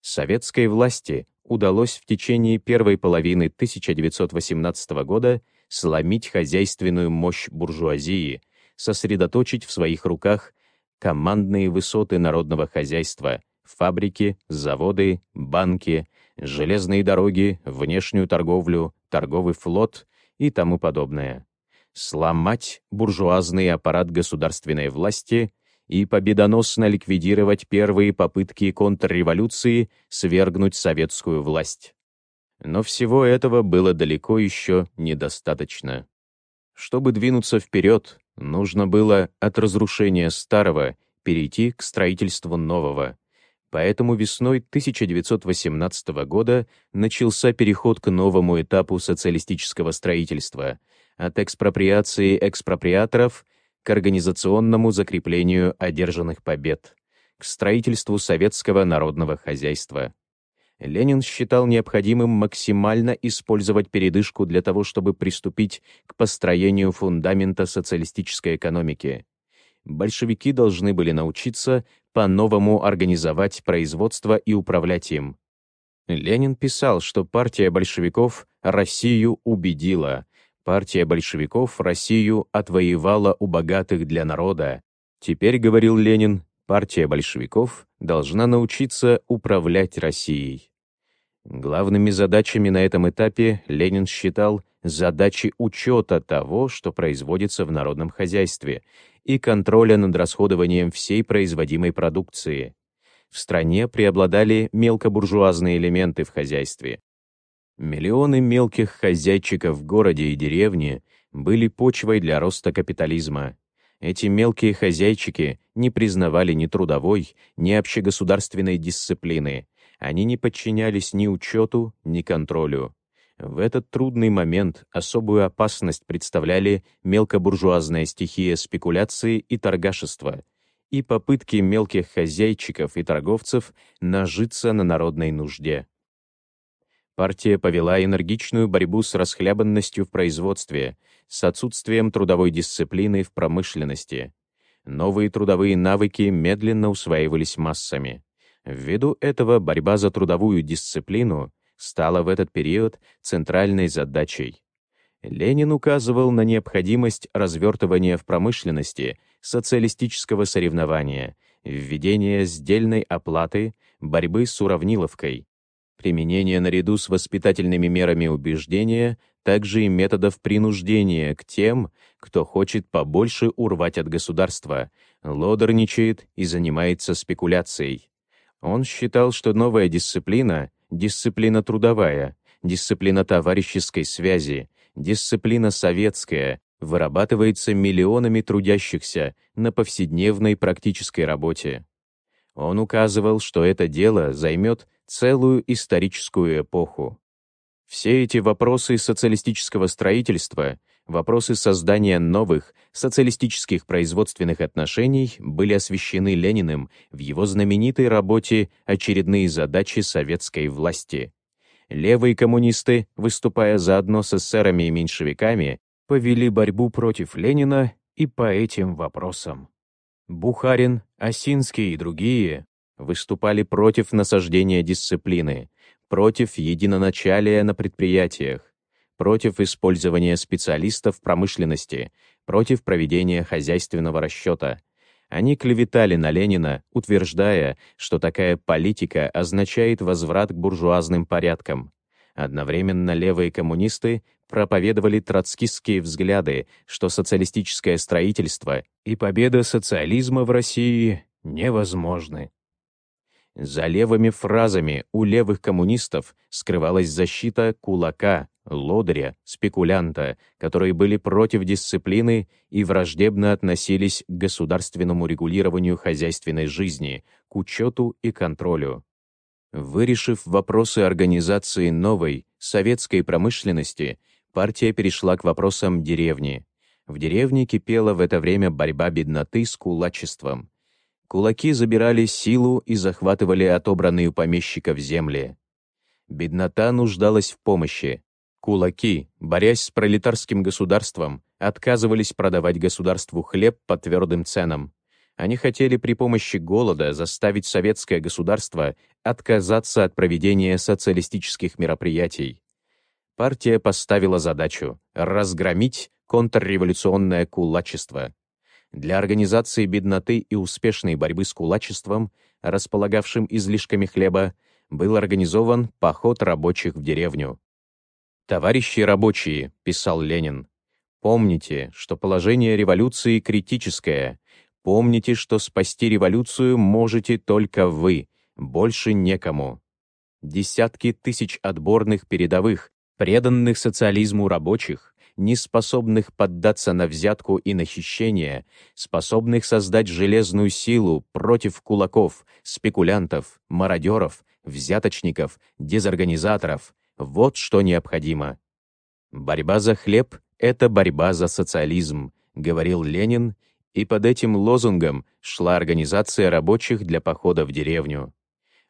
Советской власти удалось в течение первой половины 1918 года сломить хозяйственную мощь буржуазии, сосредоточить в своих руках командные высоты народного хозяйства — фабрики, заводы, банки, железные дороги, внешнюю торговлю, торговый флот и тому подобное. Сломать буржуазный аппарат государственной власти и победоносно ликвидировать первые попытки контрреволюции свергнуть советскую власть. Но всего этого было далеко еще недостаточно. Чтобы двинуться вперед, нужно было от разрушения старого перейти к строительству нового, Поэтому весной 1918 года начался переход к новому этапу социалистического строительства, от экспроприации экспроприаторов к организационному закреплению одержанных побед, к строительству советского народного хозяйства. Ленин считал необходимым максимально использовать передышку для того, чтобы приступить к построению фундамента социалистической экономики. Большевики должны были научиться по-новому организовать производство и управлять им. Ленин писал, что партия большевиков Россию убедила, партия большевиков Россию отвоевала у богатых для народа. Теперь, говорил Ленин, партия большевиков должна научиться управлять Россией. Главными задачами на этом этапе Ленин считал задачи учета того, что производится в народном хозяйстве, и контроля над расходованием всей производимой продукции. В стране преобладали мелкобуржуазные элементы в хозяйстве. Миллионы мелких хозяйчиков в городе и деревне были почвой для роста капитализма. Эти мелкие хозяйчики не признавали ни трудовой, ни общегосударственной дисциплины. Они не подчинялись ни учету, ни контролю. В этот трудный момент особую опасность представляли мелкобуржуазная стихия спекуляции и торгашества и попытки мелких хозяйчиков и торговцев нажиться на народной нужде. Партия повела энергичную борьбу с расхлябанностью в производстве, с отсутствием трудовой дисциплины в промышленности. Новые трудовые навыки медленно усваивались массами. Ввиду этого борьба за трудовую дисциплину стала в этот период центральной задачей. Ленин указывал на необходимость развертывания в промышленности социалистического соревнования, введения сдельной оплаты, борьбы с уравниловкой, применения наряду с воспитательными мерами убеждения также и методов принуждения к тем, кто хочет побольше урвать от государства, лодорничает и занимается спекуляцией. Он считал, что новая дисциплина — дисциплина трудовая, дисциплина товарищеской связи, дисциплина советская, вырабатывается миллионами трудящихся на повседневной практической работе. Он указывал, что это дело займет целую историческую эпоху. Все эти вопросы социалистического строительства, вопросы создания новых социалистических производственных отношений были освещены Лениным в его знаменитой работе «Очередные задачи советской власти». Левые коммунисты, выступая заодно с эсерами и меньшевиками, повели борьбу против Ленина и по этим вопросам. Бухарин, Осинский и другие выступали против насаждения дисциплины, против единоначалия на предприятиях, против использования специалистов промышленности, против проведения хозяйственного расчета. Они клеветали на Ленина, утверждая, что такая политика означает возврат к буржуазным порядкам. Одновременно левые коммунисты проповедовали троцкистские взгляды, что социалистическое строительство и победа социализма в России невозможны. За левыми фразами у левых коммунистов скрывалась защита кулака, лодыря, спекулянта, которые были против дисциплины и враждебно относились к государственному регулированию хозяйственной жизни, к учету и контролю. Вырешив вопросы организации новой, советской промышленности, партия перешла к вопросам деревни. В деревне кипела в это время борьба бедноты с кулачеством. Кулаки забирали силу и захватывали отобранные у помещиков земли. Беднота нуждалась в помощи. Кулаки, борясь с пролетарским государством, отказывались продавать государству хлеб по твердым ценам. Они хотели при помощи голода заставить советское государство отказаться от проведения социалистических мероприятий. Партия поставила задачу разгромить контрреволюционное кулачество. Для организации бедноты и успешной борьбы с кулачеством, располагавшим излишками хлеба, был организован поход рабочих в деревню. «Товарищи рабочие», — писал Ленин, — «помните, что положение революции критическое. Помните, что спасти революцию можете только вы, больше некому». Десятки тысяч отборных передовых, преданных социализму рабочих, неспособных поддаться на взятку и на хищение, способных создать железную силу против кулаков, спекулянтов, мародеров, взяточников, дезорганизаторов. Вот что необходимо. «Борьба за хлеб — это борьба за социализм», — говорил Ленин, и под этим лозунгом шла организация рабочих для похода в деревню.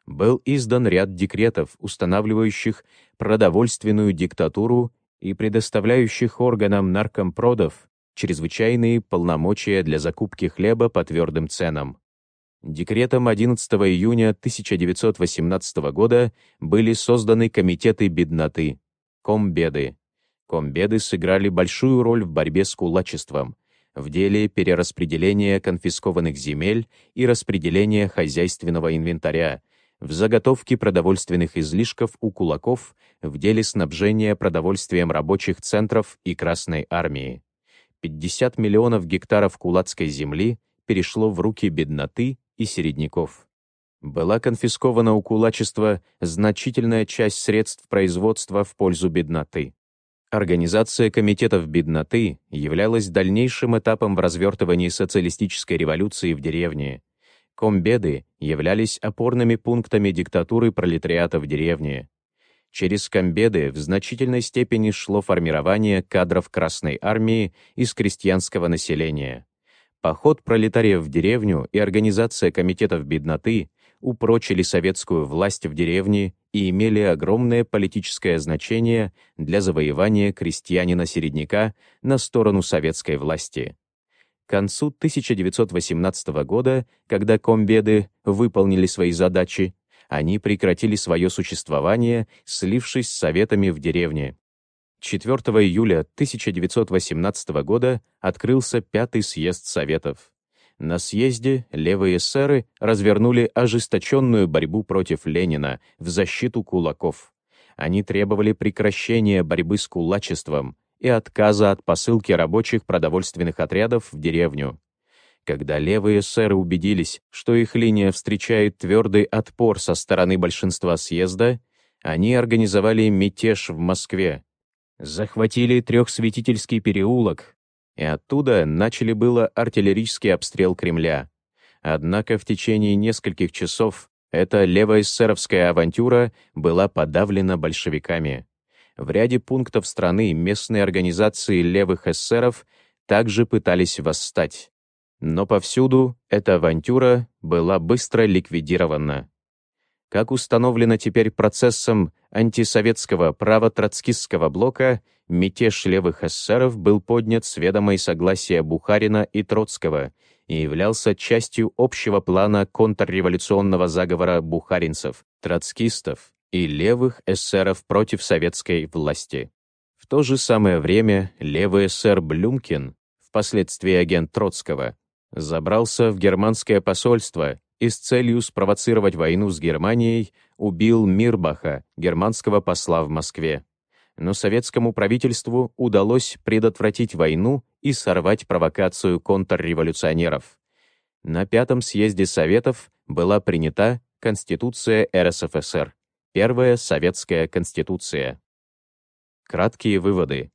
был издан ряд декретов, устанавливающих продовольственную диктатуру и предоставляющих органам наркомпродов чрезвычайные полномочия для закупки хлеба по твердым ценам. Декретом 11 июня 1918 года были созданы комитеты бедноты, комбеды. Комбеды сыграли большую роль в борьбе с кулачеством, в деле перераспределения конфискованных земель и распределения хозяйственного инвентаря, в заготовке продовольственных излишков у кулаков, в деле снабжения продовольствием рабочих центров и Красной армии. 50 миллионов гектаров кулацкой земли перешло в руки бедноты и середняков. Была конфискована у кулачества значительная часть средств производства в пользу бедноты. Организация комитетов бедноты являлась дальнейшим этапом в развертывании социалистической революции в деревне. Комбеды являлись опорными пунктами диктатуры пролетариата в деревне. Через комбеды в значительной степени шло формирование кадров Красной армии из крестьянского населения. Поход пролетариев в деревню и организация комитетов бедноты упрочили советскую власть в деревне и имели огромное политическое значение для завоевания крестьянина-середняка на сторону советской власти. К концу 1918 года, когда комбеды выполнили свои задачи, они прекратили свое существование, слившись с советами в деревне. 4 июля 1918 года открылся Пятый съезд Советов. На съезде левые эсеры развернули ожесточенную борьбу против Ленина в защиту кулаков. Они требовали прекращения борьбы с кулачеством и отказа от посылки рабочих продовольственных отрядов в деревню. Когда левые эсеры убедились, что их линия встречает твердый отпор со стороны большинства съезда, они организовали мятеж в Москве, захватили Трехсветительский переулок, и оттуда начали было артиллерийский обстрел Кремля. Однако в течение нескольких часов эта левоэсеровская авантюра была подавлена большевиками. В ряде пунктов страны местные организации левых эсеров также пытались восстать. Но повсюду эта авантюра была быстро ликвидирована как установлено теперь процессом антисоветского право-троцкистского блока, мятеж левых эсеров был поднят с ведомой согласия Бухарина и Троцкого и являлся частью общего плана контрреволюционного заговора бухаринцев, троцкистов и левых эсеров против советской власти. В то же самое время левый эсер Блюмкин, впоследствии агент Троцкого, забрался в германское посольство и с целью спровоцировать войну с Германией убил Мирбаха, германского посла в Москве. Но советскому правительству удалось предотвратить войну и сорвать провокацию контрреволюционеров. На Пятом съезде Советов была принята Конституция РСФСР, первая советская конституция. Краткие выводы.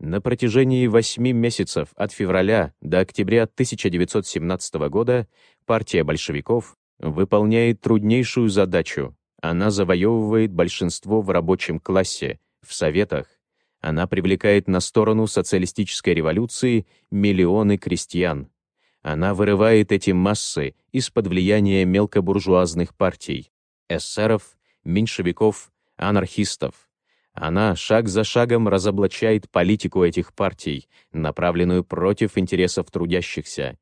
На протяжении восьми месяцев от февраля до октября 1917 года партия большевиков выполняет труднейшую задачу. Она завоевывает большинство в рабочем классе, в советах. Она привлекает на сторону социалистической революции миллионы крестьян. Она вырывает эти массы из-под влияния мелкобуржуазных партий, эсеров, меньшевиков, анархистов. Она шаг за шагом разоблачает политику этих партий, направленную против интересов трудящихся.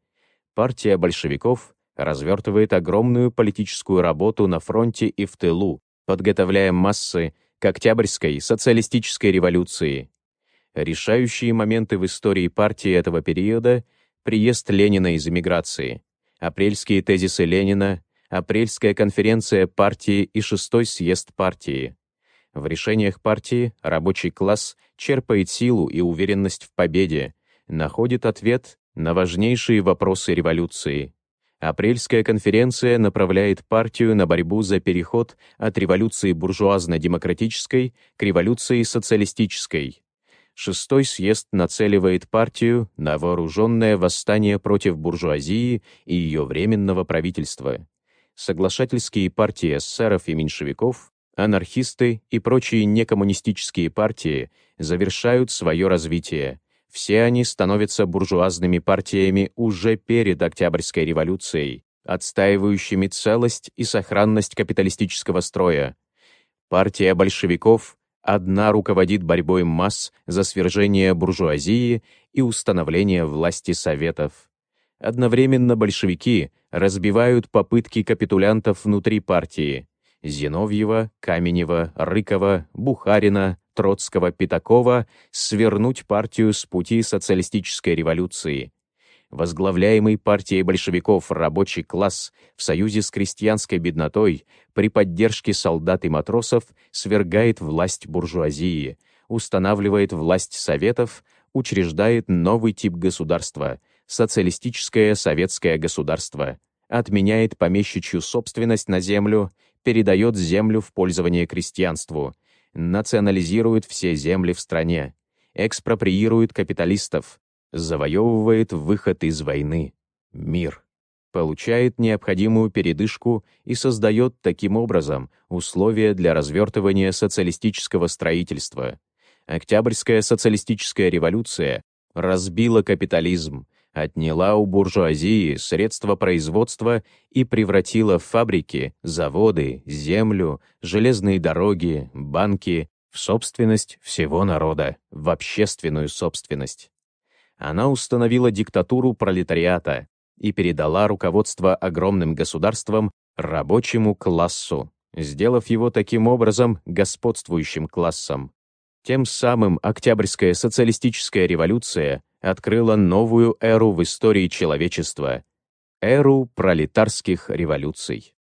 Партия большевиков развертывает огромную политическую работу на фронте и в тылу, подготовляя массы к Октябрьской социалистической революции. Решающие моменты в истории партии этого периода — приезд Ленина из эмиграции, апрельские тезисы Ленина, апрельская конференция партии и шестой съезд партии — в решениях партии рабочий класс черпает силу и уверенность в победе, находит ответ на важнейшие вопросы революции. Апрельская конференция направляет партию на борьбу за переход от революции буржуазно-демократической к революции социалистической. Шестой съезд нацеливает партию на вооруженное восстание против буржуазии и ее временного правительства. Соглашательские партии эсеров и меньшевиков Анархисты и прочие некоммунистические партии завершают свое развитие. Все они становятся буржуазными партиями уже перед Октябрьской революцией, отстаивающими целость и сохранность капиталистического строя. Партия большевиков одна руководит борьбой масс за свержение буржуазии и установление власти советов. Одновременно большевики разбивают попытки капитулянтов внутри партии — Зиновьева, Каменева, Рыкова, Бухарина, Троцкого, Пятакова — свернуть партию с пути социалистической революции. Возглавляемый партией большевиков рабочий класс в союзе с крестьянской беднотой при поддержке солдат и матросов свергает власть буржуазии, устанавливает власть советов, учреждает новый тип государства — социалистическое советское государство, отменяет помещичью собственность на землю, передает землю в пользование крестьянству, национализирует все земли в стране, экспроприирует капиталистов, завоевывает выход из войны, мир, получает необходимую передышку и создает таким образом условия для развертывания социалистического строительства. Октябрьская социалистическая революция разбила капитализм, отняла у буржуазии средства производства и превратила фабрики, заводы, землю, железные дороги, банки в собственность всего народа, в общественную собственность. Она установила диктатуру пролетариата и передала руководство огромным государством рабочему классу, сделав его таким образом господствующим классом. Тем самым Октябрьская социалистическая революция открыла новую эру в истории человечества — эру пролетарских революций.